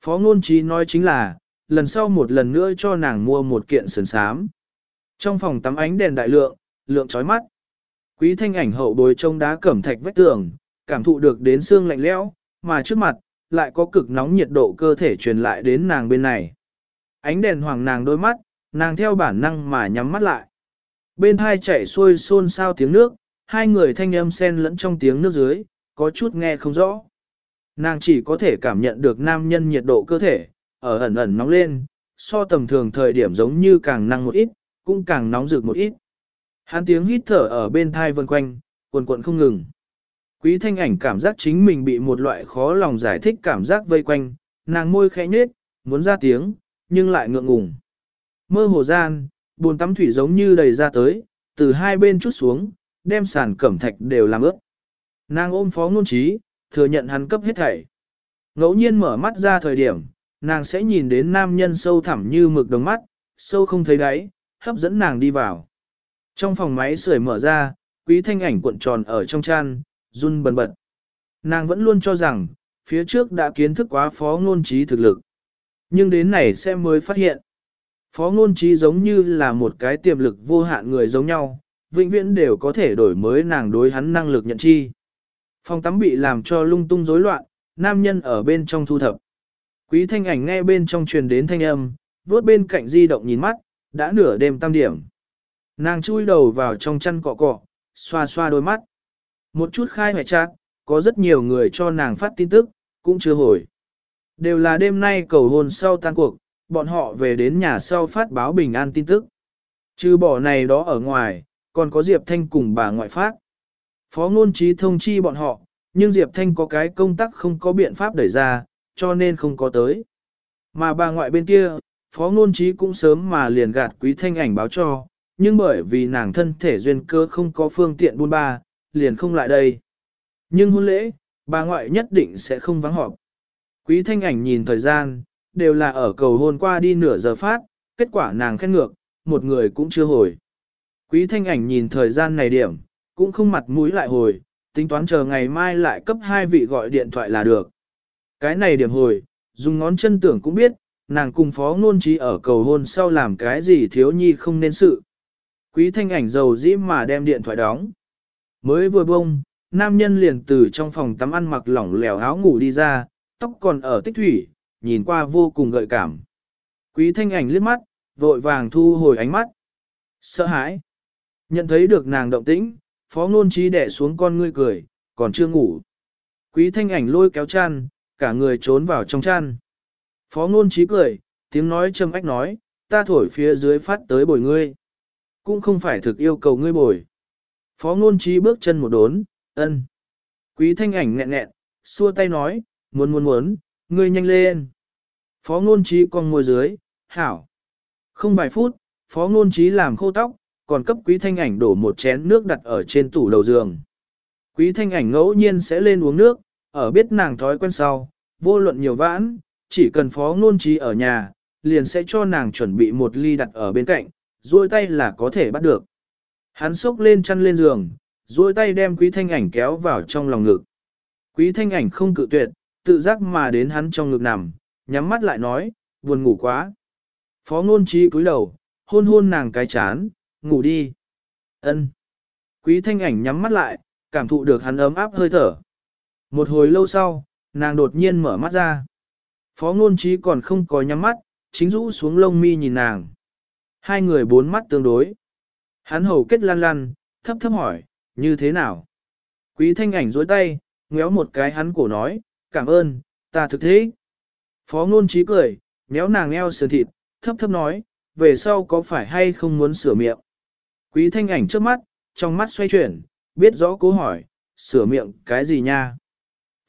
Phó ngôn trí nói chính là, lần sau một lần nữa cho nàng mua một kiện sườn sám. Trong phòng tắm ánh đèn đại lượng, lượng chói mắt. Quý thanh ảnh hậu bồi trông đá cẩm thạch vách tường, cảm thụ được đến xương lạnh lẽo, mà trước mặt, lại có cực nóng nhiệt độ cơ thể truyền lại đến nàng bên này. Ánh đèn hoàng nàng đôi mắt, nàng theo bản năng mà nhắm mắt lại. Bên hai chảy xuôi xôn xao tiếng nước, hai người thanh âm xen lẫn trong tiếng nước dưới, có chút nghe không rõ. Nàng chỉ có thể cảm nhận được nam nhân nhiệt độ cơ thể, ở ẩn ẩn nóng lên, so tầm thường thời điểm giống như càng năng một ít, cũng càng nóng rực một ít. Hắn tiếng hít thở ở bên thai vân quanh, cuồn cuộn không ngừng. Quý thanh ảnh cảm giác chính mình bị một loại khó lòng giải thích cảm giác vây quanh, nàng môi khẽ nhếch, muốn ra tiếng, nhưng lại ngượng ngùng. Mơ hồ gian, bồn tắm thủy giống như đầy ra tới, từ hai bên chút xuống, đem sàn cẩm thạch đều làm ướt. Nàng ôm phó ngôn trí, thừa nhận hắn cấp hết thảy. Ngẫu nhiên mở mắt ra thời điểm, nàng sẽ nhìn đến nam nhân sâu thẳm như mực đồng mắt, sâu không thấy đáy, hấp dẫn nàng đi vào. Trong phòng máy sưởi mở ra, quý thanh ảnh cuộn tròn ở trong chăn, run bần bật. Nàng vẫn luôn cho rằng, phía trước đã kiến thức quá phó ngôn trí thực lực. Nhưng đến này sẽ mới phát hiện. Phó ngôn trí giống như là một cái tiềm lực vô hạn người giống nhau, vĩnh viễn đều có thể đổi mới nàng đối hắn năng lực nhận chi. Phòng tắm bị làm cho lung tung rối loạn, nam nhân ở bên trong thu thập. Quý thanh ảnh nghe bên trong truyền đến thanh âm, vuốt bên cạnh di động nhìn mắt, đã nửa đêm tam điểm. Nàng chui đầu vào trong chăn cọ cọ, xoa xoa đôi mắt. Một chút khai hoài chát, có rất nhiều người cho nàng phát tin tức, cũng chưa hồi. Đều là đêm nay cầu hôn sau tan cuộc, bọn họ về đến nhà sau phát báo bình an tin tức. Chứ bỏ này đó ở ngoài, còn có Diệp Thanh cùng bà ngoại phát. Phó ngôn trí thông chi bọn họ, nhưng Diệp Thanh có cái công tác không có biện pháp đẩy ra, cho nên không có tới. Mà bà ngoại bên kia, Phó ngôn trí cũng sớm mà liền gạt quý thanh ảnh báo cho, nhưng bởi vì nàng thân thể duyên cơ không có phương tiện buôn ba, liền không lại đây. Nhưng hôn lễ, bà ngoại nhất định sẽ không vắng họp. Quý thanh ảnh nhìn thời gian, đều là ở cầu hôn qua đi nửa giờ phát, kết quả nàng khen ngược, một người cũng chưa hồi. Quý thanh ảnh nhìn thời gian này điểm, cũng không mặt mũi lại hồi, tính toán chờ ngày mai lại cấp hai vị gọi điện thoại là được. Cái này điểm hồi, dùng ngón chân tưởng cũng biết, nàng cùng phó ngôn trí ở cầu hôn sau làm cái gì thiếu nhi không nên sự. Quý thanh ảnh dầu dĩ mà đem điện thoại đóng. Mới vừa bông, nam nhân liền từ trong phòng tắm ăn mặc lỏng lẻo áo ngủ đi ra, tóc còn ở tích thủy, nhìn qua vô cùng gợi cảm. Quý thanh ảnh liếc mắt, vội vàng thu hồi ánh mắt. Sợ hãi. Nhận thấy được nàng động tĩnh, phó ngôn trí đẻ xuống con ngươi cười, còn chưa ngủ. Quý thanh ảnh lôi kéo chăn, cả người trốn vào trong chăn. Phó ngôn trí cười, tiếng nói trầm ách nói, ta thổi phía dưới phát tới bồi ngươi. Cũng không phải thực yêu cầu ngươi bồi. Phó ngôn trí bước chân một đốn, ân. Quý thanh ảnh nghẹn nghẹn, xua tay nói, muốn muốn muốn, ngươi nhanh lên. Phó ngôn trí con ngồi dưới, hảo. Không vài phút, phó ngôn trí làm khô tóc, còn cấp quý thanh ảnh đổ một chén nước đặt ở trên tủ đầu giường. Quý thanh ảnh ngẫu nhiên sẽ lên uống nước, ở biết nàng thói quen sau, vô luận nhiều vãn, chỉ cần phó ngôn trí ở nhà, liền sẽ cho nàng chuẩn bị một ly đặt ở bên cạnh, duỗi tay là có thể bắt được. Hắn sốc lên chăn lên giường, duỗi tay đem quý thanh ảnh kéo vào trong lòng ngực. Quý thanh ảnh không cự tuyệt, tự giác mà đến hắn trong ngực nằm, nhắm mắt lại nói, buồn ngủ quá. Phó ngôn trí cúi đầu, hôn hôn nàng cái chán, ngủ đi. ân Quý thanh ảnh nhắm mắt lại, cảm thụ được hắn ấm áp hơi thở. Một hồi lâu sau, nàng đột nhiên mở mắt ra. Phó ngôn trí còn không có nhắm mắt, chính rũ xuống lông mi nhìn nàng. Hai người bốn mắt tương đối. Hắn hầu kết lăn lăn, thấp thấp hỏi, như thế nào? Quý thanh ảnh dối tay, ngéo một cái hắn cổ nói, cảm ơn, ta thực thế. Phó ngôn trí cười, méo nàng eo sườn thịt, thấp thấp nói, về sau có phải hay không muốn sửa miệng? Quý thanh ảnh trước mắt, trong mắt xoay chuyển, biết rõ cố hỏi, sửa miệng cái gì nha?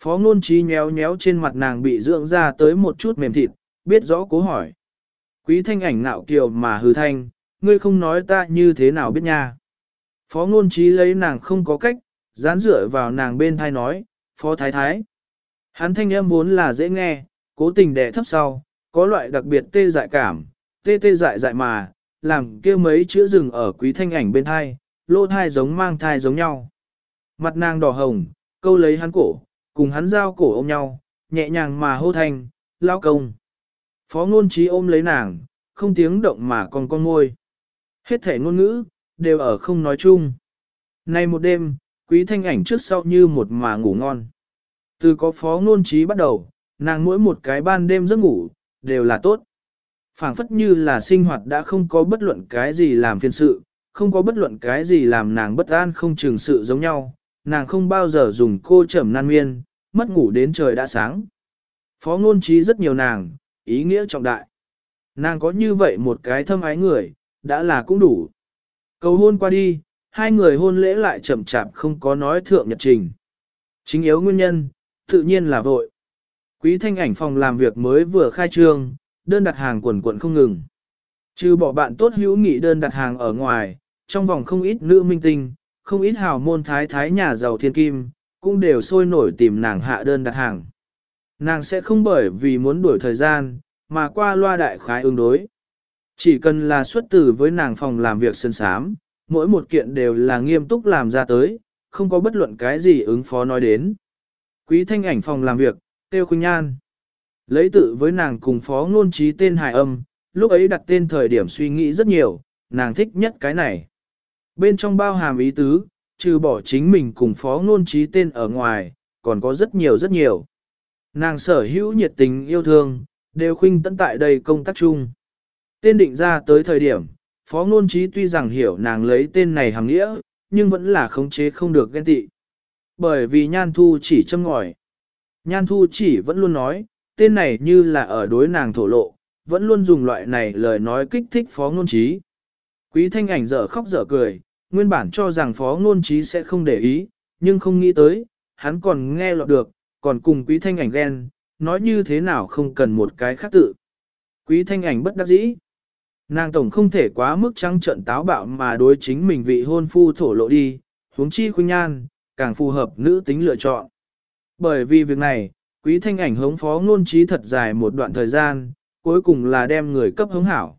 Phó ngôn trí nhéo nhéo trên mặt nàng bị dưỡng ra tới một chút mềm thịt, biết rõ cố hỏi. Quý thanh ảnh nạo kiều mà hư thanh, ngươi không nói ta như thế nào biết nha. Phó ngôn trí lấy nàng không có cách, dán dựa vào nàng bên thai nói, phó thái thái. Hắn thanh âm vốn là dễ nghe, cố tình đẻ thấp sau, có loại đặc biệt tê dại cảm, tê tê dại dại mà, làm kia mấy chữ rừng ở quý thanh ảnh bên thai, lỗ thai giống mang thai giống nhau. Mặt nàng đỏ hồng, câu lấy hắn cổ, cùng hắn giao cổ ôm nhau, nhẹ nhàng mà hô thanh, lao công. Phó ngôn trí ôm lấy nàng, không tiếng động mà còn con ngôi. Hết thể ngôn ngữ, đều ở không nói chung. Nay một đêm, quý thanh ảnh trước sau như một mà ngủ ngon. Từ có phó ngôn trí bắt đầu, nàng mỗi một cái ban đêm giấc ngủ, đều là tốt. phảng phất như là sinh hoạt đã không có bất luận cái gì làm phiền sự, không có bất luận cái gì làm nàng bất an không chừng sự giống nhau, nàng không bao giờ dùng cô trầm nan miên, mất ngủ đến trời đã sáng. Phó ngôn trí rất nhiều nàng, ý nghĩa trọng đại. Nàng có như vậy một cái thâm ái người, đã là cũng đủ. Cầu hôn qua đi, hai người hôn lễ lại chậm chạp không có nói thượng nhật trình. Chính yếu nguyên nhân, tự nhiên là vội. Quý thanh ảnh phòng làm việc mới vừa khai trương, đơn đặt hàng quần quần không ngừng. Trừ bỏ bạn tốt hữu nghị đơn đặt hàng ở ngoài, trong vòng không ít nữ minh tinh, không ít hào môn thái thái nhà giàu thiên kim, cũng đều sôi nổi tìm nàng hạ đơn đặt hàng. Nàng sẽ không bởi vì muốn đuổi thời gian, mà qua loa đại khái ứng đối. Chỉ cần là xuất tử với nàng phòng làm việc sơn sám, mỗi một kiện đều là nghiêm túc làm ra tới, không có bất luận cái gì ứng phó nói đến. Quý thanh ảnh phòng làm việc, tiêu khuynh nhan. Lấy tự với nàng cùng phó ngôn trí tên hài âm, lúc ấy đặt tên thời điểm suy nghĩ rất nhiều, nàng thích nhất cái này. Bên trong bao hàm ý tứ, trừ bỏ chính mình cùng phó ngôn trí tên ở ngoài, còn có rất nhiều rất nhiều. Nàng sở hữu nhiệt tình yêu thương, đều khuynh tận tại đây công tác chung. Tên định ra tới thời điểm, phó ngôn trí tuy rằng hiểu nàng lấy tên này hàng nghĩa, nhưng vẫn là khống chế không được ghen tị. Bởi vì nhan thu chỉ châm ngòi. Nhan thu chỉ vẫn luôn nói, tên này như là ở đối nàng thổ lộ, vẫn luôn dùng loại này lời nói kích thích phó ngôn trí. Quý thanh ảnh dở khóc dở cười, nguyên bản cho rằng phó ngôn trí sẽ không để ý, nhưng không nghĩ tới, hắn còn nghe lọt được, còn cùng quý thanh ảnh ghen, nói như thế nào không cần một cái khác tự. Quý thanh ảnh bất đắc dĩ. Nàng tổng không thể quá mức trăng trận táo bạo mà đối chính mình vị hôn phu thổ lộ đi, huống chi khuynh nhan, càng phù hợp nữ tính lựa chọn. Bởi vì việc này, quý thanh ảnh hống phó ngôn trí thật dài một đoạn thời gian, cuối cùng là đem người cấp hống hảo.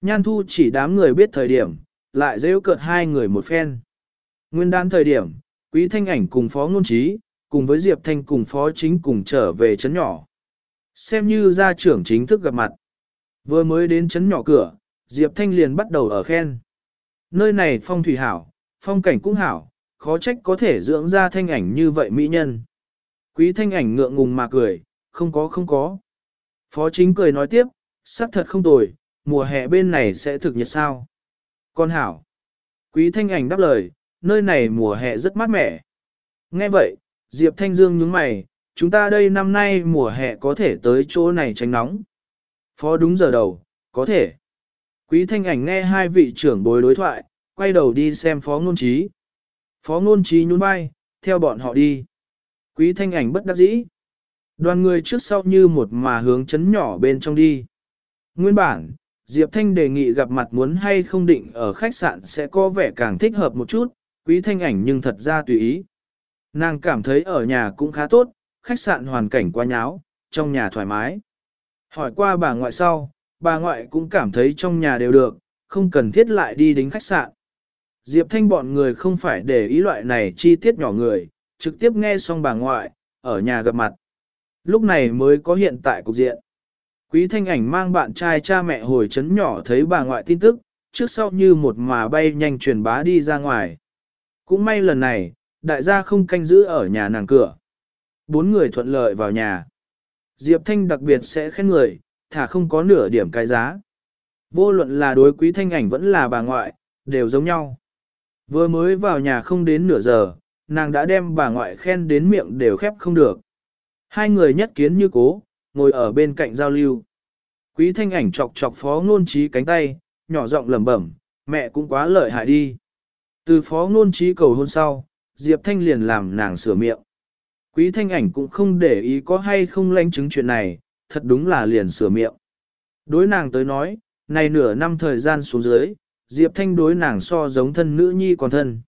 Nhan thu chỉ đám người biết thời điểm, lại rêu cợt hai người một phen. Nguyên đán thời điểm, Quý Thanh Ảnh cùng Phó Ngôn Trí, cùng với Diệp Thanh cùng Phó Chính cùng trở về chấn nhỏ. Xem như gia trưởng chính thức gặp mặt. Vừa mới đến chấn nhỏ cửa, Diệp Thanh liền bắt đầu ở khen. Nơi này phong thủy hảo, phong cảnh cũng hảo, khó trách có thể dưỡng ra thanh ảnh như vậy mỹ nhân. Quý thanh ảnh ngượng ngùng mà cười, không có không có. Phó chính cười nói tiếp, sắc thật không tồi, mùa hè bên này sẽ thực nhiệt sao. Con hảo. Quý thanh ảnh đáp lời, nơi này mùa hè rất mát mẻ. Nghe vậy, Diệp Thanh Dương nhướng mày, chúng ta đây năm nay mùa hè có thể tới chỗ này tránh nóng. Phó đúng giờ đầu, có thể. Quý thanh ảnh nghe hai vị trưởng bối đối thoại, quay đầu đi xem phó ngôn trí. Phó ngôn trí nhún vai, theo bọn họ đi. Quý thanh ảnh bất đắc dĩ. Đoàn người trước sau như một mà hướng chấn nhỏ bên trong đi. Nguyên bản, Diệp Thanh đề nghị gặp mặt muốn hay không định ở khách sạn sẽ có vẻ càng thích hợp một chút, quý thanh ảnh nhưng thật ra tùy ý. Nàng cảm thấy ở nhà cũng khá tốt, khách sạn hoàn cảnh quá nháo, trong nhà thoải mái. Hỏi qua bà ngoại sau, bà ngoại cũng cảm thấy trong nhà đều được, không cần thiết lại đi đến khách sạn. Diệp Thanh bọn người không phải để ý loại này chi tiết nhỏ người, trực tiếp nghe xong bà ngoại, ở nhà gặp mặt. Lúc này mới có hiện tại cục diện. Quý Thanh ảnh mang bạn trai cha mẹ hồi chấn nhỏ thấy bà ngoại tin tức, trước sau như một mà bay nhanh truyền bá đi ra ngoài. Cũng may lần này, đại gia không canh giữ ở nhà nàng cửa. Bốn người thuận lợi vào nhà. Diệp Thanh đặc biệt sẽ khen người, thả không có nửa điểm cái giá. Vô luận là đối quý thanh ảnh vẫn là bà ngoại, đều giống nhau. Vừa mới vào nhà không đến nửa giờ, nàng đã đem bà ngoại khen đến miệng đều khép không được. Hai người nhất kiến như cố, ngồi ở bên cạnh giao lưu. Quý thanh ảnh chọc chọc phó ngôn trí cánh tay, nhỏ giọng lẩm bẩm, mẹ cũng quá lợi hại đi. Từ phó ngôn trí cầu hôn sau, Diệp Thanh liền làm nàng sửa miệng. Quý thanh ảnh cũng không để ý có hay không lãnh chứng chuyện này, thật đúng là liền sửa miệng. Đối nàng tới nói, này nửa năm thời gian xuống dưới, Diệp Thanh đối nàng so giống thân nữ nhi còn thân.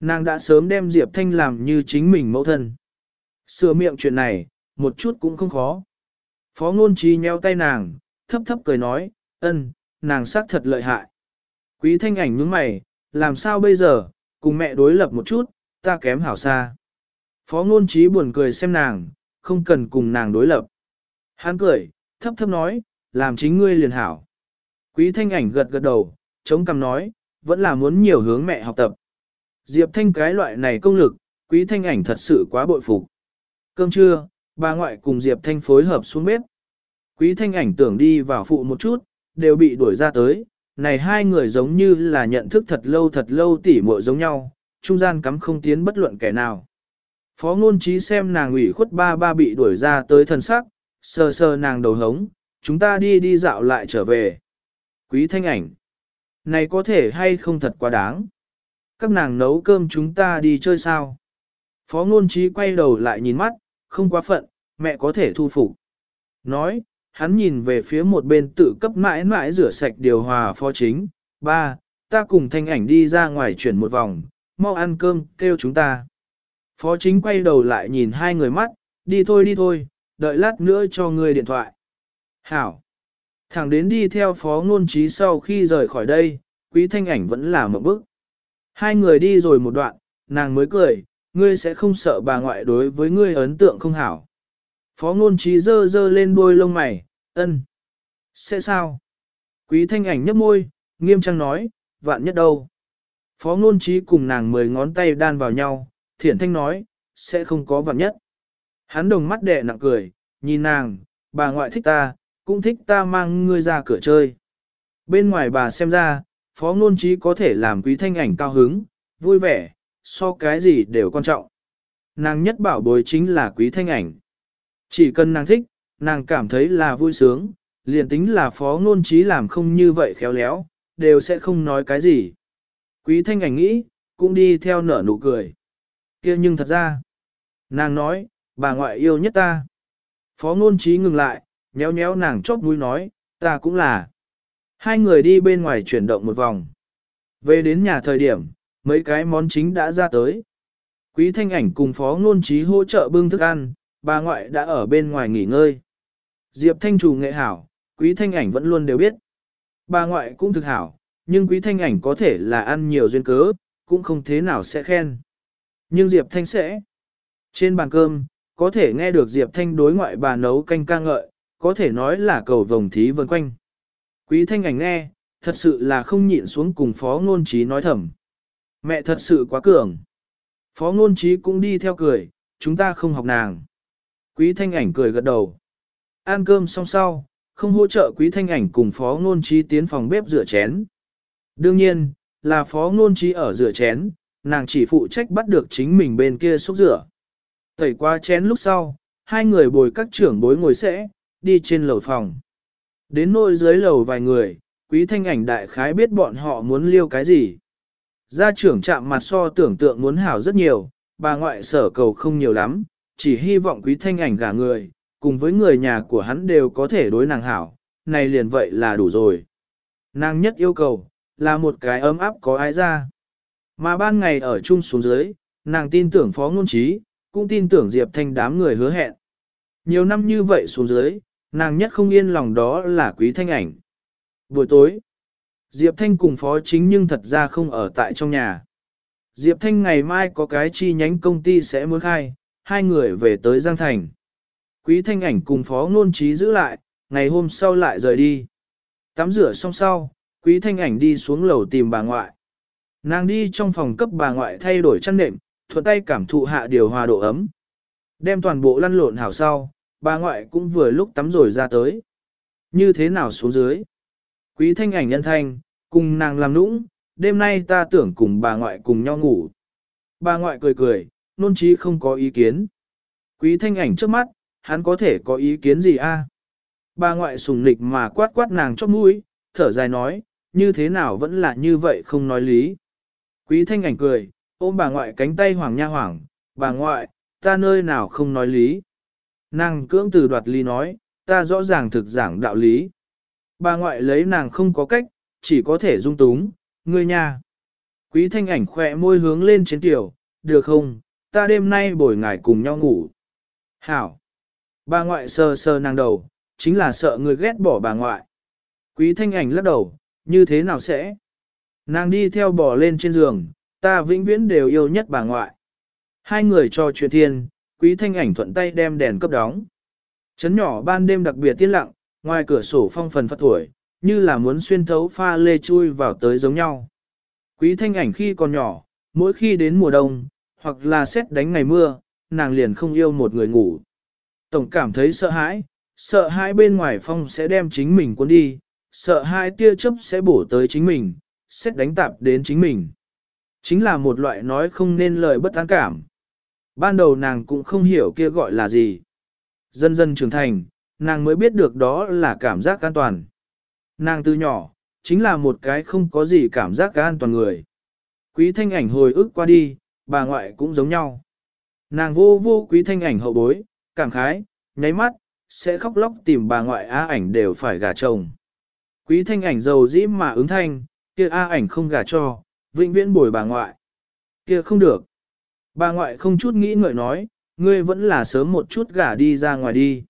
Nàng đã sớm đem Diệp Thanh làm như chính mình mẫu thân. Sửa miệng chuyện này, một chút cũng không khó. Phó ngôn trí nheo tay nàng, thấp thấp cười nói, ân, nàng xác thật lợi hại. Quý thanh ảnh nhướng mày, làm sao bây giờ, cùng mẹ đối lập một chút, ta kém hảo xa. Phó ngôn trí buồn cười xem nàng, không cần cùng nàng đối lập. Hắn cười, thấp thấp nói, làm chính ngươi liền hảo. Quý thanh ảnh gật gật đầu, chống cằm nói, vẫn là muốn nhiều hướng mẹ học tập. Diệp thanh cái loại này công lực, quý thanh ảnh thật sự quá bội phục. Cơm trưa, bà ngoại cùng Diệp thanh phối hợp xuống bếp. Quý thanh ảnh tưởng đi vào phụ một chút, đều bị đuổi ra tới. Này hai người giống như là nhận thức thật lâu thật lâu tỉ muội giống nhau, trung gian cắm không tiến bất luận kẻ nào. Phó ngôn trí xem nàng ủy khuất ba ba bị đuổi ra tới thân sắc, sờ sờ nàng đầu hống, chúng ta đi đi dạo lại trở về. Quý thanh ảnh, này có thể hay không thật quá đáng. Các nàng nấu cơm chúng ta đi chơi sao? Phó ngôn trí quay đầu lại nhìn mắt, không quá phận, mẹ có thể thu phục. Nói, hắn nhìn về phía một bên tự cấp mãi mãi rửa sạch điều hòa phó chính. Ba, ta cùng thanh ảnh đi ra ngoài chuyển một vòng, mau ăn cơm, kêu chúng ta. Phó chính quay đầu lại nhìn hai người mắt, đi thôi đi thôi, đợi lát nữa cho ngươi điện thoại. Hảo. Thẳng đến đi theo phó ngôn trí sau khi rời khỏi đây, quý thanh ảnh vẫn là một bước. Hai người đi rồi một đoạn, nàng mới cười, ngươi sẽ không sợ bà ngoại đối với ngươi ấn tượng không hảo. Phó ngôn trí dơ dơ lên đôi lông mày, ân. Sẽ sao? Quý thanh ảnh nhấp môi, nghiêm trang nói, vạn nhất đâu. Phó ngôn trí cùng nàng mười ngón tay đan vào nhau, thiển thanh nói, sẽ không có vạn nhất. Hắn đồng mắt đẻ nặng cười, nhìn nàng, bà ngoại thích ta, cũng thích ta mang ngươi ra cửa chơi. Bên ngoài bà xem ra, phó ngôn trí có thể làm quý thanh ảnh cao hứng, vui vẻ, so cái gì đều quan trọng. Nàng nhất bảo bối chính là quý thanh ảnh. Chỉ cần nàng thích, nàng cảm thấy là vui sướng, liền tính là phó ngôn trí làm không như vậy khéo léo, đều sẽ không nói cái gì. Quý thanh ảnh nghĩ, cũng đi theo nở nụ cười. kia nhưng thật ra, nàng nói, bà ngoại yêu nhất ta. Phó ngôn trí ngừng lại, nhéo nhéo nàng chóp mũi nói, ta cũng là. Hai người đi bên ngoài chuyển động một vòng. Về đến nhà thời điểm, mấy cái món chính đã ra tới. Quý thanh ảnh cùng phó ngôn trí hỗ trợ bưng thức ăn, bà ngoại đã ở bên ngoài nghỉ ngơi. Diệp thanh chủ nghệ hảo, quý thanh ảnh vẫn luôn đều biết. Bà ngoại cũng thực hảo, nhưng quý thanh ảnh có thể là ăn nhiều duyên cớ, cũng không thế nào sẽ khen. Nhưng Diệp Thanh sẽ. Trên bàn cơm, có thể nghe được Diệp Thanh đối ngoại bà nấu canh ca ngợi, có thể nói là cầu vồng thí vần quanh. Quý Thanh ảnh nghe, thật sự là không nhịn xuống cùng Phó Ngôn Trí nói thầm. Mẹ thật sự quá cường. Phó Ngôn Trí cũng đi theo cười, chúng ta không học nàng. Quý Thanh ảnh cười gật đầu. Ăn cơm xong sau, không hỗ trợ Quý Thanh ảnh cùng Phó Ngôn Trí tiến phòng bếp rửa chén. Đương nhiên, là Phó Ngôn Trí ở rửa chén, nàng chỉ phụ trách bắt được chính mình bên kia xúc rửa. Tẩy qua chén lúc sau, hai người bồi các trưởng bối ngồi sẽ, đi trên lầu phòng. Đến nôi dưới lầu vài người, quý thanh ảnh đại khái biết bọn họ muốn liêu cái gì. Gia trưởng chạm mặt so tưởng tượng muốn hảo rất nhiều, bà ngoại sở cầu không nhiều lắm, chỉ hy vọng quý thanh ảnh gả người, cùng với người nhà của hắn đều có thể đối nàng hảo, này liền vậy là đủ rồi. Nàng nhất yêu cầu, là một cái ấm áp có ai ra. Mà ban ngày ở chung xuống dưới, nàng tin tưởng phó ngôn trí, cũng tin tưởng Diệp Thanh đám người hứa hẹn. Nhiều năm như vậy xuống dưới, nàng nhất không yên lòng đó là quý thanh ảnh. Buổi tối, Diệp Thanh cùng phó chính nhưng thật ra không ở tại trong nhà. Diệp Thanh ngày mai có cái chi nhánh công ty sẽ muốn khai, hai người về tới Giang Thành. Quý thanh ảnh cùng phó ngôn trí giữ lại, ngày hôm sau lại rời đi. Tắm rửa xong sau, quý thanh ảnh đi xuống lầu tìm bà ngoại. Nàng đi trong phòng cấp bà ngoại thay đổi chăn nệm, thuận tay cảm thụ hạ điều hòa độ ấm. Đem toàn bộ lăn lộn hảo sau, bà ngoại cũng vừa lúc tắm rồi ra tới. Như thế nào xuống dưới? Quý thanh ảnh nhân thanh, cùng nàng làm nũng, đêm nay ta tưởng cùng bà ngoại cùng nhau ngủ. Bà ngoại cười cười, nôn trí không có ý kiến. Quý thanh ảnh trước mắt, hắn có thể có ý kiến gì a? Bà ngoại sùng nịch mà quát quát nàng chóp mũi, thở dài nói, như thế nào vẫn là như vậy không nói lý. Quý thanh ảnh cười, ôm bà ngoại cánh tay hoàng nha hoàng, bà ngoại, ta nơi nào không nói lý. Nàng cưỡng từ đoạt lý nói, ta rõ ràng thực giảng đạo lý. Bà ngoại lấy nàng không có cách, chỉ có thể dung túng, ngươi nha. Quý thanh ảnh khỏe môi hướng lên trên tiểu, được không, ta đêm nay bồi ngài cùng nhau ngủ. Hảo. Bà ngoại sờ sờ nàng đầu, chính là sợ người ghét bỏ bà ngoại. Quý thanh ảnh lắc đầu, như thế nào sẽ? Nàng đi theo bò lên trên giường, ta vĩnh viễn đều yêu nhất bà ngoại. Hai người cho chuyện thiên, quý thanh ảnh thuận tay đem đèn cấp đóng. Chấn nhỏ ban đêm đặc biệt tiết lặng, ngoài cửa sổ phong phần phát thổi, như là muốn xuyên thấu pha lê chui vào tới giống nhau. Quý thanh ảnh khi còn nhỏ, mỗi khi đến mùa đông, hoặc là xét đánh ngày mưa, nàng liền không yêu một người ngủ. Tổng cảm thấy sợ hãi, sợ hãi bên ngoài phong sẽ đem chính mình cuốn đi, sợ hai tia chớp sẽ bổ tới chính mình, xét đánh tạp đến chính mình. Chính là một loại nói không nên lời bất an cảm. Ban đầu nàng cũng không hiểu kia gọi là gì. Dần dần trưởng thành, nàng mới biết được đó là cảm giác an toàn. Nàng từ nhỏ, chính là một cái không có gì cảm giác an toàn người. Quý thanh ảnh hồi ức qua đi, bà ngoại cũng giống nhau. Nàng vô vô quý thanh ảnh hậu bối, cảm khái, nháy mắt, sẽ khóc lóc tìm bà ngoại á ảnh đều phải gả chồng. Quý thanh ảnh giàu dĩ mà ứng thanh, kia A ảnh không gả cho, vĩnh viễn bồi bà ngoại. Kia không được. Bà ngoại không chút nghĩ ngợi nói, ngươi vẫn là sớm một chút gả đi ra ngoài đi.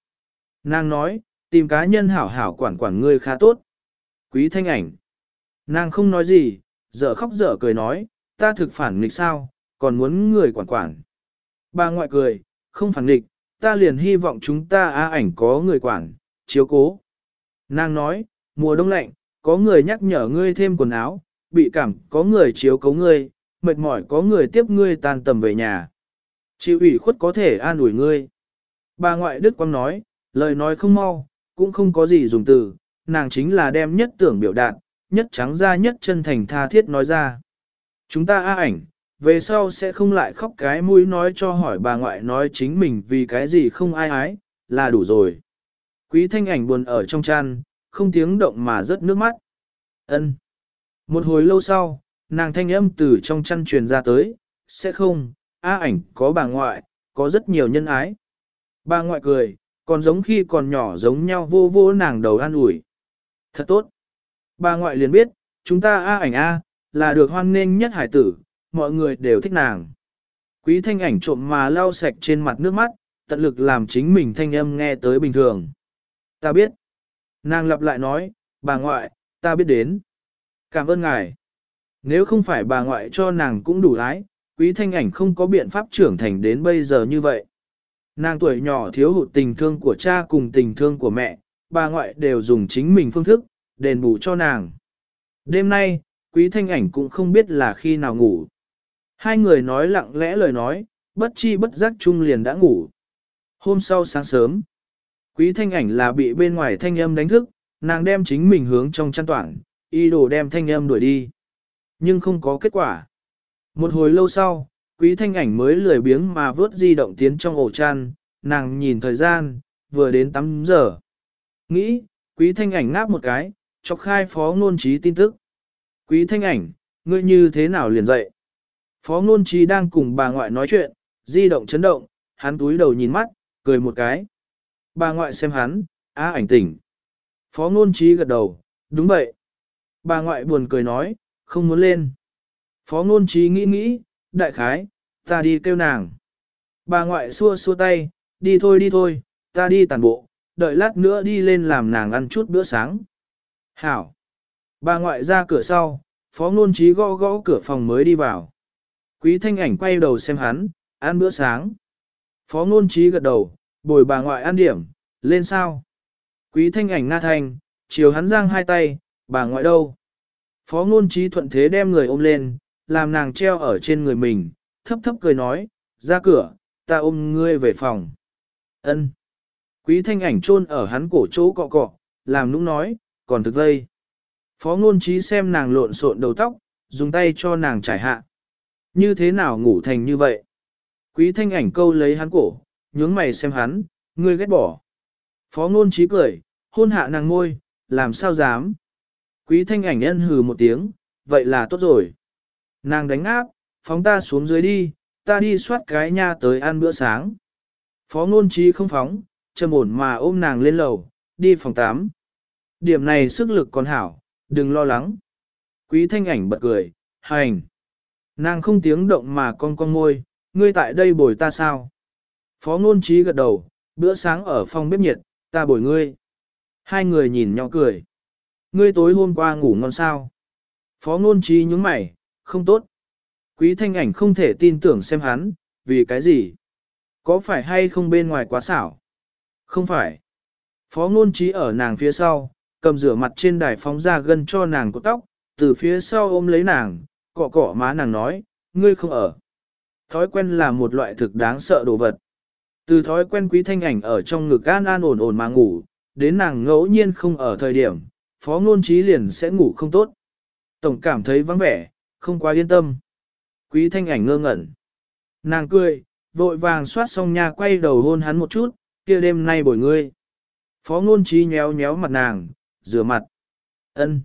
Nàng nói, tìm cá nhân hảo hảo quản quản ngươi khá tốt. Quý thanh ảnh. Nàng không nói gì, dở khóc dở cười nói, ta thực phản nghịch sao, còn muốn người quản quản. Bà ngoại cười, không phản nghịch, ta liền hy vọng chúng ta A ảnh có người quản, chiếu cố. Nàng nói, mùa đông lạnh, có người nhắc nhở ngươi thêm quần áo, bị cảm có người chiếu cấu ngươi, mệt mỏi có người tiếp ngươi tan tầm về nhà. Chịu ủy khuất có thể an ủi ngươi. Bà ngoại Đức Quang nói, lời nói không mau, cũng không có gì dùng từ, nàng chính là đem nhất tưởng biểu đạt, nhất trắng ra nhất chân thành tha thiết nói ra. Chúng ta a ảnh, về sau sẽ không lại khóc cái mũi nói cho hỏi bà ngoại nói chính mình vì cái gì không ai ái, là đủ rồi. Quý thanh ảnh buồn ở trong chăn, không tiếng động mà rớt nước mắt. Ân. Một hồi lâu sau, nàng thanh âm từ trong chăn truyền ra tới, sẽ không, A ảnh có bà ngoại, có rất nhiều nhân ái. Bà ngoại cười, còn giống khi còn nhỏ giống nhau vô vô nàng đầu an ủi. Thật tốt. Bà ngoại liền biết, chúng ta A ảnh A, là được hoan nghênh nhất hải tử, mọi người đều thích nàng. Quý thanh ảnh trộm mà lau sạch trên mặt nước mắt, tận lực làm chính mình thanh âm nghe tới bình thường. Ta biết. Nàng lặp lại nói, bà ngoại, ta biết đến. Cảm ơn ngài. Nếu không phải bà ngoại cho nàng cũng đủ lái, quý thanh ảnh không có biện pháp trưởng thành đến bây giờ như vậy. Nàng tuổi nhỏ thiếu hụt tình thương của cha cùng tình thương của mẹ, bà ngoại đều dùng chính mình phương thức, đền bù cho nàng. Đêm nay, quý thanh ảnh cũng không biết là khi nào ngủ. Hai người nói lặng lẽ lời nói, bất chi bất giác chung liền đã ngủ. Hôm sau sáng sớm, quý thanh ảnh là bị bên ngoài thanh âm đánh thức, nàng đem chính mình hướng trong chăn toản, y đồ đem thanh âm đuổi đi. Nhưng không có kết quả. Một hồi lâu sau, quý thanh ảnh mới lười biếng mà vớt di động tiến trong ổ chăn, nàng nhìn thời gian, vừa đến 8 giờ. Nghĩ, quý thanh ảnh ngáp một cái, chọc khai phó ngôn trí tin tức. Quý thanh ảnh, ngươi như thế nào liền dậy? Phó ngôn trí đang cùng bà ngoại nói chuyện, di động chấn động, hắn túi đầu nhìn mắt, cười một cái. Bà ngoại xem hắn, á ảnh tỉnh. Phó ngôn trí gật đầu, đúng vậy. Bà ngoại buồn cười nói, không muốn lên. Phó ngôn trí nghĩ nghĩ, đại khái, ta đi kêu nàng. Bà ngoại xua xua tay, đi thôi đi thôi, ta đi tàn bộ, đợi lát nữa đi lên làm nàng ăn chút bữa sáng. Hảo. Bà ngoại ra cửa sau, phó ngôn trí gõ gõ cửa phòng mới đi vào. Quý thanh ảnh quay đầu xem hắn, ăn bữa sáng. Phó ngôn trí gật đầu, bồi bà ngoại ăn điểm, lên sao. Quý thanh ảnh nga thành chiều hắn giang hai tay, bà ngoại đâu. Phó ngôn trí thuận thế đem người ôm lên, làm nàng treo ở trên người mình, thấp thấp cười nói, ra cửa, ta ôm ngươi về phòng. Ân. Quý thanh ảnh chôn ở hắn cổ chỗ cọ cọ, làm nũng nói, còn thực vây. Phó ngôn trí xem nàng lộn xộn đầu tóc, dùng tay cho nàng trải hạ. Như thế nào ngủ thành như vậy? Quý thanh ảnh câu lấy hắn cổ, nhướng mày xem hắn, ngươi ghét bỏ. Phó ngôn trí cười, hôn hạ nàng ngôi, làm sao dám. Quý thanh ảnh nhân hừ một tiếng, vậy là tốt rồi. Nàng đánh áp, phóng ta xuống dưới đi, ta đi soát cái nha tới ăn bữa sáng. Phó ngôn trí không phóng, trầm ổn mà ôm nàng lên lầu, đi phòng 8. Điểm này sức lực còn hảo, đừng lo lắng. Quý thanh ảnh bật cười, hành. Nàng không tiếng động mà con con môi, ngươi tại đây bồi ta sao? Phó ngôn trí gật đầu, bữa sáng ở phòng bếp nhiệt, ta bồi ngươi. Hai người nhìn nhau cười. Ngươi tối hôm qua ngủ ngon sao? Phó ngôn trí nhướng mày, không tốt. Quý thanh ảnh không thể tin tưởng xem hắn, vì cái gì? Có phải hay không bên ngoài quá xảo? Không phải. Phó ngôn trí ở nàng phía sau, cầm rửa mặt trên đài phóng ra gân cho nàng cột tóc, từ phía sau ôm lấy nàng, cọ cọ má nàng nói, ngươi không ở. Thói quen là một loại thực đáng sợ đồ vật. Từ thói quen quý thanh ảnh ở trong ngực an an ổn ổn mà ngủ, đến nàng ngẫu nhiên không ở thời điểm, phó ngôn trí liền sẽ ngủ không tốt. Tổng cảm thấy vắng vẻ, không quá yên tâm. Quý thanh ảnh ngơ ngẩn. Nàng cười, vội vàng xoát xong nha quay đầu hôn hắn một chút, kia đêm nay bồi ngươi. Phó ngôn trí nhéo nhéo mặt nàng, rửa mặt. ân.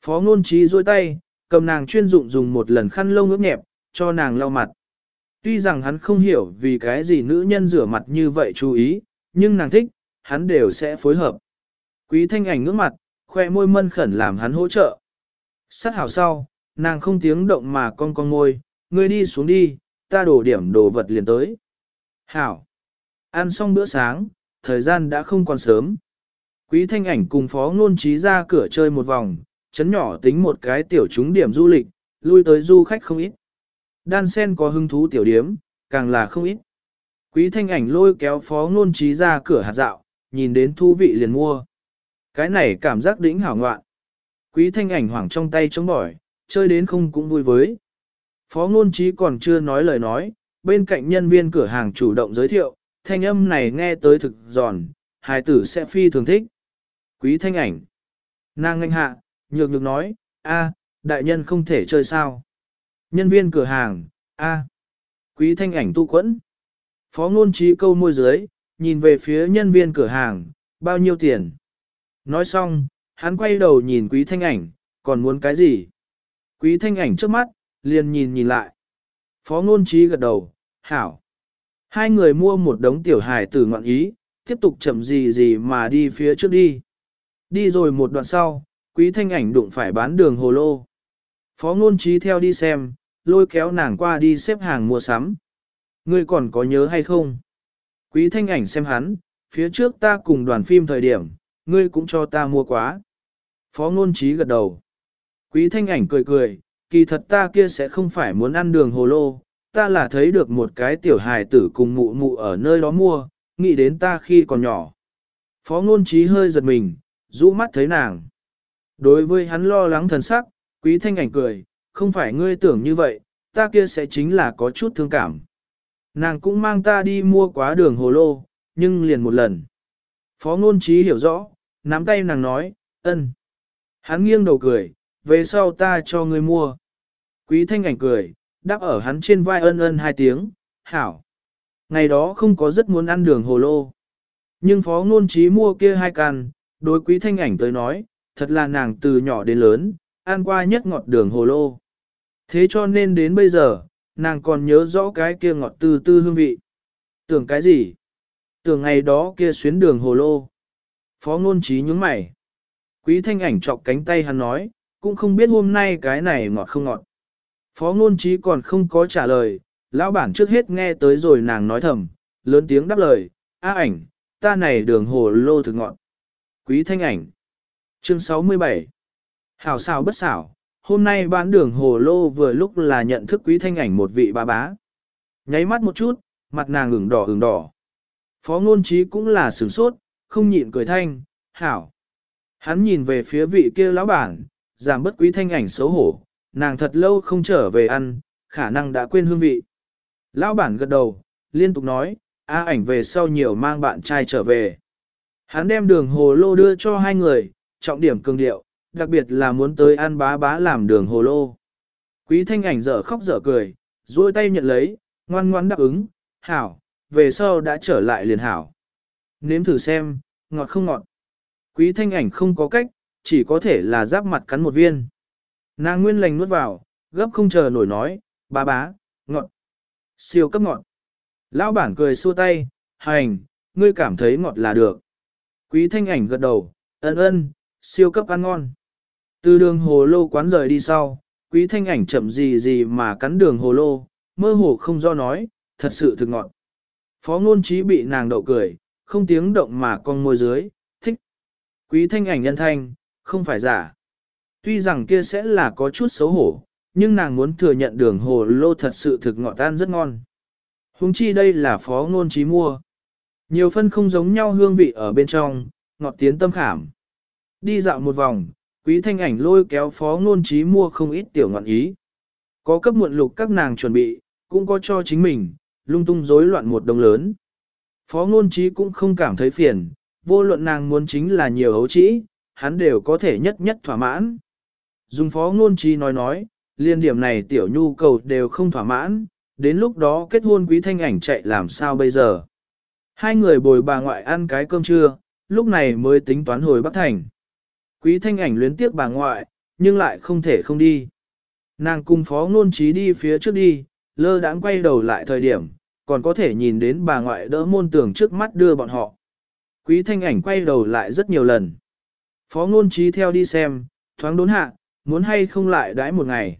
Phó ngôn trí dôi tay, cầm nàng chuyên dụng dùng một lần khăn lông ướt nhẹp, cho nàng lau mặt. Tuy rằng hắn không hiểu vì cái gì nữ nhân rửa mặt như vậy chú ý, nhưng nàng thích, hắn đều sẽ phối hợp. Quý thanh ảnh ngước mặt, khoe môi mân khẩn làm hắn hỗ trợ. Sát hảo sau, nàng không tiếng động mà con con môi, ngươi đi xuống đi, ta đổ điểm đồ vật liền tới. Hảo. Ăn xong bữa sáng, thời gian đã không còn sớm. Quý thanh ảnh cùng phó ngôn trí ra cửa chơi một vòng, chấn nhỏ tính một cái tiểu chúng điểm du lịch, lui tới du khách không ít. Đan sen có hứng thú tiểu điếm, càng là không ít. Quý thanh ảnh lôi kéo phó ngôn trí ra cửa hạt dạo, nhìn đến thú vị liền mua. Cái này cảm giác đỉnh hảo ngoạn. Quý thanh ảnh hoảng trong tay chống bỏi, chơi đến không cũng vui với. Phó ngôn trí còn chưa nói lời nói, bên cạnh nhân viên cửa hàng chủ động giới thiệu, thanh âm này nghe tới thực giòn, hài tử sẽ phi thường thích. Quý thanh ảnh. Nàng nganh hạ, nhược nhược nói, a, đại nhân không thể chơi sao. Nhân viên cửa hàng, a, quý thanh ảnh tu quẫn. Phó ngôn trí câu môi dưới, nhìn về phía nhân viên cửa hàng, bao nhiêu tiền. Nói xong, hắn quay đầu nhìn quý thanh ảnh, còn muốn cái gì? Quý thanh ảnh trước mắt, liền nhìn nhìn lại. Phó ngôn trí gật đầu, hảo. Hai người mua một đống tiểu hài tử ngoạn ý, tiếp tục chậm gì gì mà đi phía trước đi. Đi rồi một đoạn sau, quý thanh ảnh đụng phải bán đường hồ lô. Phó ngôn trí theo đi xem, lôi kéo nàng qua đi xếp hàng mua sắm. Ngươi còn có nhớ hay không? Quý thanh ảnh xem hắn, phía trước ta cùng đoàn phim thời điểm, ngươi cũng cho ta mua quá. Phó ngôn trí gật đầu. Quý thanh ảnh cười cười, kỳ thật ta kia sẽ không phải muốn ăn đường hồ lô, ta là thấy được một cái tiểu hài tử cùng mụ mụ ở nơi đó mua, nghĩ đến ta khi còn nhỏ. Phó ngôn trí hơi giật mình, rũ mắt thấy nàng. Đối với hắn lo lắng thần sắc, quý thanh ảnh cười, không phải ngươi tưởng như vậy, ta kia sẽ chính là có chút thương cảm. Nàng cũng mang ta đi mua quá đường hồ lô, nhưng liền một lần. Phó ngôn trí hiểu rõ, nắm tay nàng nói, ân. Hắn nghiêng đầu cười, về sau ta cho ngươi mua. Quý thanh ảnh cười, đáp ở hắn trên vai ân ân hai tiếng, hảo. Ngày đó không có rất muốn ăn đường hồ lô. Nhưng phó ngôn trí mua kia hai can, đối quý thanh ảnh tới nói, thật là nàng từ nhỏ đến lớn, ăn qua nhất ngọt đường hồ lô. Thế cho nên đến bây giờ, nàng còn nhớ rõ cái kia ngọt tư tư hương vị. Tưởng cái gì? Tưởng ngày đó kia xuyến đường hồ lô. Phó ngôn trí nhướng mày. Quý thanh ảnh chọc cánh tay hắn nói, cũng không biết hôm nay cái này ngọt không ngọt. Phó ngôn trí còn không có trả lời, lão bản trước hết nghe tới rồi nàng nói thầm, lớn tiếng đáp lời, a ảnh, ta này đường hồ lô thực ngọt. Quý thanh ảnh. Chương 67 Hảo xảo bất xảo, hôm nay bán đường hồ lô vừa lúc là nhận thức quý thanh ảnh một vị bà bá. Nháy mắt một chút, mặt nàng ửng đỏ ửng đỏ. Phó ngôn trí cũng là sửng sốt, không nhịn cười thanh, hảo. Hắn nhìn về phía vị kia lão bản, giảm bất quý thanh ảnh xấu hổ, nàng thật lâu không trở về ăn, khả năng đã quên hương vị. Lão bản gật đầu, liên tục nói, a ảnh về sau nhiều mang bạn trai trở về. Hắn đem đường hồ lô đưa cho hai người, trọng điểm cường điệu, đặc biệt là muốn tới ăn bá bá làm đường hồ lô. Quý thanh ảnh dở khóc dở cười, duỗi tay nhận lấy, ngoan ngoan đáp ứng, hảo, về sau đã trở lại liền hảo. Nếm thử xem, ngọt không ngọt. Quý thanh ảnh không có cách, chỉ có thể là giáp mặt cắn một viên. Nàng nguyên lành nuốt vào, gấp không chờ nổi nói, bá bá, ngọt, siêu cấp ngọt. Lão bản cười xua tay, hành, ngươi cảm thấy ngọt là được. Quý thanh ảnh gật đầu, ân ân, siêu cấp ăn ngon. Từ đường hồ lô quán rời đi sau, quý thanh ảnh chậm gì gì mà cắn đường hồ lô, mơ hồ không do nói, thật sự thực ngọt. Phó ngôn trí bị nàng đậu cười, không tiếng động mà con môi dưới, thích. Quý thanh ảnh nhân thanh, không phải giả. Tuy rằng kia sẽ là có chút xấu hổ, nhưng nàng muốn thừa nhận đường hồ lô thật sự thực ngọt tan rất ngon. Hùng chi đây là phó ngôn trí mua. Nhiều phân không giống nhau hương vị ở bên trong, ngọt tiến tâm khảm. Đi dạo một vòng, quý thanh ảnh lôi kéo phó ngôn trí mua không ít tiểu ngọn ý. Có cấp muộn lục các nàng chuẩn bị, cũng có cho chính mình, lung tung rối loạn một đồng lớn. Phó ngôn trí cũng không cảm thấy phiền, vô luận nàng muốn chính là nhiều hấu trĩ, hắn đều có thể nhất nhất thỏa mãn. Dùng phó ngôn trí nói nói, liên điểm này tiểu nhu cầu đều không thỏa mãn, đến lúc đó kết hôn quý thanh ảnh chạy làm sao bây giờ. Hai người bồi bà ngoại ăn cái cơm trưa, lúc này mới tính toán hồi Bắc Thành. Quý thanh ảnh luyến tiếc bà ngoại, nhưng lại không thể không đi. Nàng cùng phó ngôn trí đi phía trước đi, lơ đãng quay đầu lại thời điểm, còn có thể nhìn đến bà ngoại đỡ môn tường trước mắt đưa bọn họ. Quý thanh ảnh quay đầu lại rất nhiều lần. Phó ngôn trí theo đi xem, thoáng đốn hạ, muốn hay không lại đãi một ngày.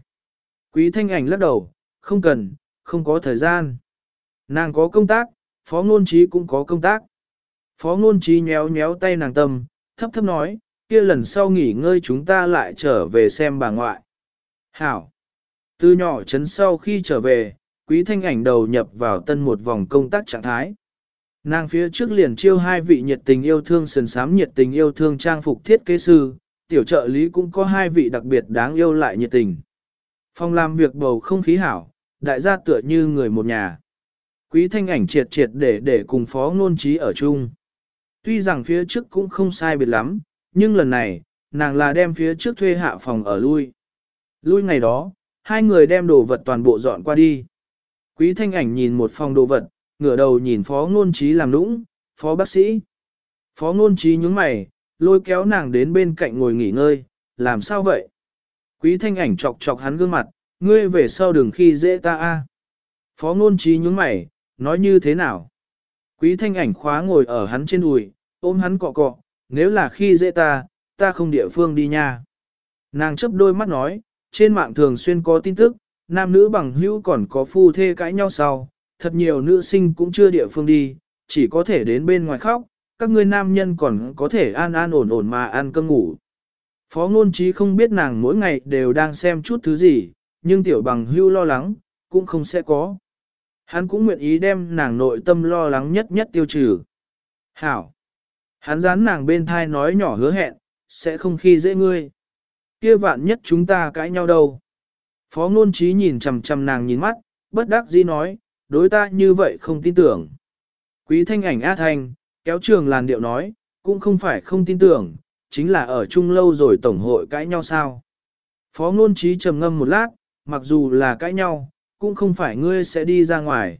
Quý thanh ảnh lắc đầu, không cần, không có thời gian. Nàng có công tác, phó ngôn trí cũng có công tác. Phó ngôn trí nhéo nhéo tay nàng tâm, thấp thấp nói, kia lần sau nghỉ ngơi chúng ta lại trở về xem bà ngoại. Hảo! Từ nhỏ chấn sau khi trở về, quý thanh ảnh đầu nhập vào tân một vòng công tác trạng thái. Nàng phía trước liền chiêu hai vị nhiệt tình yêu thương sườn sám nhiệt tình yêu thương trang phục thiết kế sư, tiểu trợ lý cũng có hai vị đặc biệt đáng yêu lại nhiệt tình. Phòng làm việc bầu không khí hảo, đại gia tựa như người một nhà. Quý thanh ảnh triệt triệt để để cùng phó ngôn trí ở chung. Tuy rằng phía trước cũng không sai biệt lắm, nhưng lần này, nàng là đem phía trước thuê hạ phòng ở lui. Lui ngày đó, hai người đem đồ vật toàn bộ dọn qua đi. Quý thanh ảnh nhìn một phòng đồ vật, ngửa đầu nhìn phó ngôn trí làm nũng, phó bác sĩ. Phó ngôn trí nhúng mày, lôi kéo nàng đến bên cạnh ngồi nghỉ ngơi, làm sao vậy? Quý thanh ảnh chọc chọc hắn gương mặt, ngươi về sau đừng khi dễ ta a. Phó ngôn trí nhúng mày, nói như thế nào? Quý thanh ảnh khóa ngồi ở hắn trên đùi, ôm hắn cọ cọ, nếu là khi dễ ta, ta không địa phương đi nha. Nàng chấp đôi mắt nói, trên mạng thường xuyên có tin tức, nam nữ bằng hữu còn có phu thê cãi nhau sau, thật nhiều nữ sinh cũng chưa địa phương đi, chỉ có thể đến bên ngoài khóc, các ngươi nam nhân còn có thể an an ổn ổn mà ăn cơm ngủ. Phó ngôn trí không biết nàng mỗi ngày đều đang xem chút thứ gì, nhưng tiểu bằng hưu lo lắng, cũng không sẽ có. Hắn cũng nguyện ý đem nàng nội tâm lo lắng nhất nhất tiêu trừ. Hảo. Hắn dán nàng bên thai nói nhỏ hứa hẹn, sẽ không khi dễ ngươi. Kia vạn nhất chúng ta cãi nhau đâu. Phó ngôn trí nhìn chằm chằm nàng nhìn mắt, bất đắc dĩ nói, đối ta như vậy không tin tưởng. Quý thanh ảnh A Thanh, kéo trường làn điệu nói, cũng không phải không tin tưởng, chính là ở chung lâu rồi tổng hội cãi nhau sao. Phó ngôn trí trầm ngâm một lát, mặc dù là cãi nhau, cũng không phải ngươi sẽ đi ra ngoài.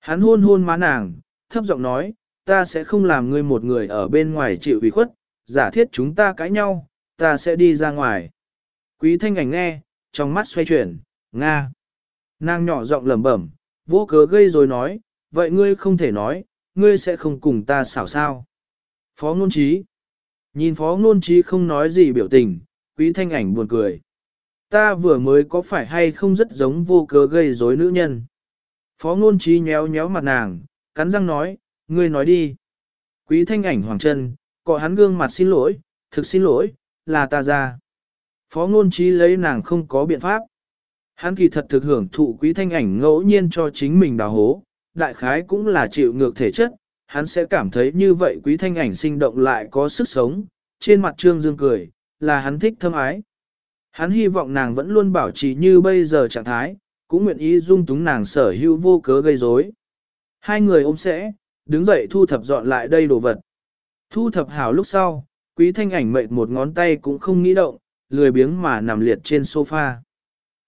Hắn hôn hôn má nàng, thấp giọng nói, ta sẽ không làm ngươi một người ở bên ngoài chịu ủy khuất, giả thiết chúng ta cãi nhau, ta sẽ đi ra ngoài. Quý thanh ảnh nghe, trong mắt xoay chuyển, Nga. Nàng nhỏ giọng lẩm bẩm, vô cớ gây rồi nói, vậy ngươi không thể nói, ngươi sẽ không cùng ta xảo sao. Phó ngôn trí. Nhìn phó ngôn trí không nói gì biểu tình, quý thanh ảnh buồn cười. Ta vừa mới có phải hay không rất giống vô cớ gây rối nữ nhân. Phó ngôn trí nhéo nhéo mặt nàng, cắn răng nói, ngươi nói đi. Quý thanh ảnh hoàng chân, cọ hắn gương mặt xin lỗi, thực xin lỗi, là ta ra. Phó ngôn trí lấy nàng không có biện pháp. Hắn kỳ thật thực hưởng thụ quý thanh ảnh ngẫu nhiên cho chính mình đào hố, đại khái cũng là chịu ngược thể chất, hắn sẽ cảm thấy như vậy quý thanh ảnh sinh động lại có sức sống, trên mặt trương dương cười, là hắn thích thâm ái. Hắn hy vọng nàng vẫn luôn bảo trì như bây giờ trạng thái, cũng nguyện ý dung túng nàng sở hữu vô cớ gây rối. Hai người ôm sẽ, đứng dậy thu thập dọn lại đây đồ vật. Thu thập hảo lúc sau, quý thanh ảnh mệt một ngón tay cũng không nghĩ động, lười biếng mà nằm liệt trên sofa.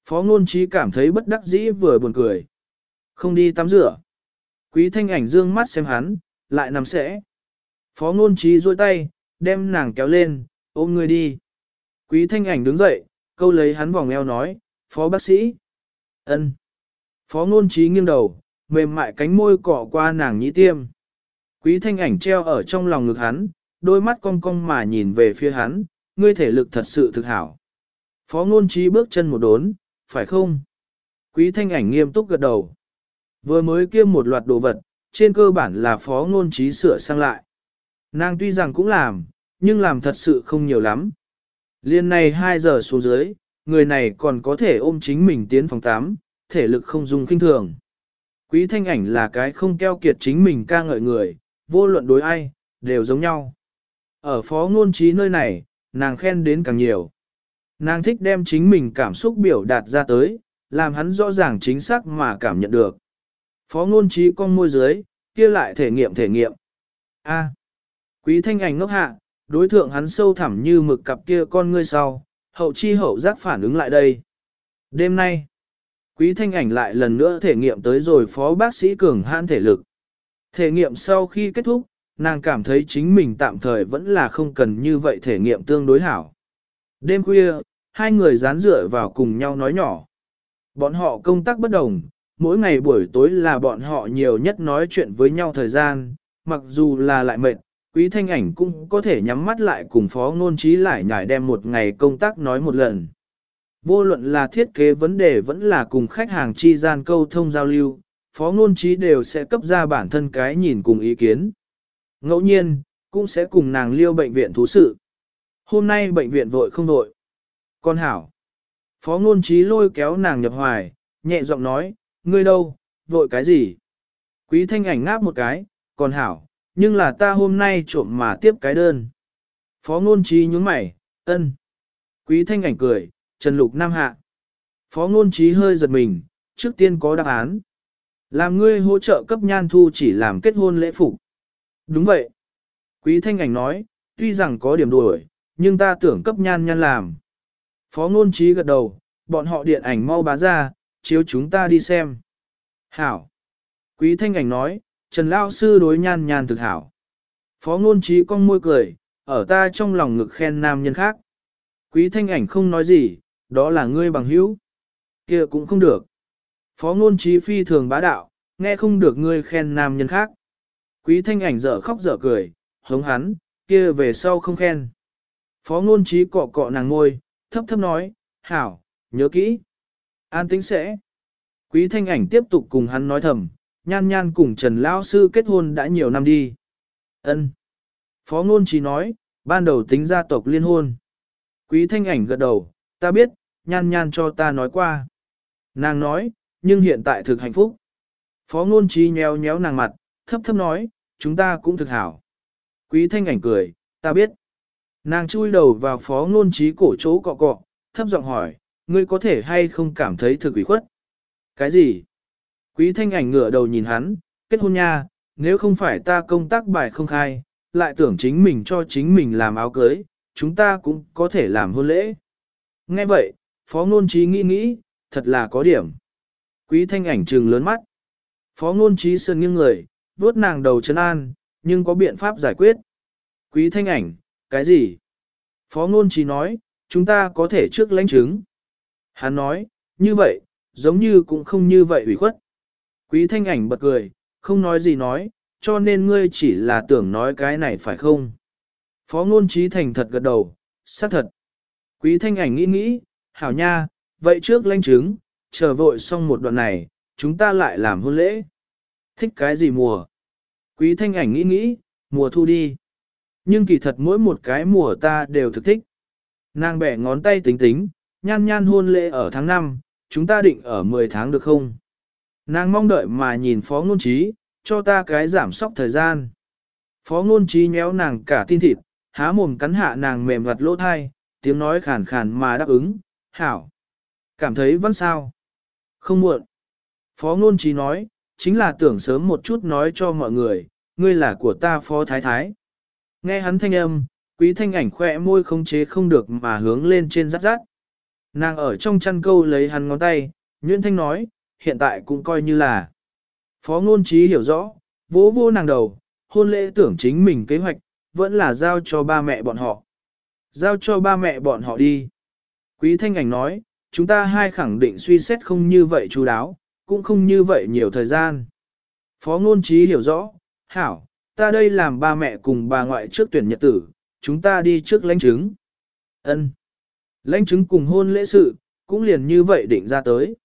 Phó ngôn trí cảm thấy bất đắc dĩ vừa buồn cười. Không đi tắm rửa. Quý thanh ảnh dương mắt xem hắn, lại nằm sẽ. Phó ngôn trí duỗi tay, đem nàng kéo lên, ôm người đi. Quý thanh ảnh đứng dậy, câu lấy hắn vòng eo nói, phó bác sĩ. ân. Phó ngôn trí nghiêng đầu, mềm mại cánh môi cọ qua nàng nhĩ tiêm. Quý thanh ảnh treo ở trong lòng ngực hắn, đôi mắt cong cong mà nhìn về phía hắn, ngươi thể lực thật sự thực hảo. Phó ngôn trí bước chân một đốn, phải không? Quý thanh ảnh nghiêm túc gật đầu. Vừa mới kiêm một loạt đồ vật, trên cơ bản là phó ngôn trí sửa sang lại. Nàng tuy rằng cũng làm, nhưng làm thật sự không nhiều lắm. Liên này 2 giờ xuống dưới, người này còn có thể ôm chính mình tiến phòng 8, thể lực không dùng kinh thường. Quý thanh ảnh là cái không keo kiệt chính mình ca ngợi người, vô luận đối ai, đều giống nhau. Ở phó ngôn trí nơi này, nàng khen đến càng nhiều. Nàng thích đem chính mình cảm xúc biểu đạt ra tới, làm hắn rõ ràng chính xác mà cảm nhận được. Phó ngôn trí con môi dưới, kia lại thể nghiệm thể nghiệm. A. quý thanh ảnh ngốc hạ, đối thượng hắn sâu thẳm như mực cặp kia con ngươi sau, hậu chi hậu giác phản ứng lại đây. Đêm nay, quý thanh ảnh lại lần nữa thể nghiệm tới rồi phó bác sĩ cường hãn thể lực. Thể nghiệm sau khi kết thúc, nàng cảm thấy chính mình tạm thời vẫn là không cần như vậy thể nghiệm tương đối hảo. Đêm khuya, hai người dán dựa vào cùng nhau nói nhỏ. Bọn họ công tác bất đồng, mỗi ngày buổi tối là bọn họ nhiều nhất nói chuyện với nhau thời gian, mặc dù là lại mệt, quý thanh ảnh cũng có thể nhắm mắt lại cùng phó ngôn trí lại nhải đem một ngày công tác nói một lần. Vô luận là thiết kế vấn đề vẫn là cùng khách hàng chi gian câu thông giao lưu, phó ngôn trí đều sẽ cấp ra bản thân cái nhìn cùng ý kiến. Ngẫu nhiên, cũng sẽ cùng nàng liêu bệnh viện thú sự. Hôm nay bệnh viện vội không vội. Con hảo. Phó ngôn trí lôi kéo nàng nhập hoài, nhẹ giọng nói, ngươi đâu, vội cái gì? Quý thanh ảnh ngáp một cái, còn hảo, nhưng là ta hôm nay trộm mà tiếp cái đơn. Phó ngôn trí nhướng mày, ân. Quý thanh ảnh cười, Trần Lục Nam hạ. Phó ngôn trí hơi giật mình, trước tiên có đáp án. Làm ngươi hỗ trợ cấp nhan thu chỉ làm kết hôn lễ phục. Đúng vậy. Quý thanh ảnh nói, tuy rằng có điểm đuổi, nhưng ta tưởng cấp nhan nhan làm. Phó ngôn trí gật đầu, bọn họ điện ảnh mau bá ra, chiếu chúng ta đi xem. Hảo. Quý thanh ảnh nói, Trần Lao Sư đối nhan nhan thực hảo. Phó ngôn trí cong môi cười, ở ta trong lòng ngực khen nam nhân khác. Quý thanh ảnh không nói gì, đó là ngươi bằng hữu. kia cũng không được. Phó ngôn trí phi thường bá đạo, nghe không được ngươi khen nam nhân khác. Quý thanh ảnh dở khóc dở cười, hống hắn, kia về sau không khen. Phó ngôn trí cọ cọ nàng ngôi, thấp thấp nói, hảo, nhớ kỹ. An tính sẽ. Quý thanh ảnh tiếp tục cùng hắn nói thầm, nhan nhan cùng Trần Lão Sư kết hôn đã nhiều năm đi. ân Phó ngôn trí nói, ban đầu tính gia tộc liên hôn. Quý thanh ảnh gật đầu, ta biết, nhan nhan cho ta nói qua. Nàng nói, nhưng hiện tại thực hạnh phúc. Phó ngôn trí nhéo nhéo nàng mặt, thấp thấp nói, chúng ta cũng thực hảo. Quý thanh ảnh cười, ta biết. Nàng chui đầu vào phó ngôn trí cổ chỗ cọ cọ, thấp giọng hỏi, ngươi có thể hay không cảm thấy thực ủy khuất? Cái gì? Quý thanh ảnh ngửa đầu nhìn hắn, kết hôn nha, nếu không phải ta công tác bài không khai, lại tưởng chính mình cho chính mình làm áo cưới, chúng ta cũng có thể làm hôn lễ. Nghe vậy, phó ngôn trí nghĩ nghĩ, thật là có điểm. Quý thanh ảnh trừng lớn mắt. Phó ngôn trí sơn nghiêng người, vuốt nàng đầu chân an, nhưng có biện pháp giải quyết. Quý thanh ảnh, cái gì? Phó ngôn trí nói, chúng ta có thể trước lãnh chứng. Hắn nói, như vậy, giống như cũng không như vậy ủy khuất. Quý thanh ảnh bật cười, không nói gì nói, cho nên ngươi chỉ là tưởng nói cái này phải không? Phó ngôn trí thành thật gật đầu, xác thật. Quý thanh ảnh nghĩ nghĩ, hảo nha, vậy trước lãnh chứng, chờ vội xong một đoạn này, chúng ta lại làm hôn lễ. Thích cái gì mùa? Quý thanh ảnh nghĩ nghĩ, mùa thu đi. Nhưng kỳ thật mỗi một cái mùa ta đều thực thích. Nàng bẻ ngón tay tính tính, nhan nhan hôn lễ ở tháng 5, chúng ta định ở 10 tháng được không? Nàng mong đợi mà nhìn phó ngôn trí, cho ta cái giảm sóc thời gian. Phó ngôn trí nhéo nàng cả tin thịt, há mồm cắn hạ nàng mềm vặt lỗ thai, tiếng nói khàn khàn mà đáp ứng, hảo. Cảm thấy vẫn sao? Không muộn. Phó ngôn trí nói, chính là tưởng sớm một chút nói cho mọi người, ngươi là của ta phó thái thái. Nghe hắn thanh âm, quý thanh ảnh khỏe môi không chế không được mà hướng lên trên rát rát. Nàng ở trong chăn câu lấy hắn ngón tay, Nguyễn Thanh nói, hiện tại cũng coi như là. Phó ngôn trí hiểu rõ, vỗ vô nàng đầu, hôn lễ tưởng chính mình kế hoạch, vẫn là giao cho ba mẹ bọn họ. Giao cho ba mẹ bọn họ đi. Quý thanh ảnh nói, chúng ta hai khẳng định suy xét không như vậy chú đáo, cũng không như vậy nhiều thời gian. Phó ngôn trí hiểu rõ, hảo, ta đây làm ba mẹ cùng bà ngoại trước tuyển nhật tử, chúng ta đi trước lãnh chứng. ân Lãnh chứng cùng hôn lễ sự, cũng liền như vậy định ra tới.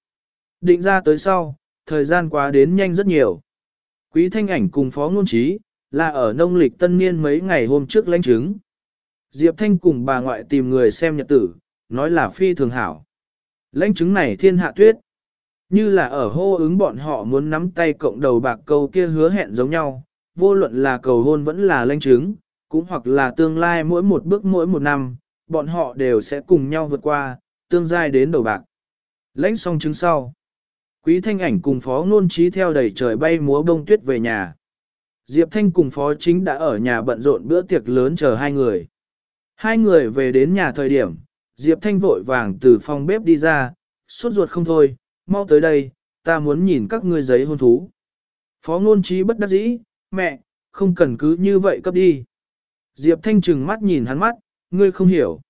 Định ra tới sau, thời gian quá đến nhanh rất nhiều. Quý thanh ảnh cùng phó ngôn trí, là ở nông lịch tân niên mấy ngày hôm trước lãnh chứng. Diệp Thanh cùng bà ngoại tìm người xem nhật tử, nói là phi thường hảo. Lãnh chứng này thiên hạ tuyết. Như là ở hô ứng bọn họ muốn nắm tay cộng đầu bạc câu kia hứa hẹn giống nhau, vô luận là cầu hôn vẫn là lãnh chứng, cũng hoặc là tương lai mỗi một bước mỗi một năm, bọn họ đều sẽ cùng nhau vượt qua, tương giai đến đầu bạc. Lãnh xong chứng sau. Quý thanh ảnh cùng phó nôn trí theo đầy trời bay múa bông tuyết về nhà. Diệp Thanh cùng phó chính đã ở nhà bận rộn bữa tiệc lớn chờ hai người. Hai người về đến nhà thời điểm, Diệp Thanh vội vàng từ phòng bếp đi ra, suốt ruột không thôi, mau tới đây, ta muốn nhìn các ngươi giấy hôn thú. Phó ngôn trí bất đắc dĩ, mẹ, không cần cứ như vậy cấp đi. Diệp Thanh trừng mắt nhìn hắn mắt, ngươi không hiểu.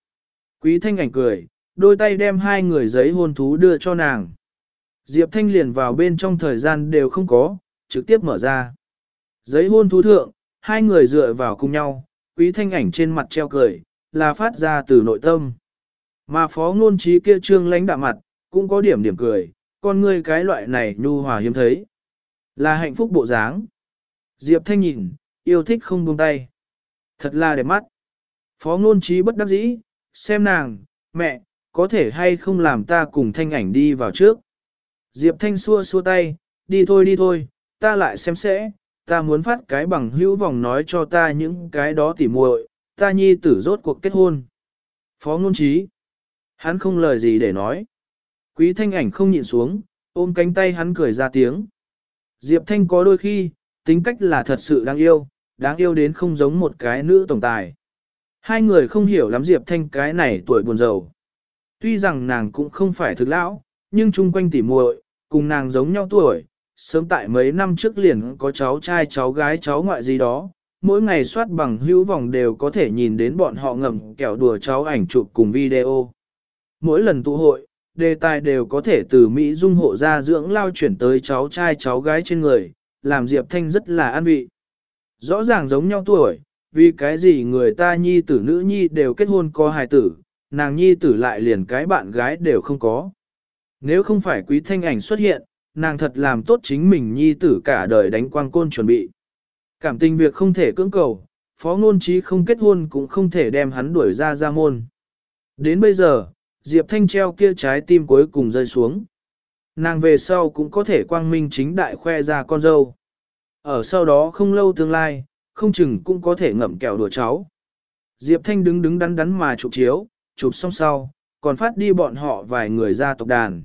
Quý Thanh ảnh cười, đôi tay đem hai người giấy hôn thú đưa cho nàng. Diệp Thanh liền vào bên trong thời gian đều không có, trực tiếp mở ra. Giấy hôn thú thượng, hai người dựa vào cùng nhau, quý thanh ảnh trên mặt treo cười, là phát ra từ nội tâm. Mà phó ngôn trí kia trương lãnh đạm mặt, cũng có điểm điểm cười, con ngươi cái loại này nhu hòa hiếm thấy. Là hạnh phúc bộ dáng. Diệp Thanh nhìn, yêu thích không buông tay. Thật là đẹp mắt. Phó ngôn trí bất đắc dĩ, xem nàng, mẹ, có thể hay không làm ta cùng thanh ảnh đi vào trước. Diệp Thanh xua xua tay, đi thôi đi thôi, ta lại xem sẽ, ta muốn phát cái bằng hữu vòng nói cho ta những cái đó tỉ muội, ta nhi tử rốt cuộc kết hôn. Phó ngôn trí, hắn không lời gì để nói. Quý thanh ảnh không nhịn xuống, ôm cánh tay hắn cười ra tiếng. Diệp Thanh có đôi khi, tính cách là thật sự đáng yêu, đáng yêu đến không giống một cái nữ tổng tài. Hai người không hiểu lắm Diệp Thanh cái này tuổi buồn rầu. Tuy rằng nàng cũng không phải thực lão, nhưng chung quanh tỉ muội, cùng nàng giống nhau tuổi, sớm tại mấy năm trước liền có cháu trai cháu gái cháu ngoại gì đó, mỗi ngày soát bằng hữu vòng đều có thể nhìn đến bọn họ ngầm kẹo đùa cháu ảnh chụp cùng video. Mỗi lần tụ hội, đề tài đều có thể từ Mỹ dung hộ ra dưỡng lao chuyển tới cháu trai cháu gái trên người, làm Diệp Thanh rất là an vị. Rõ ràng giống nhau tuổi, vì cái gì người ta nhi tử nữ nhi đều kết hôn có hài tử, nàng nhi tử lại liền cái bạn gái đều không có. Nếu không phải quý thanh ảnh xuất hiện, nàng thật làm tốt chính mình nhi tử cả đời đánh quang côn chuẩn bị. Cảm tình việc không thể cưỡng cầu, phó ngôn trí không kết hôn cũng không thể đem hắn đuổi ra ra môn. Đến bây giờ, Diệp Thanh treo kia trái tim cuối cùng rơi xuống. Nàng về sau cũng có thể quang minh chính đại khoe ra con dâu. Ở sau đó không lâu tương lai, không chừng cũng có thể ngậm kẹo đùa cháu. Diệp Thanh đứng đứng đắn đắn mà chụp chiếu, chụp xong sau, còn phát đi bọn họ vài người gia tộc đàn.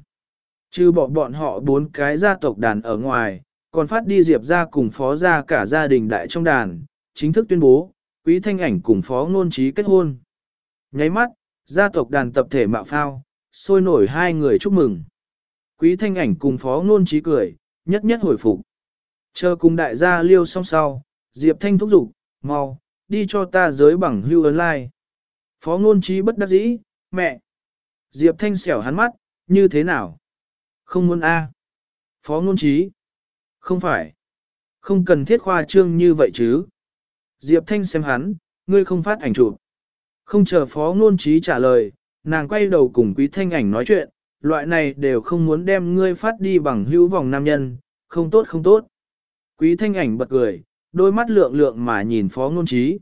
Chứ bỏ bọn họ bốn cái gia tộc đàn ở ngoài, còn phát đi Diệp ra cùng phó ra cả gia đình đại trong đàn, chính thức tuyên bố, quý thanh ảnh cùng phó ngôn trí kết hôn. Nháy mắt, gia tộc đàn tập thể mạo phao, sôi nổi hai người chúc mừng. Quý thanh ảnh cùng phó ngôn trí cười, nhất nhất hồi phục. Chờ cùng đại gia liêu xong sau, Diệp Thanh thúc giục, mau, đi cho ta giới bằng hưu ấn lai. Phó ngôn trí bất đắc dĩ, mẹ. Diệp Thanh xẻo hắn mắt, như thế nào? Không muốn A. Phó ngôn trí. Không phải. Không cần thiết khoa trương như vậy chứ. Diệp Thanh xem hắn, ngươi không phát ảnh chụp. Không chờ phó ngôn trí trả lời, nàng quay đầu cùng quý thanh ảnh nói chuyện, loại này đều không muốn đem ngươi phát đi bằng hữu vòng nam nhân, không tốt không tốt. Quý thanh ảnh bật cười, đôi mắt lượng lượng mà nhìn phó ngôn trí.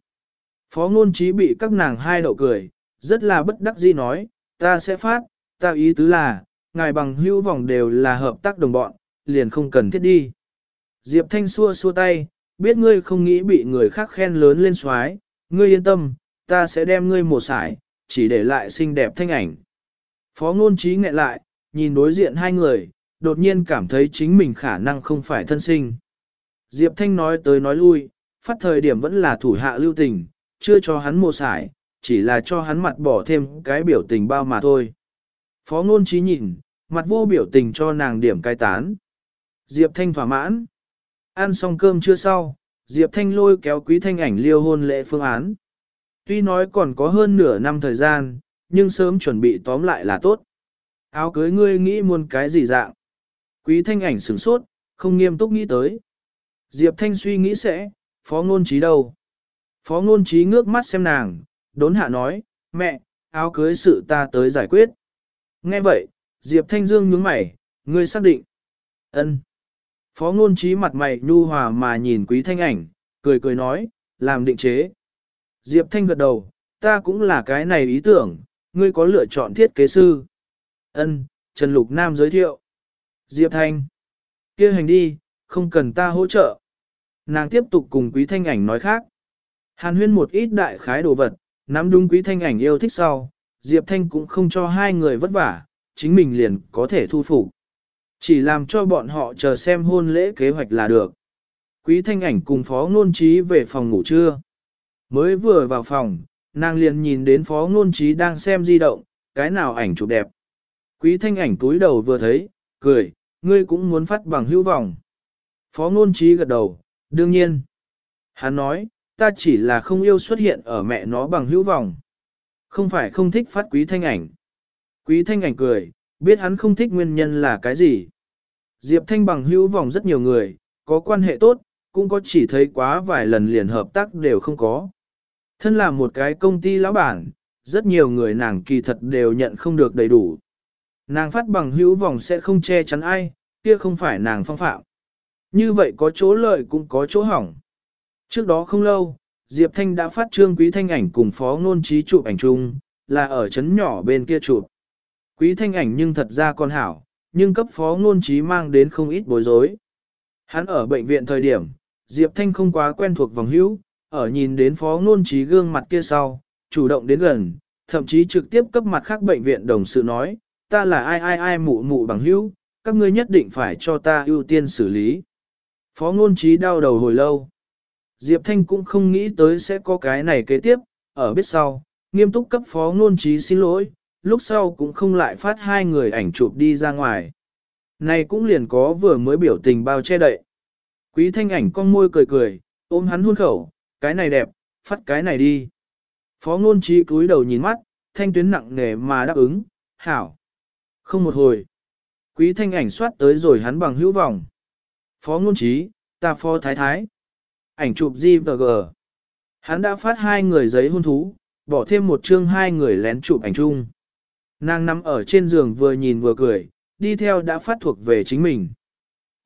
Phó ngôn trí bị các nàng hai đậu cười, rất là bất đắc dĩ nói, ta sẽ phát, ta ý tứ là, ngài bằng hữu vòng đều là hợp tác đồng bọn, liền không cần thiết đi. Diệp Thanh xua xua tay, biết ngươi không nghĩ bị người khác khen lớn lên xoái, ngươi yên tâm, ta sẽ đem ngươi một sải, chỉ để lại xinh đẹp thanh ảnh. Phó ngôn trí nghẹn lại, nhìn đối diện hai người, đột nhiên cảm thấy chính mình khả năng không phải thân sinh. Diệp Thanh nói tới nói lui, phát thời điểm vẫn là thủ hạ lưu tình, chưa cho hắn một sải, chỉ là cho hắn mặt bỏ thêm cái biểu tình bao mà thôi. Phó ngôn trí nhìn, mặt vô biểu tình cho nàng điểm cai tán. Diệp Thanh thỏa mãn. Ăn xong cơm chưa sau, Diệp Thanh lôi kéo quý thanh ảnh liêu hôn lễ phương án. Tuy nói còn có hơn nửa năm thời gian, nhưng sớm chuẩn bị tóm lại là tốt. Áo cưới ngươi nghĩ muôn cái gì dạng. Quý thanh ảnh sửng sốt, không nghiêm túc nghĩ tới. Diệp Thanh suy nghĩ sẽ, phó ngôn trí đâu. Phó ngôn trí ngước mắt xem nàng, đốn hạ nói, mẹ, áo cưới sự ta tới giải quyết. Nghe vậy, Diệp Thanh Dương nhướng mày, ngươi xác định. ân Phó ngôn trí mặt mày nhu hòa mà nhìn quý thanh ảnh, cười cười nói, làm định chế. Diệp Thanh gật đầu, ta cũng là cái này ý tưởng, ngươi có lựa chọn thiết kế sư. Ân, Trần Lục Nam giới thiệu. Diệp Thanh, kia hành đi, không cần ta hỗ trợ. Nàng tiếp tục cùng quý thanh ảnh nói khác. Hàn huyên một ít đại khái đồ vật, nắm đúng quý thanh ảnh yêu thích sau, Diệp Thanh cũng không cho hai người vất vả, chính mình liền có thể thu phục. Chỉ làm cho bọn họ chờ xem hôn lễ kế hoạch là được. Quý thanh ảnh cùng phó ngôn trí về phòng ngủ trưa. Mới vừa vào phòng, nàng liền nhìn đến phó ngôn trí đang xem di động, cái nào ảnh chụp đẹp. Quý thanh ảnh túi đầu vừa thấy, cười, ngươi cũng muốn phát bằng hữu vọng. Phó ngôn trí gật đầu, đương nhiên. Hắn nói, ta chỉ là không yêu xuất hiện ở mẹ nó bằng hữu vọng. Không phải không thích phát quý thanh ảnh. Quý thanh ảnh cười, biết hắn không thích nguyên nhân là cái gì. Diệp Thanh bằng hữu vòng rất nhiều người, có quan hệ tốt, cũng có chỉ thấy quá vài lần liền hợp tác đều không có. Thân là một cái công ty lão bản, rất nhiều người nàng kỳ thật đều nhận không được đầy đủ. Nàng phát bằng hữu vòng sẽ không che chắn ai, kia không phải nàng phong phạm. Như vậy có chỗ lợi cũng có chỗ hỏng. Trước đó không lâu, Diệp Thanh đã phát trương quý thanh ảnh cùng phó ngôn trí chụp ảnh chung, là ở chấn nhỏ bên kia chụp. Quý thanh ảnh nhưng thật ra con hảo, nhưng cấp phó ngôn trí mang đến không ít bối rối. Hắn ở bệnh viện thời điểm, Diệp Thanh không quá quen thuộc vòng hữu, ở nhìn đến phó ngôn trí gương mặt kia sau, chủ động đến gần, thậm chí trực tiếp cấp mặt khác bệnh viện đồng sự nói, ta là ai ai ai mụ mụ bằng hữu, các ngươi nhất định phải cho ta ưu tiên xử lý. Phó ngôn trí đau đầu hồi lâu. Diệp Thanh cũng không nghĩ tới sẽ có cái này kế tiếp, ở biết sau, nghiêm túc cấp phó ngôn trí xin lỗi, lúc sau cũng không lại phát hai người ảnh chụp đi ra ngoài. Này cũng liền có vừa mới biểu tình bao che đậy. Quý thanh ảnh con môi cười cười, ôm hắn hôn khẩu, cái này đẹp, phát cái này đi. Phó ngôn trí cúi đầu nhìn mắt, thanh tuyến nặng nề mà đáp ứng, hảo. Không một hồi. Quý thanh ảnh soát tới rồi hắn bằng hữu vọng. Phó ngôn trí, ta phó thái thái. Ảnh chụp GVG. và G. Hắn đã phát hai người giấy hôn thú, bỏ thêm một chương hai người lén chụp ảnh chung. Nàng nằm ở trên giường vừa nhìn vừa cười, đi theo đã phát thuộc về chính mình.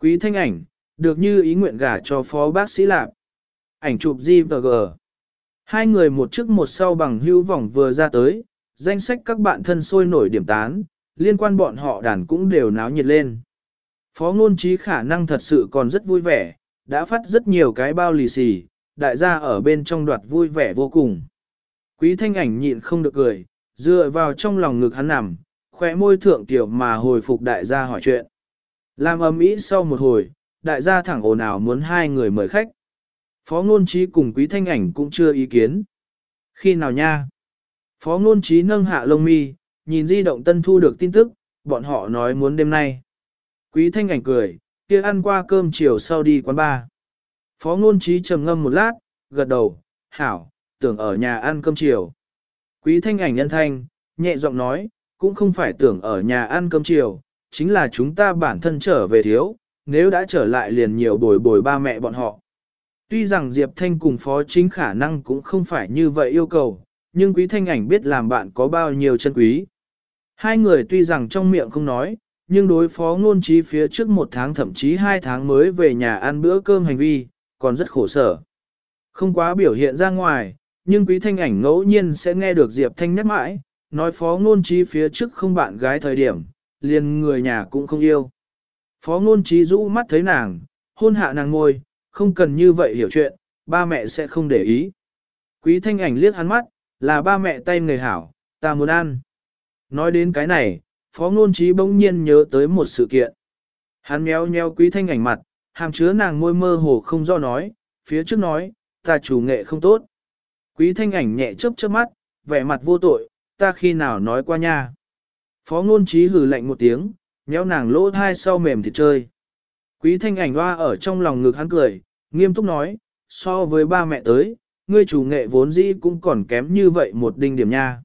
Quý thanh ảnh, được như ý nguyện gả cho phó bác sĩ Lạp. Ảnh chụp GVG. và G. Hai người một trước một sau bằng hữu vòng vừa ra tới, danh sách các bạn thân sôi nổi điểm tán, liên quan bọn họ đàn cũng đều náo nhiệt lên. Phó ngôn trí khả năng thật sự còn rất vui vẻ, đã phát rất nhiều cái bao lì xì, đại gia ở bên trong đoạt vui vẻ vô cùng. Quý thanh ảnh nhịn không được cười, dựa vào trong lòng ngực hắn nằm, khỏe môi thượng tiểu mà hồi phục đại gia hỏi chuyện. Làm ầm ĩ sau một hồi, đại gia thẳng ồn ào muốn hai người mời khách. Phó ngôn trí cùng quý thanh ảnh cũng chưa ý kiến. Khi nào nha? Phó ngôn trí nâng hạ lông mi, nhìn di động tân thu được tin tức, bọn họ nói muốn đêm nay. Quý thanh ảnh cười, kia ăn qua cơm chiều sau đi quán bar. Phó ngôn trí trầm ngâm một lát, gật đầu, hảo, tưởng ở nhà ăn cơm chiều. Quý thanh ảnh nhân thanh, nhẹ giọng nói, cũng không phải tưởng ở nhà ăn cơm chiều, chính là chúng ta bản thân trở về thiếu, nếu đã trở lại liền nhiều bồi bồi ba mẹ bọn họ. Tuy rằng Diệp Thanh cùng phó chính khả năng cũng không phải như vậy yêu cầu, nhưng quý thanh ảnh biết làm bạn có bao nhiêu chân quý. Hai người tuy rằng trong miệng không nói, nhưng đối phó ngôn trí phía trước một tháng thậm chí hai tháng mới về nhà ăn bữa cơm hành vi, còn rất khổ sở. Không quá biểu hiện ra ngoài, nhưng quý thanh ảnh ngẫu nhiên sẽ nghe được Diệp Thanh nhắc mãi, nói phó ngôn trí phía trước không bạn gái thời điểm, liền người nhà cũng không yêu. Phó ngôn trí rũ mắt thấy nàng, hôn hạ nàng ngôi, không cần như vậy hiểu chuyện, ba mẹ sẽ không để ý. Quý thanh ảnh liếc hắn mắt, là ba mẹ tay người hảo, ta muốn ăn. Nói đến cái này, phó ngôn trí bỗng nhiên nhớ tới một sự kiện. Hắn méo nheo quý thanh ảnh mặt, hàm chứa nàng môi mơ hồ không do nói, phía trước nói, ta chủ nghệ không tốt. Quý thanh ảnh nhẹ chớp chớp mắt, vẻ mặt vô tội, ta khi nào nói qua nha. Phó ngôn trí hừ lạnh một tiếng, nhéo nàng lỗ thai sau mềm thịt chơi. Quý thanh ảnh hoa ở trong lòng ngực hắn cười, nghiêm túc nói, so với ba mẹ tới, ngươi chủ nghệ vốn dĩ cũng còn kém như vậy một đinh điểm nha.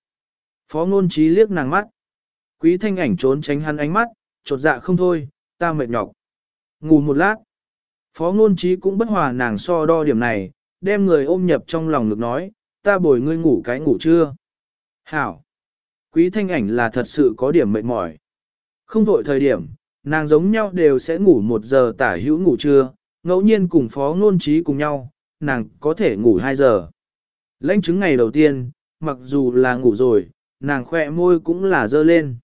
Phó ngôn trí liếc nàng mắt. Quý thanh ảnh trốn tránh hắn ánh mắt, chột dạ không thôi, ta mệt nhọc. Ngủ một lát. Phó ngôn trí cũng bất hòa nàng so đo điểm này, đem người ôm nhập trong lòng ngực nói, ta bồi ngươi ngủ cái ngủ chưa? Hảo! Quý thanh ảnh là thật sự có điểm mệt mỏi. Không vội thời điểm, nàng giống nhau đều sẽ ngủ một giờ tả hữu ngủ trưa, ngẫu nhiên cùng phó ngôn trí cùng nhau, nàng có thể ngủ 2 giờ. Lãnh chứng ngày đầu tiên, mặc dù là ngủ rồi, nàng khỏe môi cũng là dơ lên.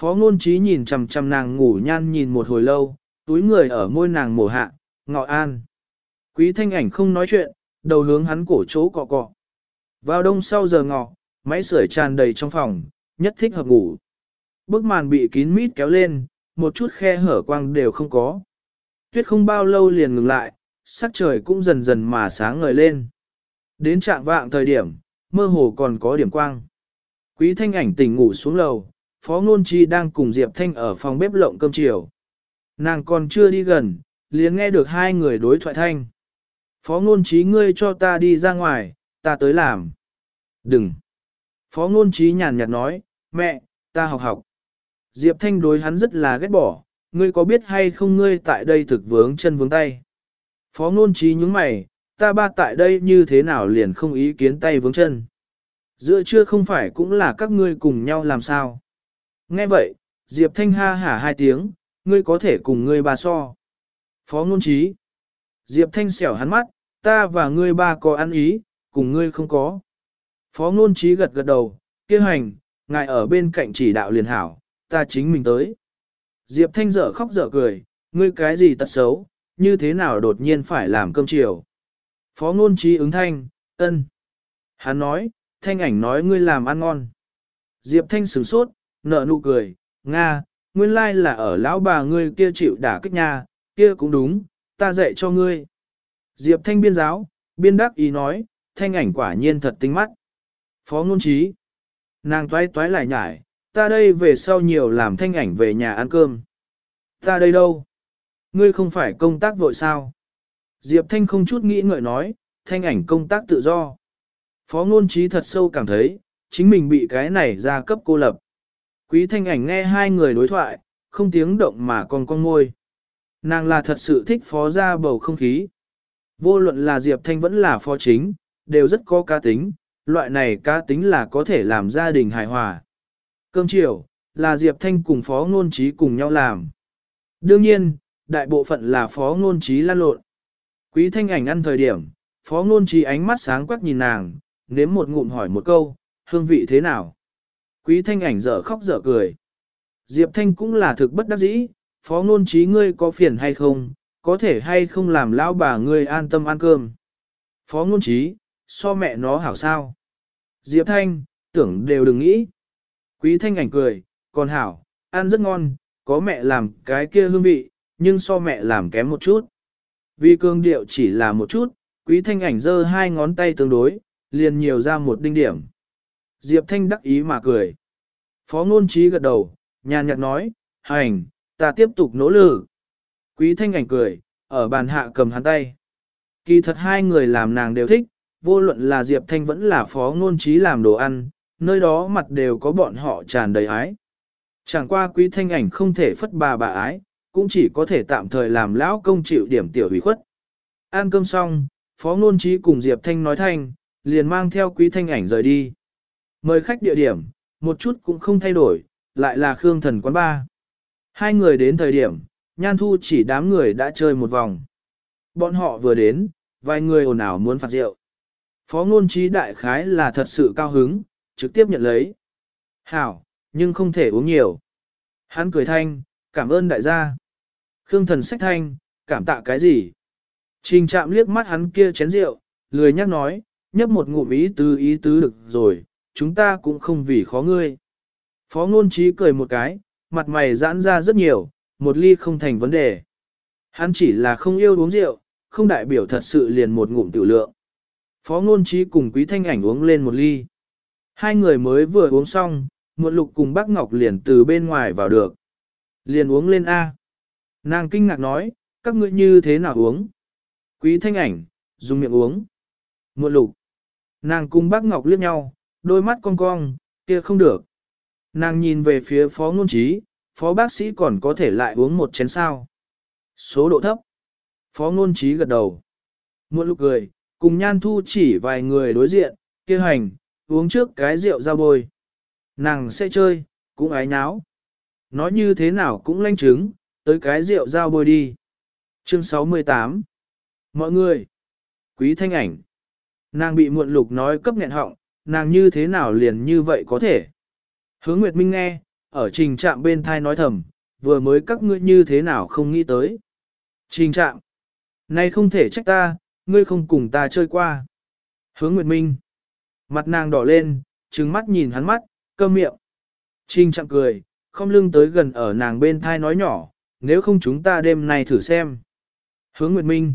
Phó ngôn trí nhìn chằm chằm nàng ngủ nhan nhìn một hồi lâu, túi người ở môi nàng mổ hạ, ngọ an. Quý thanh ảnh không nói chuyện, đầu hướng hắn cổ chỗ cọ cọ. Vào đông sau giờ ngọ, máy sưởi tràn đầy trong phòng, nhất thích hợp ngủ. Bức màn bị kín mít kéo lên, một chút khe hở quang đều không có. Tuyết không bao lâu liền ngừng lại, sắc trời cũng dần dần mà sáng ngời lên. Đến trạng vạng thời điểm, mơ hồ còn có điểm quang. Quý thanh ảnh tỉnh ngủ xuống lầu, Phó Ngôn Chi đang cùng Diệp Thanh ở phòng bếp lộng cơm chiều. Nàng còn chưa đi gần, liền nghe được hai người đối thoại thanh. Phó Ngôn trí ngươi cho ta đi ra ngoài, ta tới làm. Đừng. Phó Ngôn Chí nhàn nhạt nói, mẹ, ta học học. Diệp Thanh đối hắn rất là ghét bỏ, ngươi có biết hay không ngươi tại đây thực vướng chân vướng tay. Phó Ngôn Chí nhướng mày, ta ba tại đây như thế nào liền không ý kiến tay vướng chân. Giữa chưa không phải cũng là các ngươi cùng nhau làm sao. Nghe vậy, Diệp Thanh ha hả hai tiếng, ngươi có thể cùng ngươi ba so. Phó ngôn trí. Diệp Thanh xẻo hắn mắt, ta và ngươi ba có ăn ý, cùng ngươi không có. Phó ngôn trí gật gật đầu, kia hành, ngài ở bên cạnh chỉ đạo liền hảo, ta chính mình tới. Diệp Thanh dở khóc dở cười, ngươi cái gì tật xấu, như thế nào đột nhiên phải làm cơm chiều. Phó ngôn trí ứng thanh, ân. Hắn nói, thanh ảnh nói ngươi làm ăn ngon. Diệp Thanh sửng sốt, nợ nụ cười, Nga, nguyên lai là ở lão bà ngươi kia chịu đả kích nha, kia cũng đúng, ta dạy cho ngươi. Diệp Thanh biên giáo, biên đắc ý nói, thanh ảnh quả nhiên thật tinh mắt. Phó ngôn trí, nàng toái toái lại nhải, ta đây về sau nhiều làm thanh ảnh về nhà ăn cơm. Ta đây đâu? Ngươi không phải công tác vội sao? Diệp Thanh không chút nghĩ ngợi nói, thanh ảnh công tác tự do. Phó ngôn trí thật sâu cảm thấy, chính mình bị cái này ra cấp cô lập. Quý thanh ảnh nghe hai người đối thoại, không tiếng động mà còn con ngôi. Nàng là thật sự thích phó ra bầu không khí. Vô luận là Diệp Thanh vẫn là phó chính, đều rất có cá tính, loại này cá tính là có thể làm gia đình hài hòa. Cơm chiều, là Diệp Thanh cùng phó ngôn trí cùng nhau làm. Đương nhiên, đại bộ phận là phó ngôn trí lan lộn. Quý thanh ảnh ăn thời điểm, phó ngôn trí ánh mắt sáng quắc nhìn nàng, nếm một ngụm hỏi một câu, hương vị thế nào? Quý thanh ảnh dở khóc dở cười. Diệp Thanh cũng là thực bất đắc dĩ, phó ngôn trí ngươi có phiền hay không, có thể hay không làm lão bà ngươi an tâm ăn cơm. Phó ngôn trí, so mẹ nó hảo sao. Diệp Thanh, tưởng đều đừng nghĩ. Quý Thanh ảnh cười, còn hảo, ăn rất ngon, có mẹ làm cái kia hương vị, nhưng so mẹ làm kém một chút. Vì cương điệu chỉ là một chút, Quý Thanh ảnh giơ hai ngón tay tương đối, liền nhiều ra một đinh điểm. Diệp Thanh đắc ý mà cười. Phó ngôn trí gật đầu, nhàn nhạt nói, hành, ta tiếp tục nỗ lực. Quý Thanh ảnh cười, ở bàn hạ cầm hắn tay. Kỳ thật hai người làm nàng đều thích, vô luận là Diệp Thanh vẫn là phó ngôn trí làm đồ ăn, nơi đó mặt đều có bọn họ tràn đầy ái. Chẳng qua quý thanh ảnh không thể phất bà bà ái, cũng chỉ có thể tạm thời làm lão công chịu điểm tiểu hủy khuất. Ăn cơm xong, phó ngôn trí cùng Diệp Thanh nói thanh, liền mang theo quý thanh ảnh rời đi. Mời khách địa điểm, một chút cũng không thay đổi, lại là Khương Thần quán ba. Hai người đến thời điểm, Nhan Thu chỉ đám người đã chơi một vòng. Bọn họ vừa đến, vài người ồn ào muốn phạt rượu. Phó ngôn trí đại khái là thật sự cao hứng, trực tiếp nhận lấy. Hảo, nhưng không thể uống nhiều. Hắn cười thanh, cảm ơn đại gia. Khương thần sách thanh, cảm tạ cái gì? Trình chạm liếc mắt hắn kia chén rượu, lười nhắc nói, nhấp một ngụm ý tứ ý tứ được rồi, chúng ta cũng không vì khó ngươi. Phó ngôn trí cười một cái, mặt mày giãn ra rất nhiều, một ly không thành vấn đề. Hắn chỉ là không yêu uống rượu, không đại biểu thật sự liền một ngụm tiểu lượng. Phó ngôn trí cùng quý thanh ảnh uống lên một ly. Hai người mới vừa uống xong, một lục cùng bác Ngọc liền từ bên ngoài vào được. Liền uống lên A. Nàng kinh ngạc nói, các ngươi như thế nào uống? Quý thanh ảnh, dùng miệng uống. Một lục. Nàng cùng bác Ngọc liếc nhau, đôi mắt cong cong, kia không được. Nàng nhìn về phía phó ngôn trí, phó bác sĩ còn có thể lại uống một chén sao. Số độ thấp. Phó ngôn trí gật đầu. Một lục cười, cùng nhan thu chỉ vài người đối diện, kia hành, uống trước cái rượu ra bôi. Nàng sẽ chơi, cũng ái náo Nói như thế nào cũng lanh chứng, tới cái rượu giao bôi đi. Chương 68 Mọi người, quý thanh ảnh. Nàng bị muộn lục nói cấp nghẹn họng, nàng như thế nào liền như vậy có thể. Hướng Nguyệt Minh nghe, ở trình trạm bên thai nói thầm, vừa mới các ngươi như thế nào không nghĩ tới. Trình trạm, này không thể trách ta, ngươi không cùng ta chơi qua. Hướng Nguyệt Minh, mặt nàng đỏ lên, trừng mắt nhìn hắn mắt, cơm miệng. Trình trạm cười, không lưng tới gần ở nàng bên thai nói nhỏ, nếu không chúng ta đêm nay thử xem. Hướng Nguyệt Minh,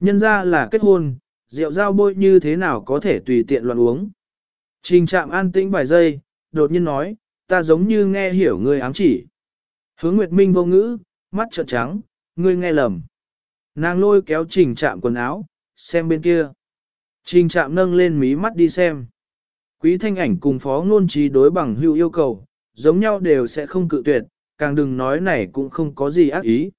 nhân ra là kết hôn, rượu dao bôi như thế nào có thể tùy tiện loạn uống. Trình trạm an tĩnh vài giây, đột nhiên nói, ta giống như nghe hiểu ngươi ám chỉ. Hướng Nguyệt Minh vô ngữ, mắt trợn trắng, ngươi nghe lầm. Nàng lôi kéo trình chạm quần áo, xem bên kia. Trình chạm nâng lên mí mắt đi xem. Quý thanh ảnh cùng phó ngôn trí đối bằng hữu yêu cầu, giống nhau đều sẽ không cự tuyệt, càng đừng nói này cũng không có gì ác ý.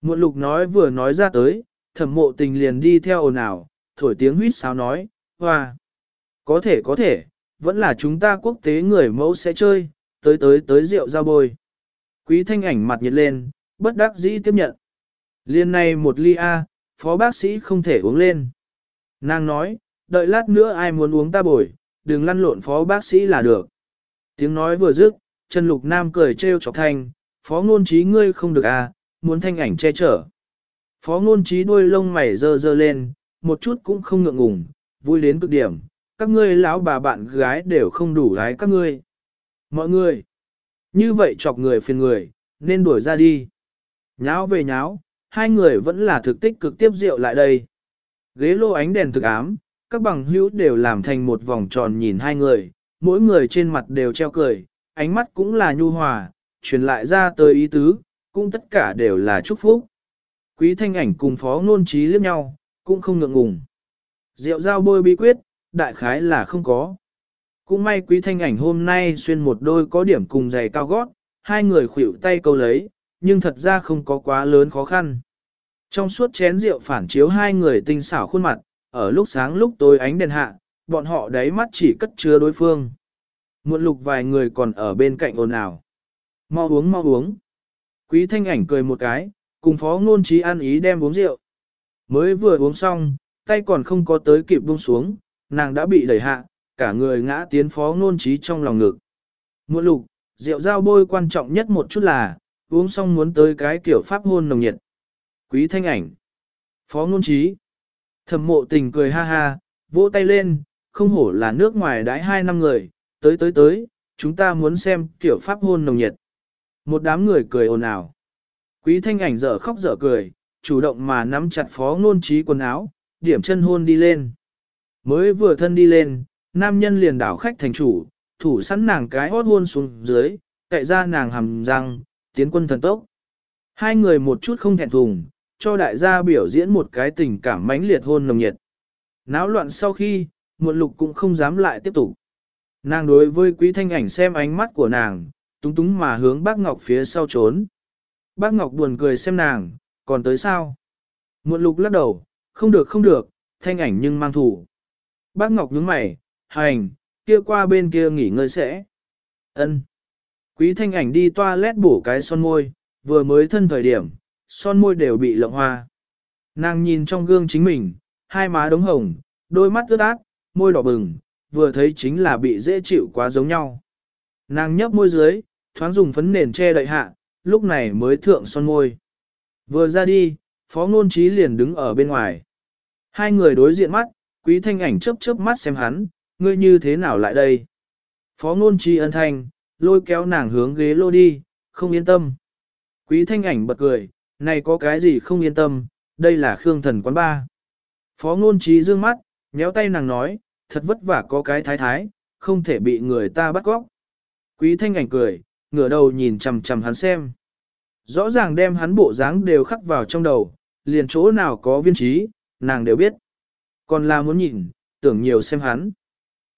Muộn lục nói vừa nói ra tới, thẩm mộ tình liền đi theo ồn ào, thổi tiếng huýt sáo nói, hoa. Có thể có thể, vẫn là chúng ta quốc tế người mẫu sẽ chơi, tới tới tới rượu ra bôi. Quý thanh ảnh mặt nhiệt lên, bất đắc dĩ tiếp nhận. Liên này một ly A, phó bác sĩ không thể uống lên. Nàng nói, đợi lát nữa ai muốn uống ta bồi, đừng lăn lộn phó bác sĩ là được. Tiếng nói vừa dứt, Trần Lục Nam cười trêu chọc thanh, phó ngôn trí ngươi không được à, muốn thanh ảnh che chở. Phó ngôn trí đuôi lông mày dơ dơ lên, một chút cũng không ngượng ngùng, vui đến cực điểm, các ngươi lão bà bạn gái đều không đủ gái các ngươi. Mọi người, như vậy chọc người phiền người, nên đuổi ra đi. Nháo về nháo, hai người vẫn là thực tích cực tiếp rượu lại đây. Ghế lô ánh đèn thực ám, các bằng hữu đều làm thành một vòng tròn nhìn hai người, mỗi người trên mặt đều treo cười, ánh mắt cũng là nhu hòa, truyền lại ra tới ý tứ, cũng tất cả đều là chúc phúc. Quý thanh ảnh cùng phó nôn trí liếc nhau, cũng không ngượng ngùng. Rượu giao bôi bí quyết, đại khái là không có. Cũng may quý thanh ảnh hôm nay xuyên một đôi có điểm cùng giày cao gót, hai người khuỷu tay câu lấy, nhưng thật ra không có quá lớn khó khăn. Trong suốt chén rượu phản chiếu hai người tinh xảo khuôn mặt, ở lúc sáng lúc tối ánh đèn hạ, bọn họ đáy mắt chỉ cất chứa đối phương. Muộn lục vài người còn ở bên cạnh ồn ào. Mau uống mau uống. Quý thanh ảnh cười một cái, cùng phó ngôn trí ăn ý đem uống rượu. Mới vừa uống xong, tay còn không có tới kịp buông xuống, nàng đã bị đẩy hạ, cả người ngã tiến phó ngôn trí trong lòng ngực. Muộn lục, rượu giao bôi quan trọng nhất một chút là, uống xong muốn tới cái kiểu pháp hôn nồng nhiệt. Quý thanh ảnh. Phó ngôn trí. Thẩm mộ tình cười ha ha, vỗ tay lên, không hổ là nước ngoài đãi hai năm người, tới tới tới, chúng ta muốn xem kiểu pháp hôn nồng nhiệt. Một đám người cười ồn ào. Quý thanh ảnh dở khóc dở cười, chủ động mà nắm chặt phó ngôn trí quần áo, điểm chân hôn đi lên. Mới vừa thân đi lên, nam nhân liền đảo khách thành chủ, thủ sẵn nàng cái hót hôn xuống dưới, cậy ra nàng hầm răng, tiến quân thần tốc. Hai người một chút không thẹn thùng, cho đại gia biểu diễn một cái tình cảm mãnh liệt hôn nồng nhiệt. Náo loạn sau khi, muộn lục cũng không dám lại tiếp tục. Nàng đối với quý thanh ảnh xem ánh mắt của nàng, túng túng mà hướng bác Ngọc phía sau trốn. Bác Ngọc buồn cười xem nàng, còn tới sao? Muộn lục lắc đầu, không được không được, thanh ảnh nhưng mang thủ. Bác Ngọc nhướng mày, hành, kia qua bên kia nghỉ ngơi sẽ. Ân. Quý thanh ảnh đi toilet bổ cái son môi, vừa mới thân thời điểm, son môi đều bị lộng hoa. Nàng nhìn trong gương chính mình, hai má đống hồng, đôi mắt ướt át, môi đỏ bừng, vừa thấy chính là bị dễ chịu quá giống nhau. Nàng nhấp môi dưới, thoáng dùng phấn nền che đậy hạ, lúc này mới thượng son môi. Vừa ra đi, phó ngôn trí liền đứng ở bên ngoài. Hai người đối diện mắt, quý thanh ảnh chớp chớp mắt xem hắn, ngươi như thế nào lại đây? Phó ngôn trí ân thanh, lôi kéo nàng hướng ghế lô đi, không yên tâm. Quý thanh ảnh bật cười, này có cái gì không yên tâm, đây là Khương thần quán ba. Phó ngôn trí dương mắt, nhéo tay nàng nói, thật vất vả có cái thái thái, không thể bị người ta bắt góc. Quý thanh ảnh cười, ngửa đầu nhìn chằm chằm hắn xem. Rõ ràng đem hắn bộ dáng đều khắc vào trong đầu, liền chỗ nào có viên trí, nàng đều biết. Còn là muốn nhìn, tưởng nhiều xem hắn.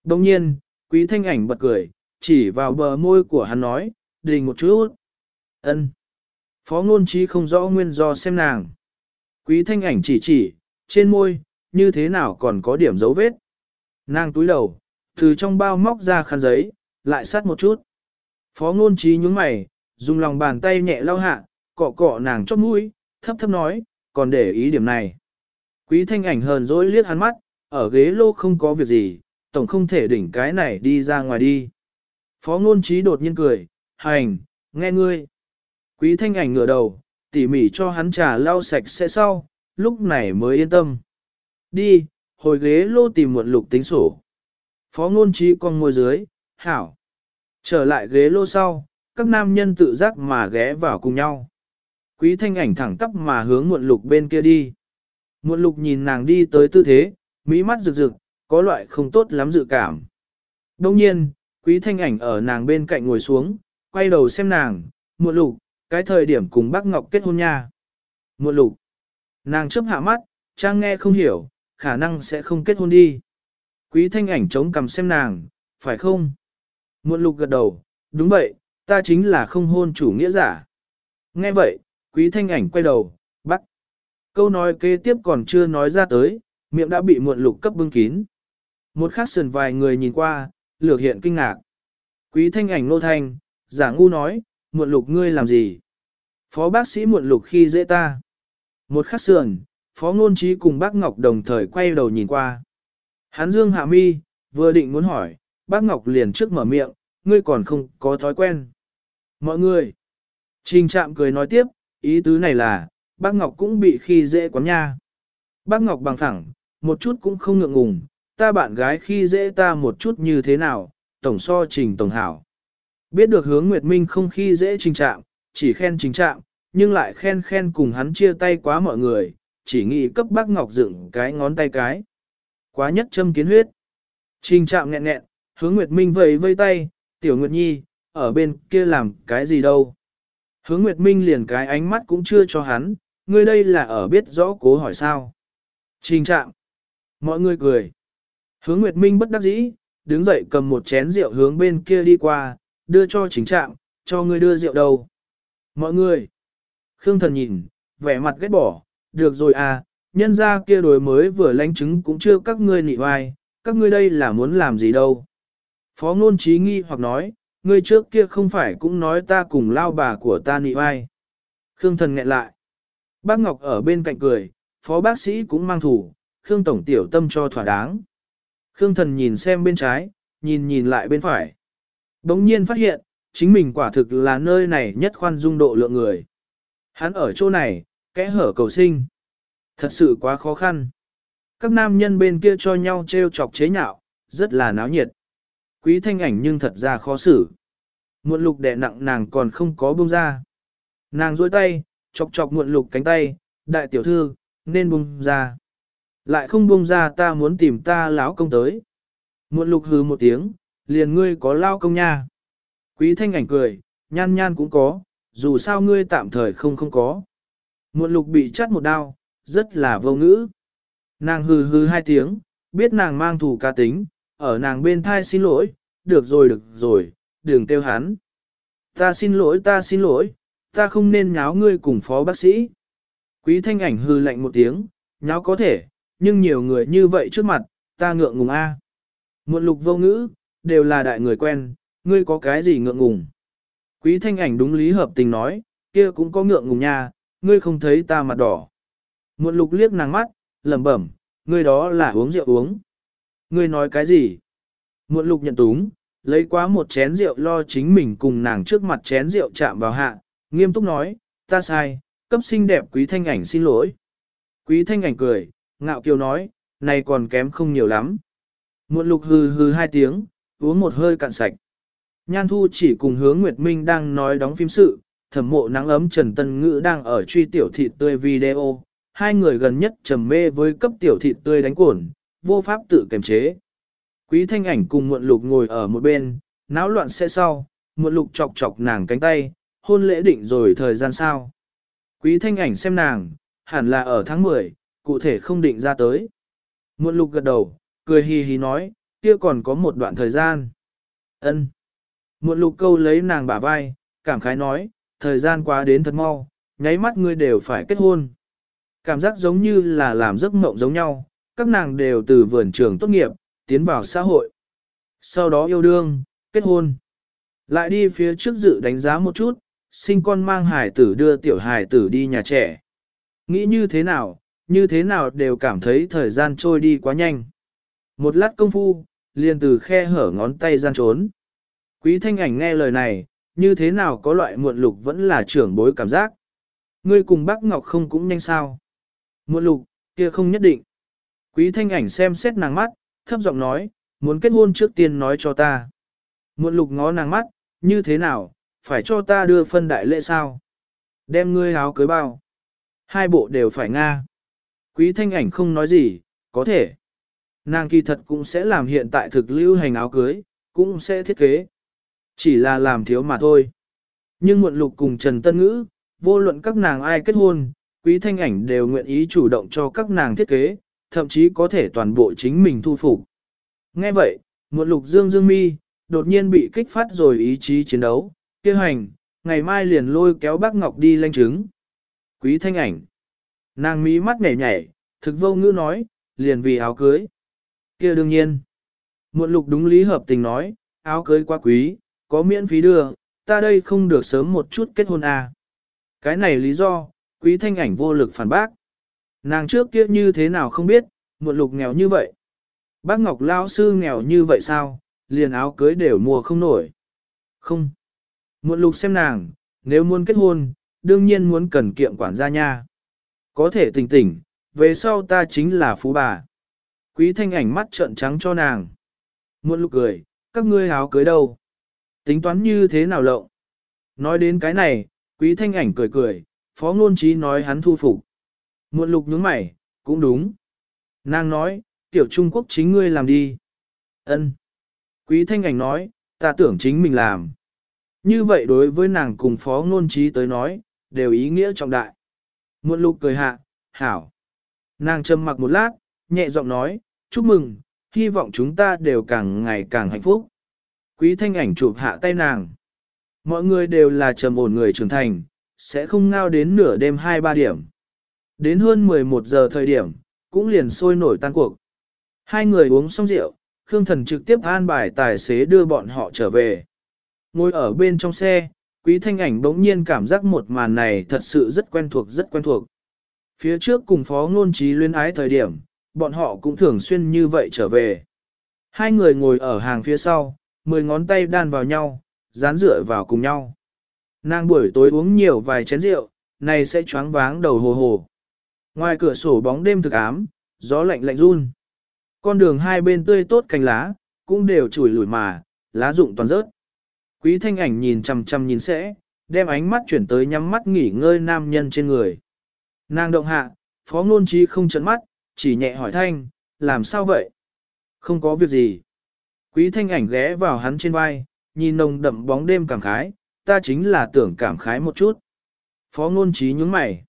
Đồng nhiên, quý thanh ảnh bật cười, chỉ vào bờ môi của hắn nói, đình một chút. ân Phó ngôn trí không rõ nguyên do xem nàng. Quý thanh ảnh chỉ chỉ, trên môi, như thế nào còn có điểm dấu vết. Nàng túi đầu, từ trong bao móc ra khăn giấy, lại sát một chút. Phó ngôn trí nhúng mày, dùng lòng bàn tay nhẹ lau hạ, cọ cọ nàng chót mũi, thấp thấp nói, còn để ý điểm này. Quý thanh ảnh hờn dỗi liếc hắn mắt, ở ghế lô không có việc gì, tổng không thể đỉnh cái này đi ra ngoài đi. Phó ngôn trí đột nhiên cười, hành, nghe ngươi. Quý thanh ảnh ngửa đầu, tỉ mỉ cho hắn trà lau sạch sẽ sau, lúc này mới yên tâm. Đi, hồi ghế lô tìm muộn lục tính sổ. Phó ngôn trí con ngồi dưới, hảo. Trở lại ghế lô sau, các nam nhân tự giác mà ghé vào cùng nhau. Quý thanh ảnh thẳng tắp mà hướng muộn lục bên kia đi. Muộn lục nhìn nàng đi tới tư thế, mỹ mắt rực rực, có loại không tốt lắm dự cảm. Đông nhiên, quý thanh ảnh ở nàng bên cạnh ngồi xuống, quay đầu xem nàng, muộn lục, cái thời điểm cùng bác Ngọc kết hôn nha. Muộn lục, nàng chấp hạ mắt, trang nghe không hiểu, khả năng sẽ không kết hôn đi. Quý thanh ảnh chống cầm xem nàng, phải không? Muộn lục gật đầu, đúng vậy, ta chính là không hôn chủ nghĩa giả. Nghe vậy, quý thanh ảnh quay đầu, bắt. Câu nói kế tiếp còn chưa nói ra tới, miệng đã bị muộn lục cấp bưng kín. Một khắc sườn vài người nhìn qua, lược hiện kinh ngạc. Quý thanh ảnh nô thanh, giả ngu nói, muộn lục ngươi làm gì? Phó bác sĩ muộn lục khi dễ ta. Một khắc sườn, phó ngôn trí cùng bác Ngọc đồng thời quay đầu nhìn qua. Hắn dương hạ mi, vừa định muốn hỏi, bác Ngọc liền trước mở miệng, ngươi còn không có thói quen. Mọi người. Trình trạm cười nói tiếp, ý tứ này là, bác Ngọc cũng bị khi dễ quán nha. Bác Ngọc bằng thẳng, một chút cũng không ngượng ngùng, ta bạn gái khi dễ ta một chút như thế nào, tổng so trình tổng hảo. Biết được hướng Nguyệt Minh không khi dễ trình Trạng chỉ khen trình Trạng nhưng lại khen khen cùng hắn chia tay quá mọi người, chỉ nghĩ cấp bác Ngọc dựng cái ngón tay cái. Quá nhất châm kiến huyết. Trình Trạng nghẹn nghẹn, hướng Nguyệt Minh vẫy vây tay, tiểu Nguyệt Nhi, ở bên kia làm cái gì đâu. Hướng Nguyệt Minh liền cái ánh mắt cũng chưa cho hắn, ngươi đây là ở biết rõ cố hỏi sao. Trình Trạng Mọi người cười. Hướng Nguyệt Minh bất đắc dĩ, đứng dậy cầm một chén rượu hướng bên kia đi qua, đưa cho Chính trạm, cho ngươi đưa rượu đầu. Mọi người. Khương thần nhìn, vẻ mặt ghét bỏ, được rồi à, nhân ra kia đối mới vừa lánh chứng cũng chưa các ngươi nị hoài, các ngươi đây là muốn làm gì đâu. Phó ngôn trí nghi hoặc nói, ngươi trước kia không phải cũng nói ta cùng lao bà của ta nị hoài. Khương thần nghẹn lại. Bác Ngọc ở bên cạnh cười, phó bác sĩ cũng mang thủ, Khương Tổng tiểu tâm cho thỏa đáng. Khương thần nhìn xem bên trái, nhìn nhìn lại bên phải. Đống nhiên phát hiện, chính mình quả thực là nơi này nhất khoan dung độ lượng người. Hắn ở chỗ này, kẽ hở cầu sinh. Thật sự quá khó khăn. Các nam nhân bên kia cho nhau treo chọc chế nhạo, rất là náo nhiệt. Quý thanh ảnh nhưng thật ra khó xử. Muộn lục đè nặng nàng còn không có buông ra. Nàng dối tay, chọc chọc muộn lục cánh tay, đại tiểu thư, nên buông ra. Lại không buông ra ta muốn tìm ta lão công tới. Muộn lục hừ một tiếng, liền ngươi có lao công nha. Quý thanh ảnh cười, nhan nhan cũng có, dù sao ngươi tạm thời không không có. Muộn lục bị chắt một đao, rất là vô ngữ. Nàng hừ hừ hai tiếng, biết nàng mang thủ ca tính, ở nàng bên thai xin lỗi, được rồi được rồi, đừng tiêu hắn. Ta xin lỗi ta xin lỗi, ta không nên nháo ngươi cùng phó bác sĩ. Quý thanh ảnh hừ lạnh một tiếng, nháo có thể, nhưng nhiều người như vậy trước mặt, ta ngượng ngùng a. Muộn lục vô ngữ, đều là đại người quen, ngươi có cái gì ngượng ngùng. Quý thanh ảnh đúng lý hợp tình nói, kia cũng có ngượng ngùng nha, ngươi không thấy ta mặt đỏ. Muộn lục liếc nàng mắt, lẩm bẩm, ngươi đó là uống rượu uống. Ngươi nói cái gì? Muộn lục nhận túng, lấy quá một chén rượu lo chính mình cùng nàng trước mặt chén rượu chạm vào hạ, nghiêm túc nói, ta sai, cấp xinh đẹp quý thanh ảnh xin lỗi. Quý thanh ảnh cười, ngạo kiều nói, này còn kém không nhiều lắm. Muộn lục hừ hừ hai tiếng, uống một hơi cạn sạch. Nhan Thu chỉ cùng hướng Nguyệt Minh đang nói đóng phim sự, thẩm mộ nắng ấm Trần Tân Ngữ đang ở truy tiểu thịt tươi video, hai người gần nhất trầm mê với cấp tiểu thịt tươi đánh cuộn, vô pháp tự kiềm chế. Quý thanh ảnh cùng muộn lục ngồi ở một bên, náo loạn sẽ sau, muộn lục chọc chọc nàng cánh tay, hôn lễ định rồi thời gian sao. Quý thanh ảnh xem nàng, hẳn là ở tháng 10, cụ thể không định ra tới. Muộn lục gật đầu, cười hì hì nói, kia còn có một đoạn thời gian. ân Muộn lục câu lấy nàng bả vai, cảm khái nói, thời gian quá đến thật mau, nháy mắt ngươi đều phải kết hôn. Cảm giác giống như là làm giấc mộng giống nhau, các nàng đều từ vườn trường tốt nghiệp, tiến vào xã hội. Sau đó yêu đương, kết hôn. Lại đi phía trước dự đánh giá một chút, sinh con mang hải tử đưa tiểu hải tử đi nhà trẻ. Nghĩ như thế nào, như thế nào đều cảm thấy thời gian trôi đi quá nhanh. Một lát công phu, liền từ khe hở ngón tay gian trốn. Quý thanh ảnh nghe lời này, như thế nào có loại muộn lục vẫn là trưởng bối cảm giác. Ngươi cùng bác Ngọc không cũng nhanh sao. Muộn lục, kia không nhất định. Quý thanh ảnh xem xét nàng mắt, thấp giọng nói, muốn kết hôn trước tiên nói cho ta. Muộn lục ngó nàng mắt, như thế nào, phải cho ta đưa phân đại lễ sao? Đem ngươi áo cưới bao. Hai bộ đều phải nga. Quý thanh ảnh không nói gì, có thể. Nàng kỳ thật cũng sẽ làm hiện tại thực lưu hành áo cưới, cũng sẽ thiết kế. Chỉ là làm thiếu mà thôi. Nhưng muộn lục cùng Trần Tân Ngữ, vô luận các nàng ai kết hôn, quý thanh ảnh đều nguyện ý chủ động cho các nàng thiết kế, thậm chí có thể toàn bộ chính mình thu phục. Nghe vậy, muộn lục dương dương mi, đột nhiên bị kích phát rồi ý chí chiến đấu, kêu hành, ngày mai liền lôi kéo bác Ngọc đi lanh chứng. Quý thanh ảnh. Nàng mí mắt nhảy nhảy, thực vô ngữ nói, liền vì áo cưới. kia đương nhiên. Muộn lục đúng lý hợp tình nói, áo cưới quá quý, có miễn phí đưa, ta đây không được sớm một chút kết hôn à. Cái này lý do, quý thanh ảnh vô lực phản bác. Nàng trước kia như thế nào không biết, muộn lục nghèo như vậy. Bác Ngọc Lao sư nghèo như vậy sao, liền áo cưới đều mua không nổi. Không. Muộn lục xem nàng, nếu muốn kết hôn, đương nhiên muốn cần kiệm quản gia nha. Có thể tỉnh tỉnh, về sau ta chính là phú bà. Quý thanh ảnh mắt trợn trắng cho nàng. Muộn lục cười, các ngươi háo cưới đâu? Tính toán như thế nào lộng? Nói đến cái này, quý thanh ảnh cười cười, phó ngôn trí nói hắn thu phục. Muộn lục nhướng mày, cũng đúng. Nàng nói, tiểu Trung Quốc chính ngươi làm đi. Ân. Quý thanh ảnh nói, ta tưởng chính mình làm. Như vậy đối với nàng cùng phó ngôn trí tới nói, đều ý nghĩa trọng đại. Muộn lục cười hạ, hảo. Nàng trầm mặc một lát, nhẹ giọng nói, chúc mừng, hy vọng chúng ta đều càng ngày càng hạnh phúc. Quý thanh ảnh chụp hạ tay nàng. Mọi người đều là trầm ổn người trưởng thành, sẽ không ngao đến nửa đêm 2-3 điểm. Đến hơn 11 giờ thời điểm, cũng liền sôi nổi tan cuộc. Hai người uống xong rượu, Khương Thần trực tiếp an bài tài xế đưa bọn họ trở về. Ngồi ở bên trong xe, Quý Thanh Ảnh bỗng nhiên cảm giác một màn này thật sự rất quen thuộc rất quen thuộc. Phía trước cùng phó ngôn trí luyến ái thời điểm, bọn họ cũng thường xuyên như vậy trở về. Hai người ngồi ở hàng phía sau, mười ngón tay đan vào nhau, dán rửa vào cùng nhau. Nàng buổi tối uống nhiều vài chén rượu, này sẽ choáng váng đầu hồ hồ. Ngoài cửa sổ bóng đêm thực ám, gió lạnh lạnh run. Con đường hai bên tươi tốt cành lá, cũng đều chùi lủi mà, lá rụng toàn rớt. Quý thanh ảnh nhìn chằm chằm nhìn sẽ, đem ánh mắt chuyển tới nhắm mắt nghỉ ngơi nam nhân trên người. Nàng động hạ, phó ngôn trí không chấn mắt, chỉ nhẹ hỏi thanh, làm sao vậy? Không có việc gì. Quý thanh ảnh ghé vào hắn trên vai, nhìn nồng đậm bóng đêm cảm khái, ta chính là tưởng cảm khái một chút. Phó ngôn trí nhướng mày.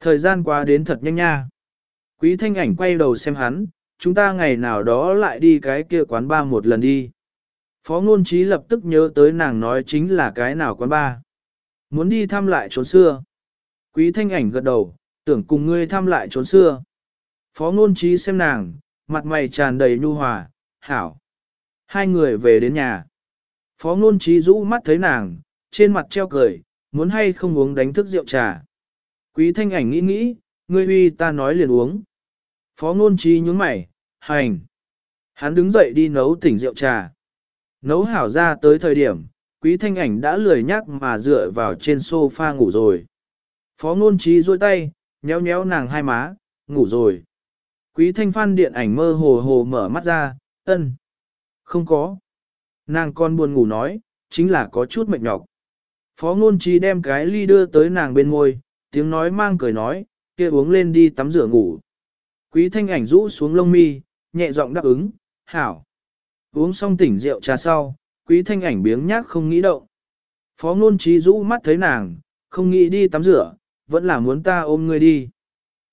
Thời gian qua đến thật nhanh nha. Quý thanh ảnh quay đầu xem hắn, chúng ta ngày nào đó lại đi cái kia quán ba một lần đi. Phó ngôn trí lập tức nhớ tới nàng nói chính là cái nào quán ba. Muốn đi thăm lại trốn xưa. Quý thanh ảnh gật đầu, tưởng cùng ngươi thăm lại trốn xưa. Phó ngôn trí xem nàng, mặt mày tràn đầy nhu hòa, hảo. Hai người về đến nhà. Phó ngôn trí rũ mắt thấy nàng, trên mặt treo cười, muốn hay không uống đánh thức rượu trà. Quý thanh ảnh nghĩ nghĩ, ngươi uy ta nói liền uống. Phó ngôn trí nhướng mày, hành. Hắn đứng dậy đi nấu tỉnh rượu trà. Nấu hảo ra tới thời điểm, quý thanh ảnh đã lười nhắc mà dựa vào trên sofa ngủ rồi. Phó ngôn trí duỗi tay, nhéo nhéo nàng hai má, ngủ rồi. Quý thanh phan điện ảnh mơ hồ hồ mở mắt ra, ân. Không có. Nàng con buồn ngủ nói, chính là có chút mệt nhọc. Phó ngôn trí đem cái ly đưa tới nàng bên ngôi, tiếng nói mang cười nói, kia uống lên đi tắm rửa ngủ. Quý thanh ảnh rũ xuống lông mi, nhẹ giọng đáp ứng, hảo. Uống xong tỉnh rượu trà sau, quý thanh ảnh biếng nhác không nghĩ động. Phó ngôn trí rũ mắt thấy nàng, không nghĩ đi tắm rửa, vẫn là muốn ta ôm người đi.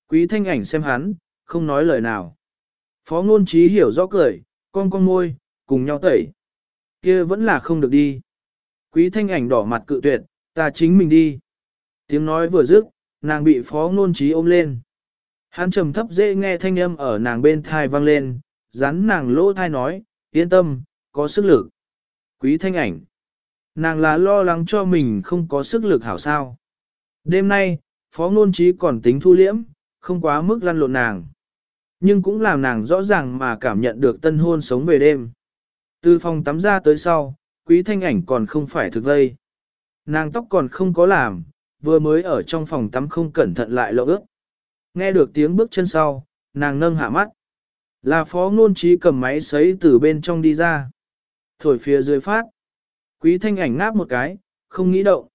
Quý thanh ảnh xem hắn, không nói lời nào. Phó ngôn trí hiểu rõ cười, con con môi, cùng nhau tẩy. kia vẫn là không được đi. Quý thanh ảnh đỏ mặt cự tuyệt, ta chính mình đi. Tiếng nói vừa dứt, nàng bị phó ngôn trí ôm lên. Hắn trầm thấp dễ nghe thanh âm ở nàng bên thai vang lên, rắn nàng lỗ thai nói, yên tâm, có sức lực. Quý thanh ảnh. Nàng là lo lắng cho mình không có sức lực hảo sao. Đêm nay, phó ngôn trí còn tính thu liễm, không quá mức lăn lộn nàng. Nhưng cũng làm nàng rõ ràng mà cảm nhận được tân hôn sống về đêm. Từ phòng tắm ra tới sau, quý thanh ảnh còn không phải thực vây. Nàng tóc còn không có làm, vừa mới ở trong phòng tắm không cẩn thận lại lộ ước. Nghe được tiếng bước chân sau, nàng nâng hạ mắt. Là phó ngôn trí cầm máy sấy từ bên trong đi ra. Thổi phía dưới phát. Quý thanh ảnh ngáp một cái, không nghĩ động.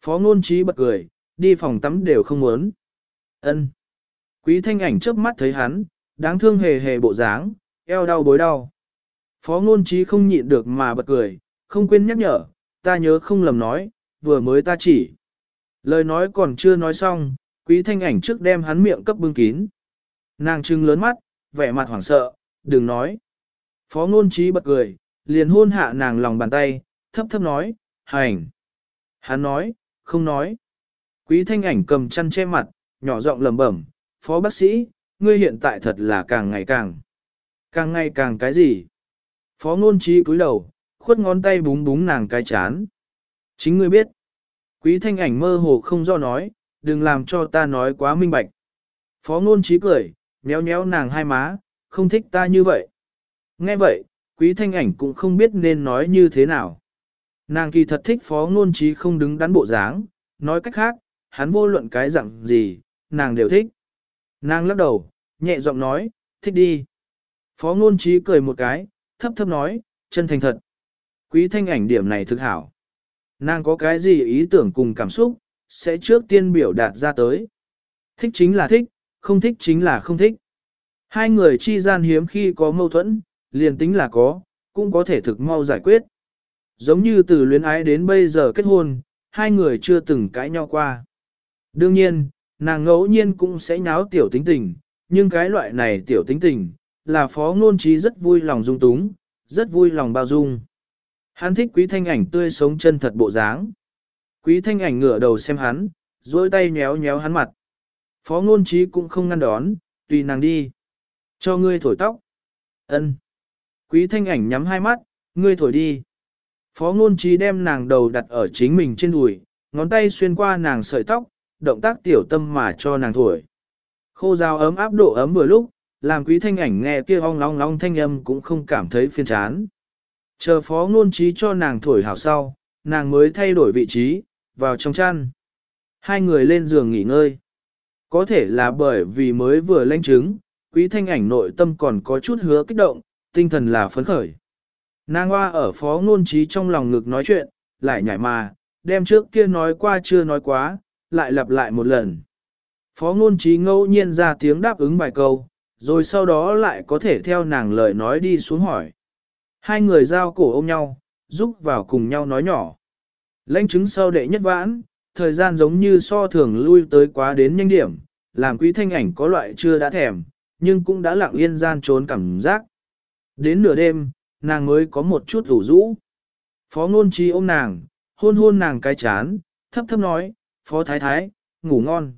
Phó ngôn trí bật cười, đi phòng tắm đều không muốn. ân Quý thanh ảnh chớp mắt thấy hắn, đáng thương hề hề bộ dáng, eo đau bối đau. Phó ngôn trí không nhịn được mà bật cười, không quên nhắc nhở, ta nhớ không lầm nói, vừa mới ta chỉ. Lời nói còn chưa nói xong, quý thanh ảnh trước đem hắn miệng cấp bưng kín. Nàng trưng lớn mắt, vẻ mặt hoảng sợ, đừng nói. Phó ngôn trí bật cười, liền hôn hạ nàng lòng bàn tay, thấp thấp nói, hành. Hắn nói, không nói. Quý thanh ảnh cầm chăn che mặt, nhỏ giọng lẩm bẩm, phó bác sĩ, ngươi hiện tại thật là càng ngày càng. Càng ngày càng cái gì? Phó ngôn trí cúi đầu, khuất ngón tay búng búng nàng cái chán. Chính ngươi biết. Quý thanh ảnh mơ hồ không do nói, đừng làm cho ta nói quá minh bạch. Phó ngôn trí cười, méo méo nàng hai má, không thích ta như vậy. Nghe vậy, quý thanh ảnh cũng không biết nên nói như thế nào. Nàng kỳ thật thích phó ngôn trí không đứng đắn bộ dáng, nói cách khác, hắn vô luận cái dạng gì, nàng đều thích. Nàng lắc đầu, nhẹ giọng nói, thích đi. Phó ngôn trí cười một cái, thấp thấp nói, chân thành thật. Quý thanh ảnh điểm này thực hảo. Nàng có cái gì ý tưởng cùng cảm xúc, sẽ trước tiên biểu đạt ra tới. Thích chính là thích, không thích chính là không thích. Hai người chi gian hiếm khi có mâu thuẫn, liền tính là có, cũng có thể thực mau giải quyết. Giống như từ luyến ái đến bây giờ kết hôn, hai người chưa từng cãi nhau qua. Đương nhiên, nàng ngẫu nhiên cũng sẽ nháo tiểu tính tình, nhưng cái loại này tiểu tính tình, là phó ngôn trí rất vui lòng dung túng, rất vui lòng bao dung. Hắn thích quý thanh ảnh tươi sống chân thật bộ dáng. Quý thanh ảnh ngửa đầu xem hắn, duỗi tay nhéo nhéo hắn mặt. Phó ngôn trí cũng không ngăn đón, tùy nàng đi. Cho ngươi thổi tóc. ân Quý thanh ảnh nhắm hai mắt, ngươi thổi đi. Phó ngôn trí đem nàng đầu đặt ở chính mình trên đùi, ngón tay xuyên qua nàng sợi tóc, động tác tiểu tâm mà cho nàng thổi. Khô rào ấm áp độ ấm vừa lúc, làm quý thanh ảnh nghe kia ong long long thanh âm cũng không cảm thấy phiền chán. Chờ phó ngôn trí cho nàng thổi hảo sau, nàng mới thay đổi vị trí, vào trong chăn. Hai người lên giường nghỉ ngơi. Có thể là bởi vì mới vừa lanh chứng, quý thanh ảnh nội tâm còn có chút hứa kích động, tinh thần là phấn khởi. Nàng hoa ở phó ngôn trí trong lòng ngực nói chuyện, lại nhảy mà, đem trước kia nói qua chưa nói quá, lại lặp lại một lần. Phó ngôn trí ngẫu nhiên ra tiếng đáp ứng vài câu, rồi sau đó lại có thể theo nàng lời nói đi xuống hỏi. Hai người giao cổ ôm nhau, giúp vào cùng nhau nói nhỏ. Lãnh chứng sau đệ nhất vãn, thời gian giống như so thường lui tới quá đến nhanh điểm, làm quý thanh ảnh có loại chưa đã thèm, nhưng cũng đã lặng yên gian trốn cảm giác. Đến nửa đêm, nàng mới có một chút ủ rũ. Phó ngôn trí ôm nàng, hôn hôn nàng cái chán, thấp thấp nói, phó thái thái, ngủ ngon.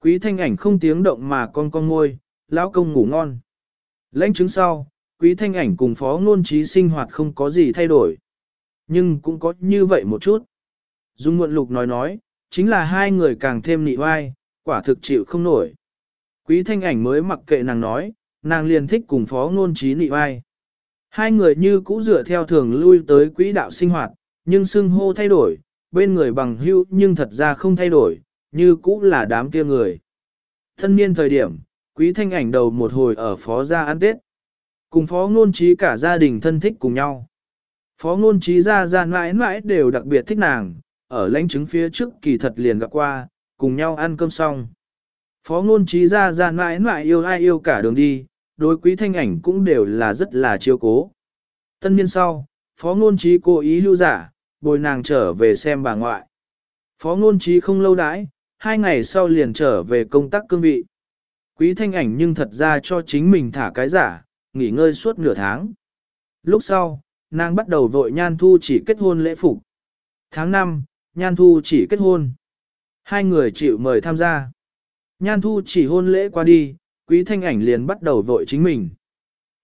Quý thanh ảnh không tiếng động mà con con ngôi, lão công ngủ ngon. Lãnh chứng sau, quý thanh ảnh cùng phó ngôn trí sinh hoạt không có gì thay đổi. Nhưng cũng có như vậy một chút. Dung Nguồn Lục nói nói, chính là hai người càng thêm nị oai, quả thực chịu không nổi. Quý thanh ảnh mới mặc kệ nàng nói, nàng liền thích cùng phó ngôn trí nị oai. Hai người như cũ dựa theo thường lui tới quỹ đạo sinh hoạt, nhưng xưng hô thay đổi, bên người bằng hữu nhưng thật ra không thay đổi, như cũ là đám kia người. Thân niên thời điểm, quý thanh ảnh đầu một hồi ở phó gia ăn Tết. Cùng phó ngôn trí cả gia đình thân thích cùng nhau. Phó ngôn trí gia gia mãi mãi đều đặc biệt thích nàng, ở lãnh chứng phía trước kỳ thật liền gặp qua, cùng nhau ăn cơm xong. Phó ngôn trí ra ra mãi mãi yêu ai yêu cả đường đi, đối quý thanh ảnh cũng đều là rất là chiêu cố. Tân niên sau, phó ngôn trí cố ý lưu giả, bồi nàng trở về xem bà ngoại. Phó ngôn trí không lâu đãi, hai ngày sau liền trở về công tác cương vị. Quý thanh ảnh nhưng thật ra cho chính mình thả cái giả, nghỉ ngơi suốt nửa tháng. Lúc sau, nàng bắt đầu vội nhan thu chỉ kết hôn lễ phục. Tháng 5, nhan thu chỉ kết hôn. Hai người chịu mời tham gia. Nhan thu chỉ hôn lễ qua đi, quý thanh ảnh liền bắt đầu vội chính mình.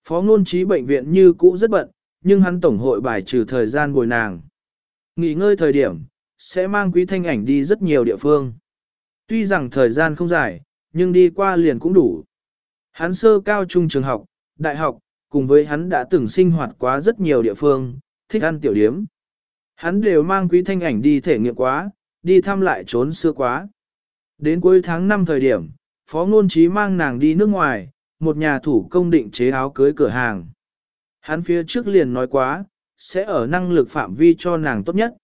Phó ngôn trí bệnh viện như cũ rất bận, nhưng hắn tổng hội bài trừ thời gian bồi nàng. Nghỉ ngơi thời điểm, sẽ mang quý thanh ảnh đi rất nhiều địa phương. Tuy rằng thời gian không dài, nhưng đi qua liền cũng đủ. Hắn sơ cao trung trường học, đại học, cùng với hắn đã từng sinh hoạt quá rất nhiều địa phương, thích ăn tiểu điếm. Hắn đều mang quý thanh ảnh đi thể nghiệm quá, đi thăm lại trốn xưa quá. Đến cuối tháng 5 thời điểm, Phó Ngôn Trí mang nàng đi nước ngoài, một nhà thủ công định chế áo cưới cửa hàng. Hắn phía trước liền nói quá, sẽ ở năng lực phạm vi cho nàng tốt nhất.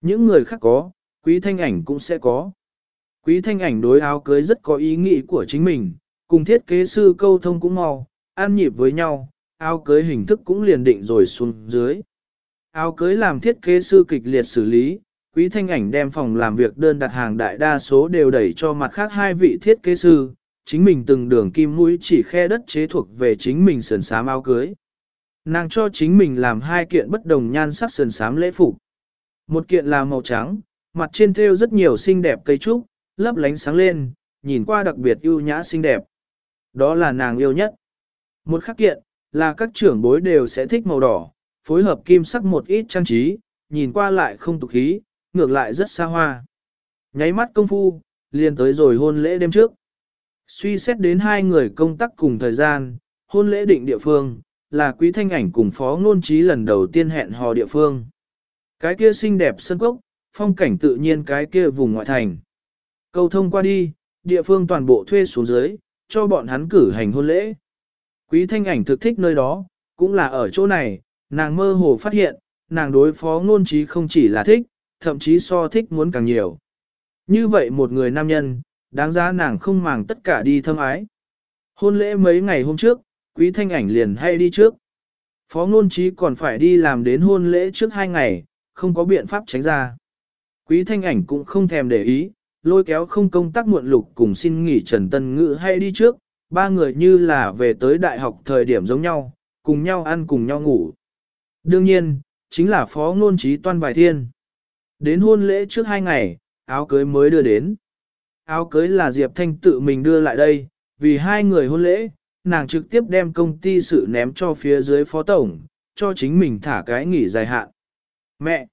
Những người khác có, quý thanh ảnh cũng sẽ có. Quý thanh ảnh đối áo cưới rất có ý nghĩ của chính mình, cùng thiết kế sư câu thông cũng mau, an nhịp với nhau, áo cưới hình thức cũng liền định rồi xuống dưới. Áo cưới làm thiết kế sư kịch liệt xử lý, quý thanh ảnh đem phòng làm việc đơn đặt hàng đại đa số đều đẩy cho mặt khác hai vị thiết kế sư, chính mình từng đường kim mũi chỉ khe đất chế thuộc về chính mình sườn sám áo cưới. Nàng cho chính mình làm hai kiện bất đồng nhan sắc sườn sám lễ phục. Một kiện là màu trắng, mặt trên thêu rất nhiều xinh đẹp cây trúc, lấp lánh sáng lên, nhìn qua đặc biệt ưu nhã xinh đẹp. Đó là nàng yêu nhất. Một khắc kiện, là các trưởng bối đều sẽ thích màu đỏ, phối hợp kim sắc một ít trang trí, nhìn qua lại không tục khí, ngược lại rất xa hoa. Nháy mắt công phu, liền tới rồi hôn lễ đêm trước. Suy xét đến hai người công tác cùng thời gian, hôn lễ định địa phương, là quý thanh ảnh cùng phó ngôn trí lần đầu tiên hẹn hò địa phương. Cái kia xinh đẹp sân cốc, phong cảnh tự nhiên cái kia vùng ngoại thành. cầu thông qua đi, địa phương toàn bộ thuê xuống dưới, cho bọn hắn cử hành hôn lễ. Quý thanh ảnh thực thích nơi đó, cũng là ở chỗ này, nàng mơ hồ phát hiện, nàng đối phó ngôn trí không chỉ là thích, thậm chí so thích muốn càng nhiều. Như vậy một người nam nhân, đáng giá nàng không màng tất cả đi thâm ái. Hôn lễ mấy ngày hôm trước, quý thanh ảnh liền hay đi trước. Phó ngôn trí còn phải đi làm đến hôn lễ trước hai ngày, không có biện pháp tránh ra. Quý thanh ảnh cũng không thèm để ý, lôi kéo không công tác muộn lục cùng xin nghỉ Trần Tân Ngữ hay đi trước, ba người như là về tới đại học thời điểm giống nhau, cùng nhau ăn cùng nhau ngủ. Đương nhiên, chính là phó ngôn trí toan vài thiên. Đến hôn lễ trước hai ngày, áo cưới mới đưa đến. Áo cưới là Diệp Thanh tự mình đưa lại đây, vì hai người hôn lễ, nàng trực tiếp đem công ty sự ném cho phía dưới phó tổng, cho chính mình thả cái nghỉ dài hạn. Mẹ!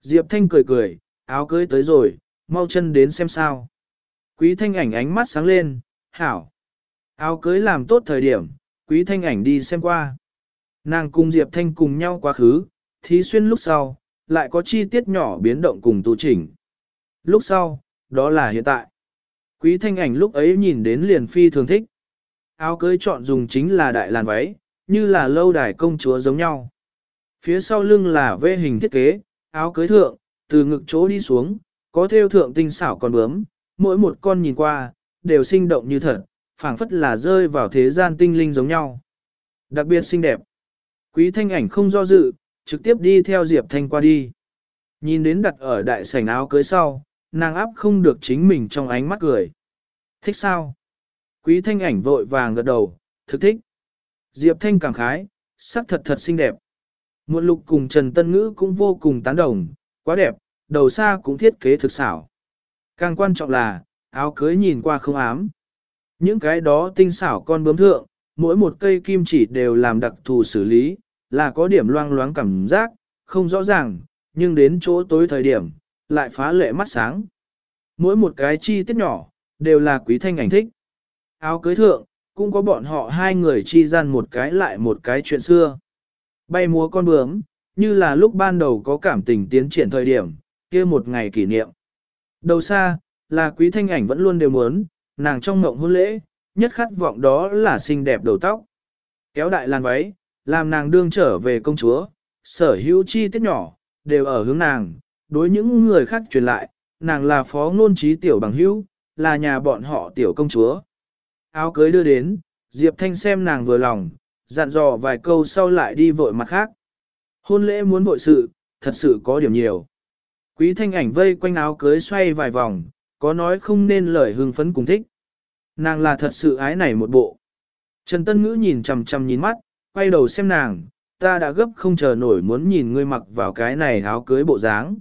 Diệp Thanh cười cười, áo cưới tới rồi, mau chân đến xem sao. Quý Thanh ảnh ánh mắt sáng lên, hảo. Áo cưới làm tốt thời điểm, Quý Thanh ảnh đi xem qua. Nàng cùng Diệp Thanh cùng nhau quá khứ, thí xuyên lúc sau, lại có chi tiết nhỏ biến động cùng tu chỉnh. Lúc sau, đó là hiện tại. Quý thanh ảnh lúc ấy nhìn đến liền phi thường thích. Áo cưới chọn dùng chính là đại làn váy, như là lâu đài công chúa giống nhau. Phía sau lưng là vê hình thiết kế, áo cưới thượng, từ ngực chỗ đi xuống, có theo thượng tinh xảo con bướm, mỗi một con nhìn qua, đều sinh động như thật, phảng phất là rơi vào thế gian tinh linh giống nhau. Đặc biệt xinh đẹp. Quý thanh ảnh không do dự, trực tiếp đi theo Diệp Thanh qua đi. Nhìn đến đặt ở đại sảnh áo cưới sau, nàng áp không được chính mình trong ánh mắt cười. Thích sao? Quý thanh ảnh vội vàng gật đầu, thực thích. Diệp Thanh cảm khái, sắc thật thật xinh đẹp. Muộn lục cùng Trần Tân Ngữ cũng vô cùng tán đồng, quá đẹp, đầu xa cũng thiết kế thực xảo. Càng quan trọng là, áo cưới nhìn qua không ám. Những cái đó tinh xảo con bướm thượng, mỗi một cây kim chỉ đều làm đặc thù xử lý, là có điểm loang loáng cảm giác, không rõ ràng, nhưng đến chỗ tối thời điểm, lại phá lệ mắt sáng. Mỗi một cái chi tiết nhỏ, đều là quý thanh ảnh thích. Áo cưới thượng, cũng có bọn họ hai người chi gian một cái lại một cái chuyện xưa. Bay múa con bướm, như là lúc ban đầu có cảm tình tiến triển thời điểm, kia một ngày kỷ niệm. Đầu xa, là quý thanh ảnh vẫn luôn đều muốn, nàng trong mộng hôn lễ, nhất khát vọng đó là xinh đẹp đầu tóc. Kéo đại làn váy, làm nàng đương trở về công chúa, sở hữu chi tiết nhỏ, đều ở hướng nàng, đối những người khác truyền lại, nàng là phó ngôn trí tiểu bằng hữu, là nhà bọn họ tiểu công chúa. Áo cưới đưa đến, Diệp Thanh xem nàng vừa lòng, dặn dò vài câu sau lại đi vội mặt khác. Hôn lễ muốn vội sự, thật sự có điểm nhiều. Quý thanh ảnh vây quanh áo cưới xoay vài vòng, có nói không nên lời hưng phấn cùng thích. Nàng là thật sự ái này một bộ. Trần Tân Ngữ nhìn chằm chằm nhìn mắt, quay đầu xem nàng, ta đã gấp không chờ nổi muốn nhìn ngươi mặc vào cái này áo cưới bộ dáng.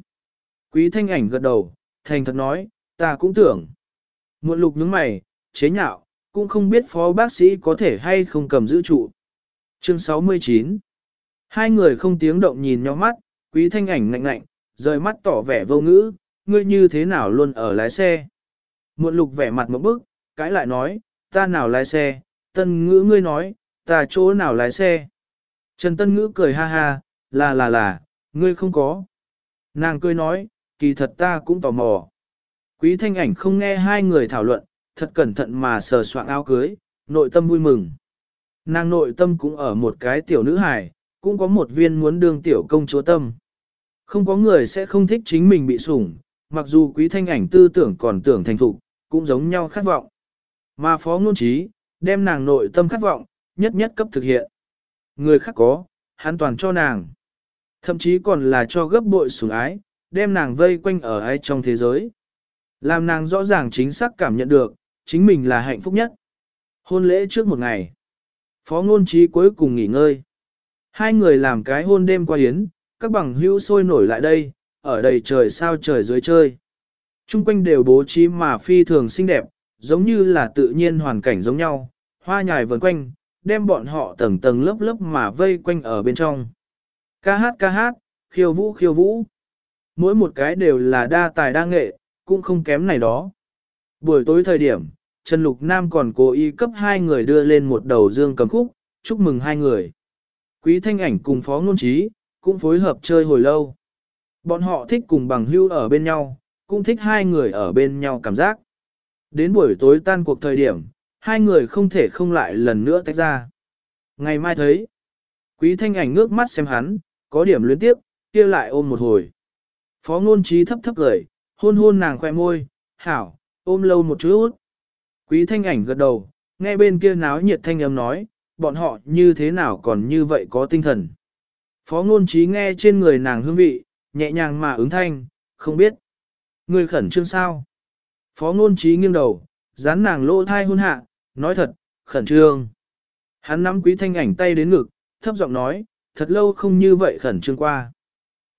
Quý thanh ảnh gật đầu, thành thật nói, ta cũng tưởng. Muộn lục nhướng mày, chế nhạo, cũng không biết phó bác sĩ có thể hay không cầm giữ trụ. Chương 69 Hai người không tiếng động nhìn nhau mắt, quý thanh ảnh ngạnh ngạnh, rời mắt tỏ vẻ vô ngữ, ngươi như thế nào luôn ở lái xe. Muộn lục vẻ mặt một bức, cãi lại nói, ta nào lái xe, tân ngữ ngươi nói, ta chỗ nào lái xe. Trần tân ngữ cười ha ha, là là là, ngươi không có. Nàng cười nói, kỳ thật ta cũng tò mò. Quý thanh ảnh không nghe hai người thảo luận, thật cẩn thận mà sờ soạn áo cưới, nội tâm vui mừng. Nàng nội tâm cũng ở một cái tiểu nữ hài, cũng có một viên muốn đương tiểu công chúa tâm. Không có người sẽ không thích chính mình bị sủng, mặc dù quý thanh ảnh tư tưởng còn tưởng thành thục, cũng giống nhau khát vọng. Mà phó ngôn trí, đem nàng nội tâm khát vọng, nhất nhất cấp thực hiện. Người khác có, hắn toàn cho nàng. Thậm chí còn là cho gấp bội sủng ái, đem nàng vây quanh ở ai trong thế giới. Làm nàng rõ ràng chính xác cảm nhận được, chính mình là hạnh phúc nhất. Hôn lễ trước một ngày. Phó ngôn trí cuối cùng nghỉ ngơi. Hai người làm cái hôn đêm qua yến, các bằng hữu sôi nổi lại đây, ở đầy trời sao trời dưới chơi. Trung quanh đều bố trí mà phi thường xinh đẹp, giống như là tự nhiên hoàn cảnh giống nhau, hoa nhài vần quanh, đem bọn họ tầng tầng lớp lớp mà vây quanh ở bên trong. Ca hát ca hát, khiêu vũ khiêu vũ. Mỗi một cái đều là đa tài đa nghệ, cũng không kém này đó. Buổi tối thời điểm, Trần Lục Nam còn cố ý cấp hai người đưa lên một đầu dương cầm khúc, chúc mừng hai người. Quý thanh ảnh cùng phó ngôn trí, cũng phối hợp chơi hồi lâu. Bọn họ thích cùng bằng hưu ở bên nhau, cũng thích hai người ở bên nhau cảm giác. Đến buổi tối tan cuộc thời điểm, hai người không thể không lại lần nữa tách ra. Ngày mai thấy, quý thanh ảnh ngước mắt xem hắn, có điểm luyến tiếp, kia lại ôm một hồi. Phó ngôn trí thấp thấp gửi, hôn hôn nàng khoe môi, hảo, ôm lâu một chút. Quý thanh ảnh gật đầu, nghe bên kia náo nhiệt thanh âm nói, bọn họ như thế nào còn như vậy có tinh thần. Phó ngôn trí nghe trên người nàng hương vị, nhẹ nhàng mà ứng thanh, không biết. Người khẩn trương sao? Phó ngôn trí nghiêng đầu, dán nàng lỗ thai hôn hạ, nói thật, khẩn trương. Hắn nắm quý thanh ảnh tay đến ngực, thấp giọng nói, thật lâu không như vậy khẩn trương qua.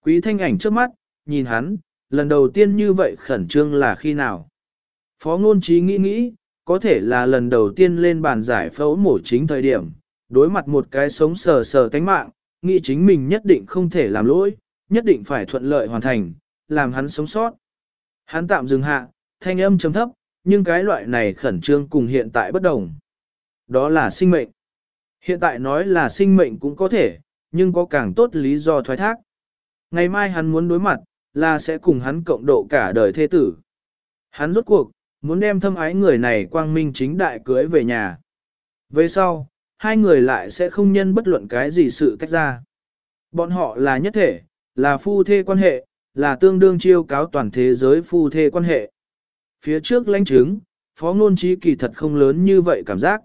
Quý thanh ảnh trước mắt, nhìn hắn, lần đầu tiên như vậy khẩn trương là khi nào? Phó ngôn trí nghĩ nghĩ, có thể là lần đầu tiên lên bàn giải phẫu mổ chính thời điểm, đối mặt một cái sống sờ sờ tánh mạng, nghĩ chính mình nhất định không thể làm lỗi, nhất định phải thuận lợi hoàn thành, làm hắn sống sót. Hắn tạm dừng hạ, thanh âm trầm thấp, nhưng cái loại này khẩn trương cùng hiện tại bất đồng. Đó là sinh mệnh. Hiện tại nói là sinh mệnh cũng có thể, nhưng có càng tốt lý do thoái thác. Ngày mai hắn muốn đối mặt, là sẽ cùng hắn cộng độ cả đời thê tử. Hắn rốt cuộc, muốn đem thâm ái người này quang minh chính đại cưới về nhà. Về sau, hai người lại sẽ không nhân bất luận cái gì sự tách ra. Bọn họ là nhất thể, là phu thê quan hệ, là tương đương chiêu cáo toàn thế giới phu thê quan hệ. Phía trước lãnh chứng, phó ngôn trí kỳ thật không lớn như vậy cảm giác.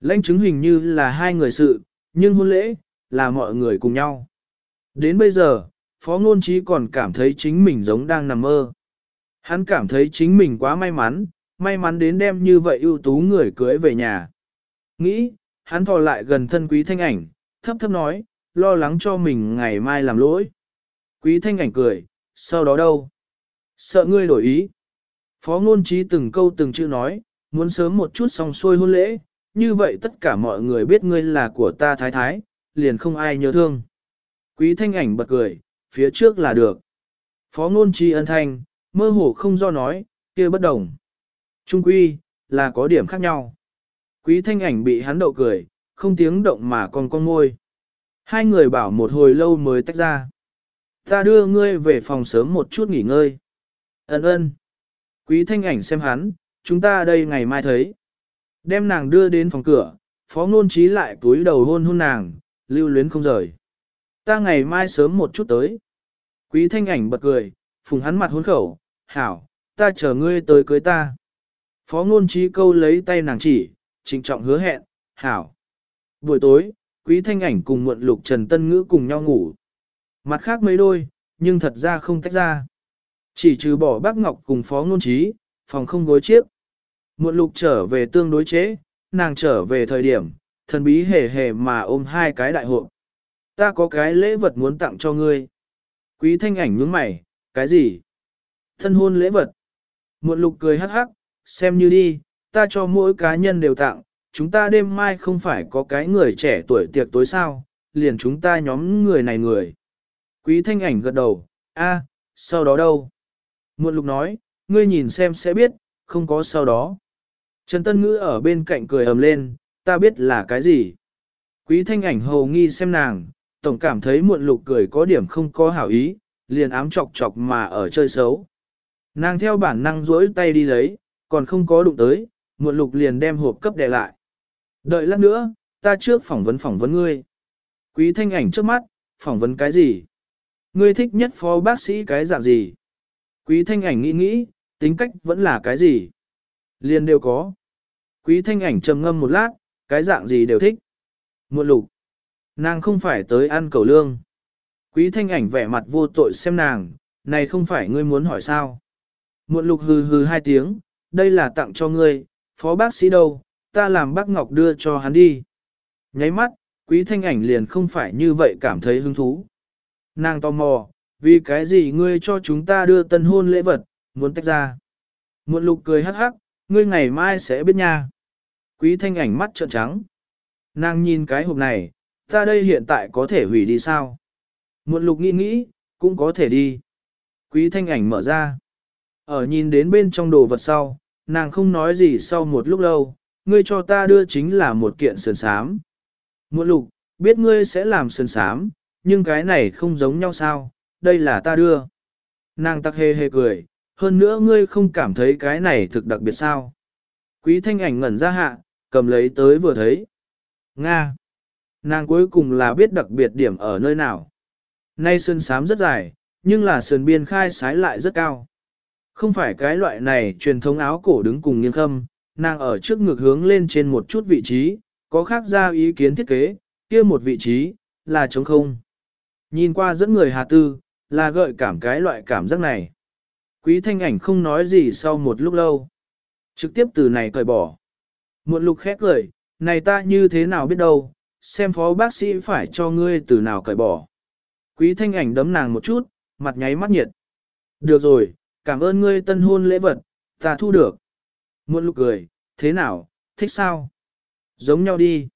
Lãnh chứng hình như là hai người sự, nhưng hôn lễ, là mọi người cùng nhau. Đến bây giờ, phó ngôn trí còn cảm thấy chính mình giống đang nằm mơ. Hắn cảm thấy chính mình quá may mắn, may mắn đến đem như vậy ưu tú người cưới về nhà. Nghĩ, hắn thò lại gần thân quý thanh ảnh, thấp thấp nói, lo lắng cho mình ngày mai làm lỗi. Quý thanh ảnh cười, sau đó đâu? Sợ ngươi đổi ý. Phó ngôn trí từng câu từng chữ nói, muốn sớm một chút xong xuôi hôn lễ, như vậy tất cả mọi người biết ngươi là của ta thái thái, liền không ai nhớ thương. Quý thanh ảnh bật cười, phía trước là được. Phó ngôn trí ân thanh, mơ hồ không do nói, kia bất đồng. Trung quy, là có điểm khác nhau. Quý thanh ảnh bị hắn đậu cười, không tiếng động mà còn con ngôi. Hai người bảo một hồi lâu mới tách ra. Ta đưa ngươi về phòng sớm một chút nghỉ ngơi. Ấn ơn. Quý thanh ảnh xem hắn, chúng ta đây ngày mai thấy. Đem nàng đưa đến phòng cửa, phó ngôn trí lại túi đầu hôn hôn nàng, lưu luyến không rời. Ta ngày mai sớm một chút tới. Quý thanh ảnh bật cười, phùng hắn mặt hôn khẩu, hảo, ta chờ ngươi tới cưới ta. Phó ngôn trí câu lấy tay nàng chỉ, trịnh trọng hứa hẹn, hảo. Buổi tối, quý thanh ảnh cùng muộn lục trần tân ngữ cùng nhau ngủ. Mặt khác mấy đôi, nhưng thật ra không tách ra. Chỉ trừ bỏ bác Ngọc cùng phó ngôn trí, phòng không gối chiếc. Muộn lục trở về tương đối chế, nàng trở về thời điểm, thần bí hề hề mà ôm hai cái đại hộp. Ta có cái lễ vật muốn tặng cho ngươi. Quý thanh ảnh nhướng mày, cái gì? Thân hôn lễ vật. Muộn lục cười hắc hắc, xem như đi, ta cho mỗi cá nhân đều tặng, chúng ta đêm mai không phải có cái người trẻ tuổi tiệc tối sao, liền chúng ta nhóm người này người. Quý thanh ảnh gật đầu, a, sau đó đâu? Muộn lục nói, ngươi nhìn xem sẽ biết, không có sau đó. Trần Tân Ngữ ở bên cạnh cười ầm lên, ta biết là cái gì. Quý thanh ảnh hầu nghi xem nàng, tổng cảm thấy muộn lục cười có điểm không có hảo ý, liền ám chọc chọc mà ở chơi xấu. Nàng theo bản năng duỗi tay đi lấy, còn không có đụng tới, muộn lục liền đem hộp cấp đè lại. Đợi lát nữa, ta trước phỏng vấn phỏng vấn ngươi. Quý thanh ảnh trước mắt, phỏng vấn cái gì? Ngươi thích nhất phó bác sĩ cái dạng gì? Quý thanh ảnh nghĩ nghĩ, tính cách vẫn là cái gì? Liền đều có. Quý thanh ảnh trầm ngâm một lát, cái dạng gì đều thích. Muộn lục. Nàng không phải tới ăn cầu lương. Quý thanh ảnh vẻ mặt vô tội xem nàng, này không phải ngươi muốn hỏi sao. Muộn lục hừ hừ hai tiếng, đây là tặng cho ngươi, phó bác sĩ đâu, ta làm bác Ngọc đưa cho hắn đi. Nháy mắt, quý thanh ảnh liền không phải như vậy cảm thấy hứng thú. Nàng tò mò, vì cái gì ngươi cho chúng ta đưa tân hôn lễ vật, muốn tách ra. Muộn lục cười hắc hắc, ngươi ngày mai sẽ biết nha. Quý thanh ảnh mắt trợn trắng. Nàng nhìn cái hộp này, ta đây hiện tại có thể hủy đi sao? Muộn lục nghĩ nghĩ, cũng có thể đi. Quý thanh ảnh mở ra. Ở nhìn đến bên trong đồ vật sau, nàng không nói gì sau một lúc lâu, ngươi cho ta đưa chính là một kiện sườn sám. Muộn lục, biết ngươi sẽ làm sườn sám, nhưng cái này không giống nhau sao, đây là ta đưa. Nàng tắc hề hề cười, hơn nữa ngươi không cảm thấy cái này thực đặc biệt sao. Quý thanh ảnh ngẩn ra hạ, cầm lấy tới vừa thấy. Nga. Nàng cuối cùng là biết đặc biệt điểm ở nơi nào. Nay sơn sám rất dài, nhưng là sườn biên khai sái lại rất cao. Không phải cái loại này truyền thống áo cổ đứng cùng nghiêng khâm, nàng ở trước ngực hướng lên trên một chút vị trí, có khác ra ý kiến thiết kế, kia một vị trí, là trống không. Nhìn qua dẫn người hà tư, là gợi cảm cái loại cảm giác này. Quý thanh ảnh không nói gì sau một lúc lâu. Trực tiếp từ này cởi bỏ. Muộn lục khét cười, này ta như thế nào biết đâu, xem phó bác sĩ phải cho ngươi từ nào cởi bỏ. Quý thanh ảnh đấm nàng một chút, mặt nháy mắt nhiệt. Được rồi, cảm ơn ngươi tân hôn lễ vật, ta thu được. Muộn lục cười, thế nào, thích sao? Giống nhau đi.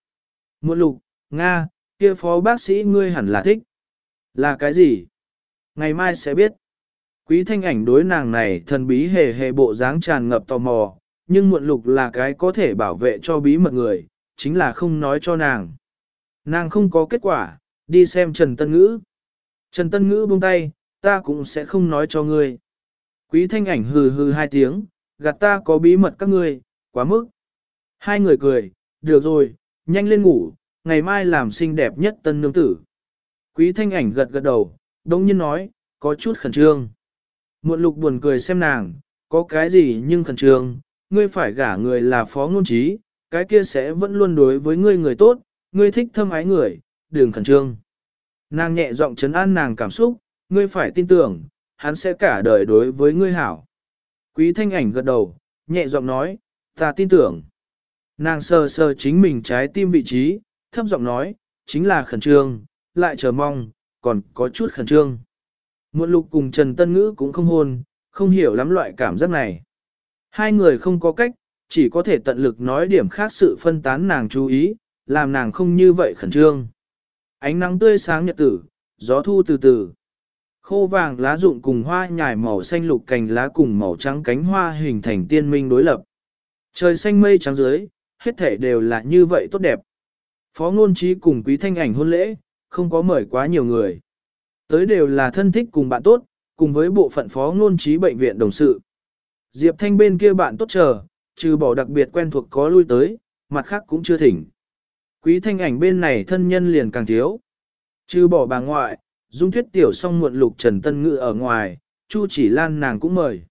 Muộn lục, Nga, kia phó bác sĩ ngươi hẳn là thích. Là cái gì? Ngày mai sẽ biết. Quý thanh ảnh đối nàng này thần bí hề hề bộ dáng tràn ngập tò mò, nhưng muộn lục là cái có thể bảo vệ cho bí mật người, chính là không nói cho nàng. Nàng không có kết quả, đi xem Trần Tân Ngữ. Trần Tân Ngữ buông tay, ta cũng sẽ không nói cho ngươi. Quý thanh ảnh hừ hừ hai tiếng, gạt ta có bí mật các ngươi, quá mức. Hai người cười, được rồi, nhanh lên ngủ, ngày mai làm xinh đẹp nhất tân nương tử. Quý thanh ảnh gật gật đầu, đông nhiên nói, có chút khẩn trương. Muộn lục buồn cười xem nàng, có cái gì nhưng khẩn trương, ngươi phải gả người là phó ngôn trí, cái kia sẽ vẫn luôn đối với ngươi người tốt, ngươi thích thâm ái người, đừng khẩn trương. Nàng nhẹ giọng chấn an nàng cảm xúc, ngươi phải tin tưởng, hắn sẽ cả đời đối với ngươi hảo. Quý thanh ảnh gật đầu, nhẹ giọng nói, ta tin tưởng. Nàng sờ sờ chính mình trái tim vị trí, thấp giọng nói, chính là khẩn trương, lại chờ mong, còn có chút khẩn trương. Muộn lục cùng Trần Tân Ngữ cũng không hôn, không hiểu lắm loại cảm giác này. Hai người không có cách, chỉ có thể tận lực nói điểm khác sự phân tán nàng chú ý, làm nàng không như vậy khẩn trương. Ánh nắng tươi sáng nhật tử, gió thu từ từ. Khô vàng lá rụng cùng hoa nhài màu xanh lục cành lá cùng màu trắng cánh hoa hình thành tiên minh đối lập. Trời xanh mây trắng dưới, hết thể đều là như vậy tốt đẹp. Phó ngôn trí cùng quý thanh ảnh hôn lễ, không có mời quá nhiều người. Tới đều là thân thích cùng bạn tốt, cùng với bộ phận phó ngôn trí bệnh viện đồng sự. Diệp Thanh bên kia bạn tốt chờ, trừ bỏ đặc biệt quen thuộc có lui tới, mặt khác cũng chưa thỉnh. Quý thanh ảnh bên này thân nhân liền càng thiếu. Trừ bỏ bà ngoại, dung thuyết tiểu song muộn lục Trần Tân Ngự ở ngoài, Chu chỉ lan nàng cũng mời.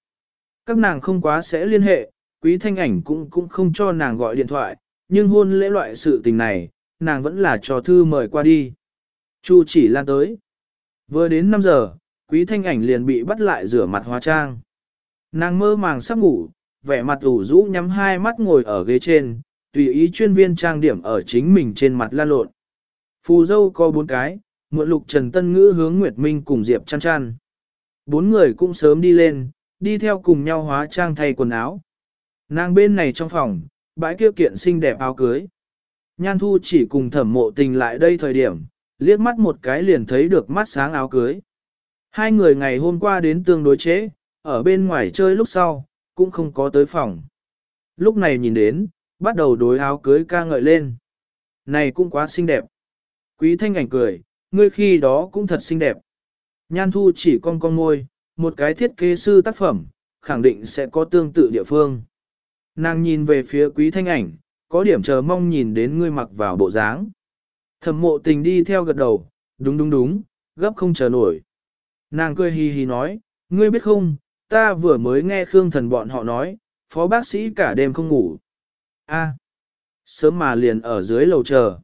Các nàng không quá sẽ liên hệ, quý thanh ảnh cũng cũng không cho nàng gọi điện thoại, nhưng hôn lễ loại sự tình này, nàng vẫn là cho thư mời qua đi. Chu chỉ lan tới. Vừa đến 5 giờ, quý thanh ảnh liền bị bắt lại rửa mặt hóa trang. Nàng mơ màng sắp ngủ, vẻ mặt ủ rũ nhắm hai mắt ngồi ở ghế trên, tùy ý chuyên viên trang điểm ở chính mình trên mặt lan lộn. Phù dâu có bốn cái, muộn lục Trần Tân Ngữ hướng Nguyệt Minh cùng Diệp chăn chăn. Bốn người cũng sớm đi lên, đi theo cùng nhau hóa trang thay quần áo. Nàng bên này trong phòng, bãi kia kiện xinh đẹp áo cưới. Nhan Thu chỉ cùng thẩm mộ tình lại đây thời điểm, liếc mắt một cái liền thấy được mắt sáng áo cưới. Hai người ngày hôm qua đến tương đối chế, ở bên ngoài chơi lúc sau, cũng không có tới phòng. Lúc này nhìn đến, bắt đầu đối áo cưới ca ngợi lên. Này cũng quá xinh đẹp. Quý thanh ảnh cười, ngươi khi đó cũng thật xinh đẹp. Nhan thu chỉ con con môi, một cái thiết kế sư tác phẩm, khẳng định sẽ có tương tự địa phương. Nàng nhìn về phía quý thanh ảnh, có điểm chờ mong nhìn đến ngươi mặc vào bộ dáng. Thẩm mộ tình đi theo gật đầu, đúng đúng đúng, gấp không chờ nổi. Nàng cười hì hì nói, ngươi biết không, ta vừa mới nghe Khương thần bọn họ nói, phó bác sĩ cả đêm không ngủ. A, sớm mà liền ở dưới lầu chờ.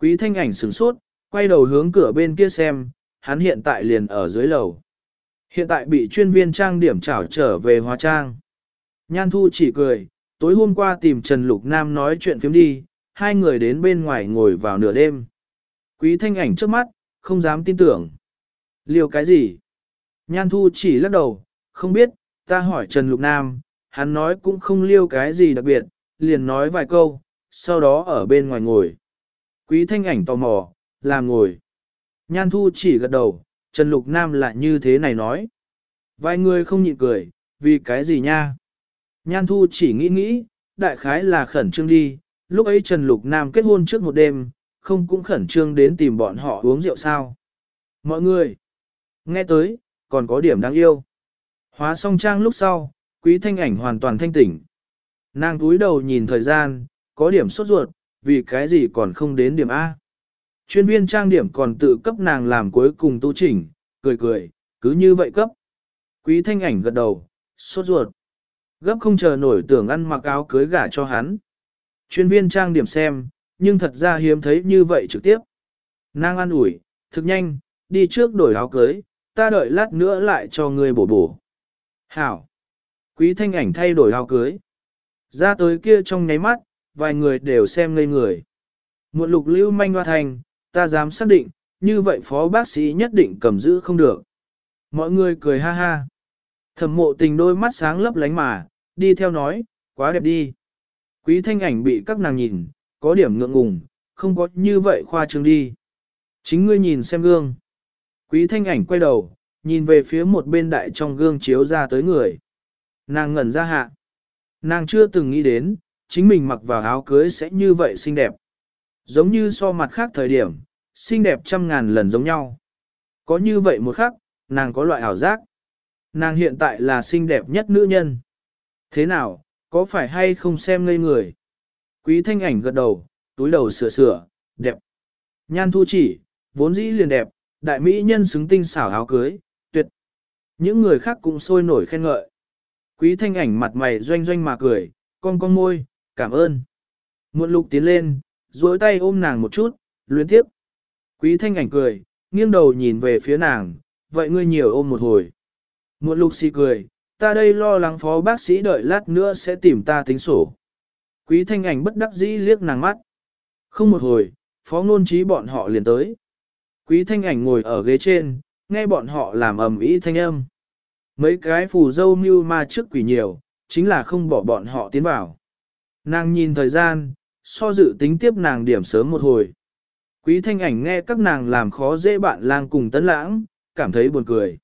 Quý thanh ảnh sửng sốt, quay đầu hướng cửa bên kia xem, hắn hiện tại liền ở dưới lầu. Hiện tại bị chuyên viên trang điểm trảo trở về hóa trang. Nhan Thu chỉ cười, tối hôm qua tìm Trần Lục Nam nói chuyện phiếm đi, hai người đến bên ngoài ngồi vào nửa đêm. Quý thanh ảnh trước mắt, không dám tin tưởng. Liều cái gì? Nhan Thu chỉ lắc đầu, không biết, ta hỏi Trần Lục Nam, hắn nói cũng không liêu cái gì đặc biệt, liền nói vài câu, sau đó ở bên ngoài ngồi. Quý thanh ảnh tò mò, làm ngồi. Nhan Thu chỉ gật đầu, Trần Lục Nam lại như thế này nói. Vài người không nhịn cười, vì cái gì nha? Nhan Thu chỉ nghĩ nghĩ, đại khái là khẩn trương đi, lúc ấy Trần Lục Nam kết hôn trước một đêm, không cũng khẩn trương đến tìm bọn họ uống rượu sao. Mọi người, nghe tới, còn có điểm đáng yêu. Hóa xong trang lúc sau, quý thanh ảnh hoàn toàn thanh tỉnh. Nàng túi đầu nhìn thời gian, có điểm sốt ruột, vì cái gì còn không đến điểm A. Chuyên viên trang điểm còn tự cấp nàng làm cuối cùng tu chỉnh, cười cười, cứ như vậy cấp. Quý thanh ảnh gật đầu, sốt ruột. Gấp không chờ nổi tưởng ăn mặc áo cưới gả cho hắn. Chuyên viên trang điểm xem, nhưng thật ra hiếm thấy như vậy trực tiếp. Nàng ăn ủi, thực nhanh, đi trước đổi áo cưới, ta đợi lát nữa lại cho ngươi bổ bổ. Hảo. Quý thanh ảnh thay đổi áo cưới. Ra tới kia trong nháy mắt, vài người đều xem ngây người. Muộn lục lưu manh hoa thành, ta dám xác định, như vậy phó bác sĩ nhất định cầm giữ không được. Mọi người cười ha ha. Thẩm mộ tình đôi mắt sáng lấp lánh mà, đi theo nói, quá đẹp đi. Quý thanh ảnh bị các nàng nhìn, có điểm ngượng ngùng, không có như vậy khoa trương đi. Chính ngươi nhìn xem gương. Quý thanh ảnh quay đầu, nhìn về phía một bên đại trong gương chiếu ra tới người. Nàng ngẩn ra hạ. Nàng chưa từng nghĩ đến, chính mình mặc vào áo cưới sẽ như vậy xinh đẹp. Giống như so mặt khác thời điểm, xinh đẹp trăm ngàn lần giống nhau. Có như vậy một khắc, nàng có loại ảo giác. Nàng hiện tại là xinh đẹp nhất nữ nhân. Thế nào, có phải hay không xem ngây người? Quý thanh ảnh gật đầu, túi đầu sửa sửa, đẹp. Nhan thu chỉ, vốn dĩ liền đẹp, đại mỹ nhân xứng tinh xảo áo cưới, tuyệt. Những người khác cũng sôi nổi khen ngợi. Quý thanh ảnh mặt mày doanh doanh mà cười, con con môi, cảm ơn. Muộn lục tiến lên, duỗi tay ôm nàng một chút, luyến tiếp. Quý thanh ảnh cười, nghiêng đầu nhìn về phía nàng, vậy ngươi nhiều ôm một hồi. Muộn lục xì cười, ta đây lo lắng phó bác sĩ đợi lát nữa sẽ tìm ta tính sổ. Quý thanh ảnh bất đắc dĩ liếc nàng mắt. Không một hồi, phó ngôn trí bọn họ liền tới. Quý thanh ảnh ngồi ở ghế trên, nghe bọn họ làm ầm ĩ thanh âm. Mấy cái phù dâu mưu ma trước quỷ nhiều, chính là không bỏ bọn họ tiến vào. Nàng nhìn thời gian, so dự tính tiếp nàng điểm sớm một hồi. Quý thanh ảnh nghe các nàng làm khó dễ bạn lang cùng tấn lãng, cảm thấy buồn cười.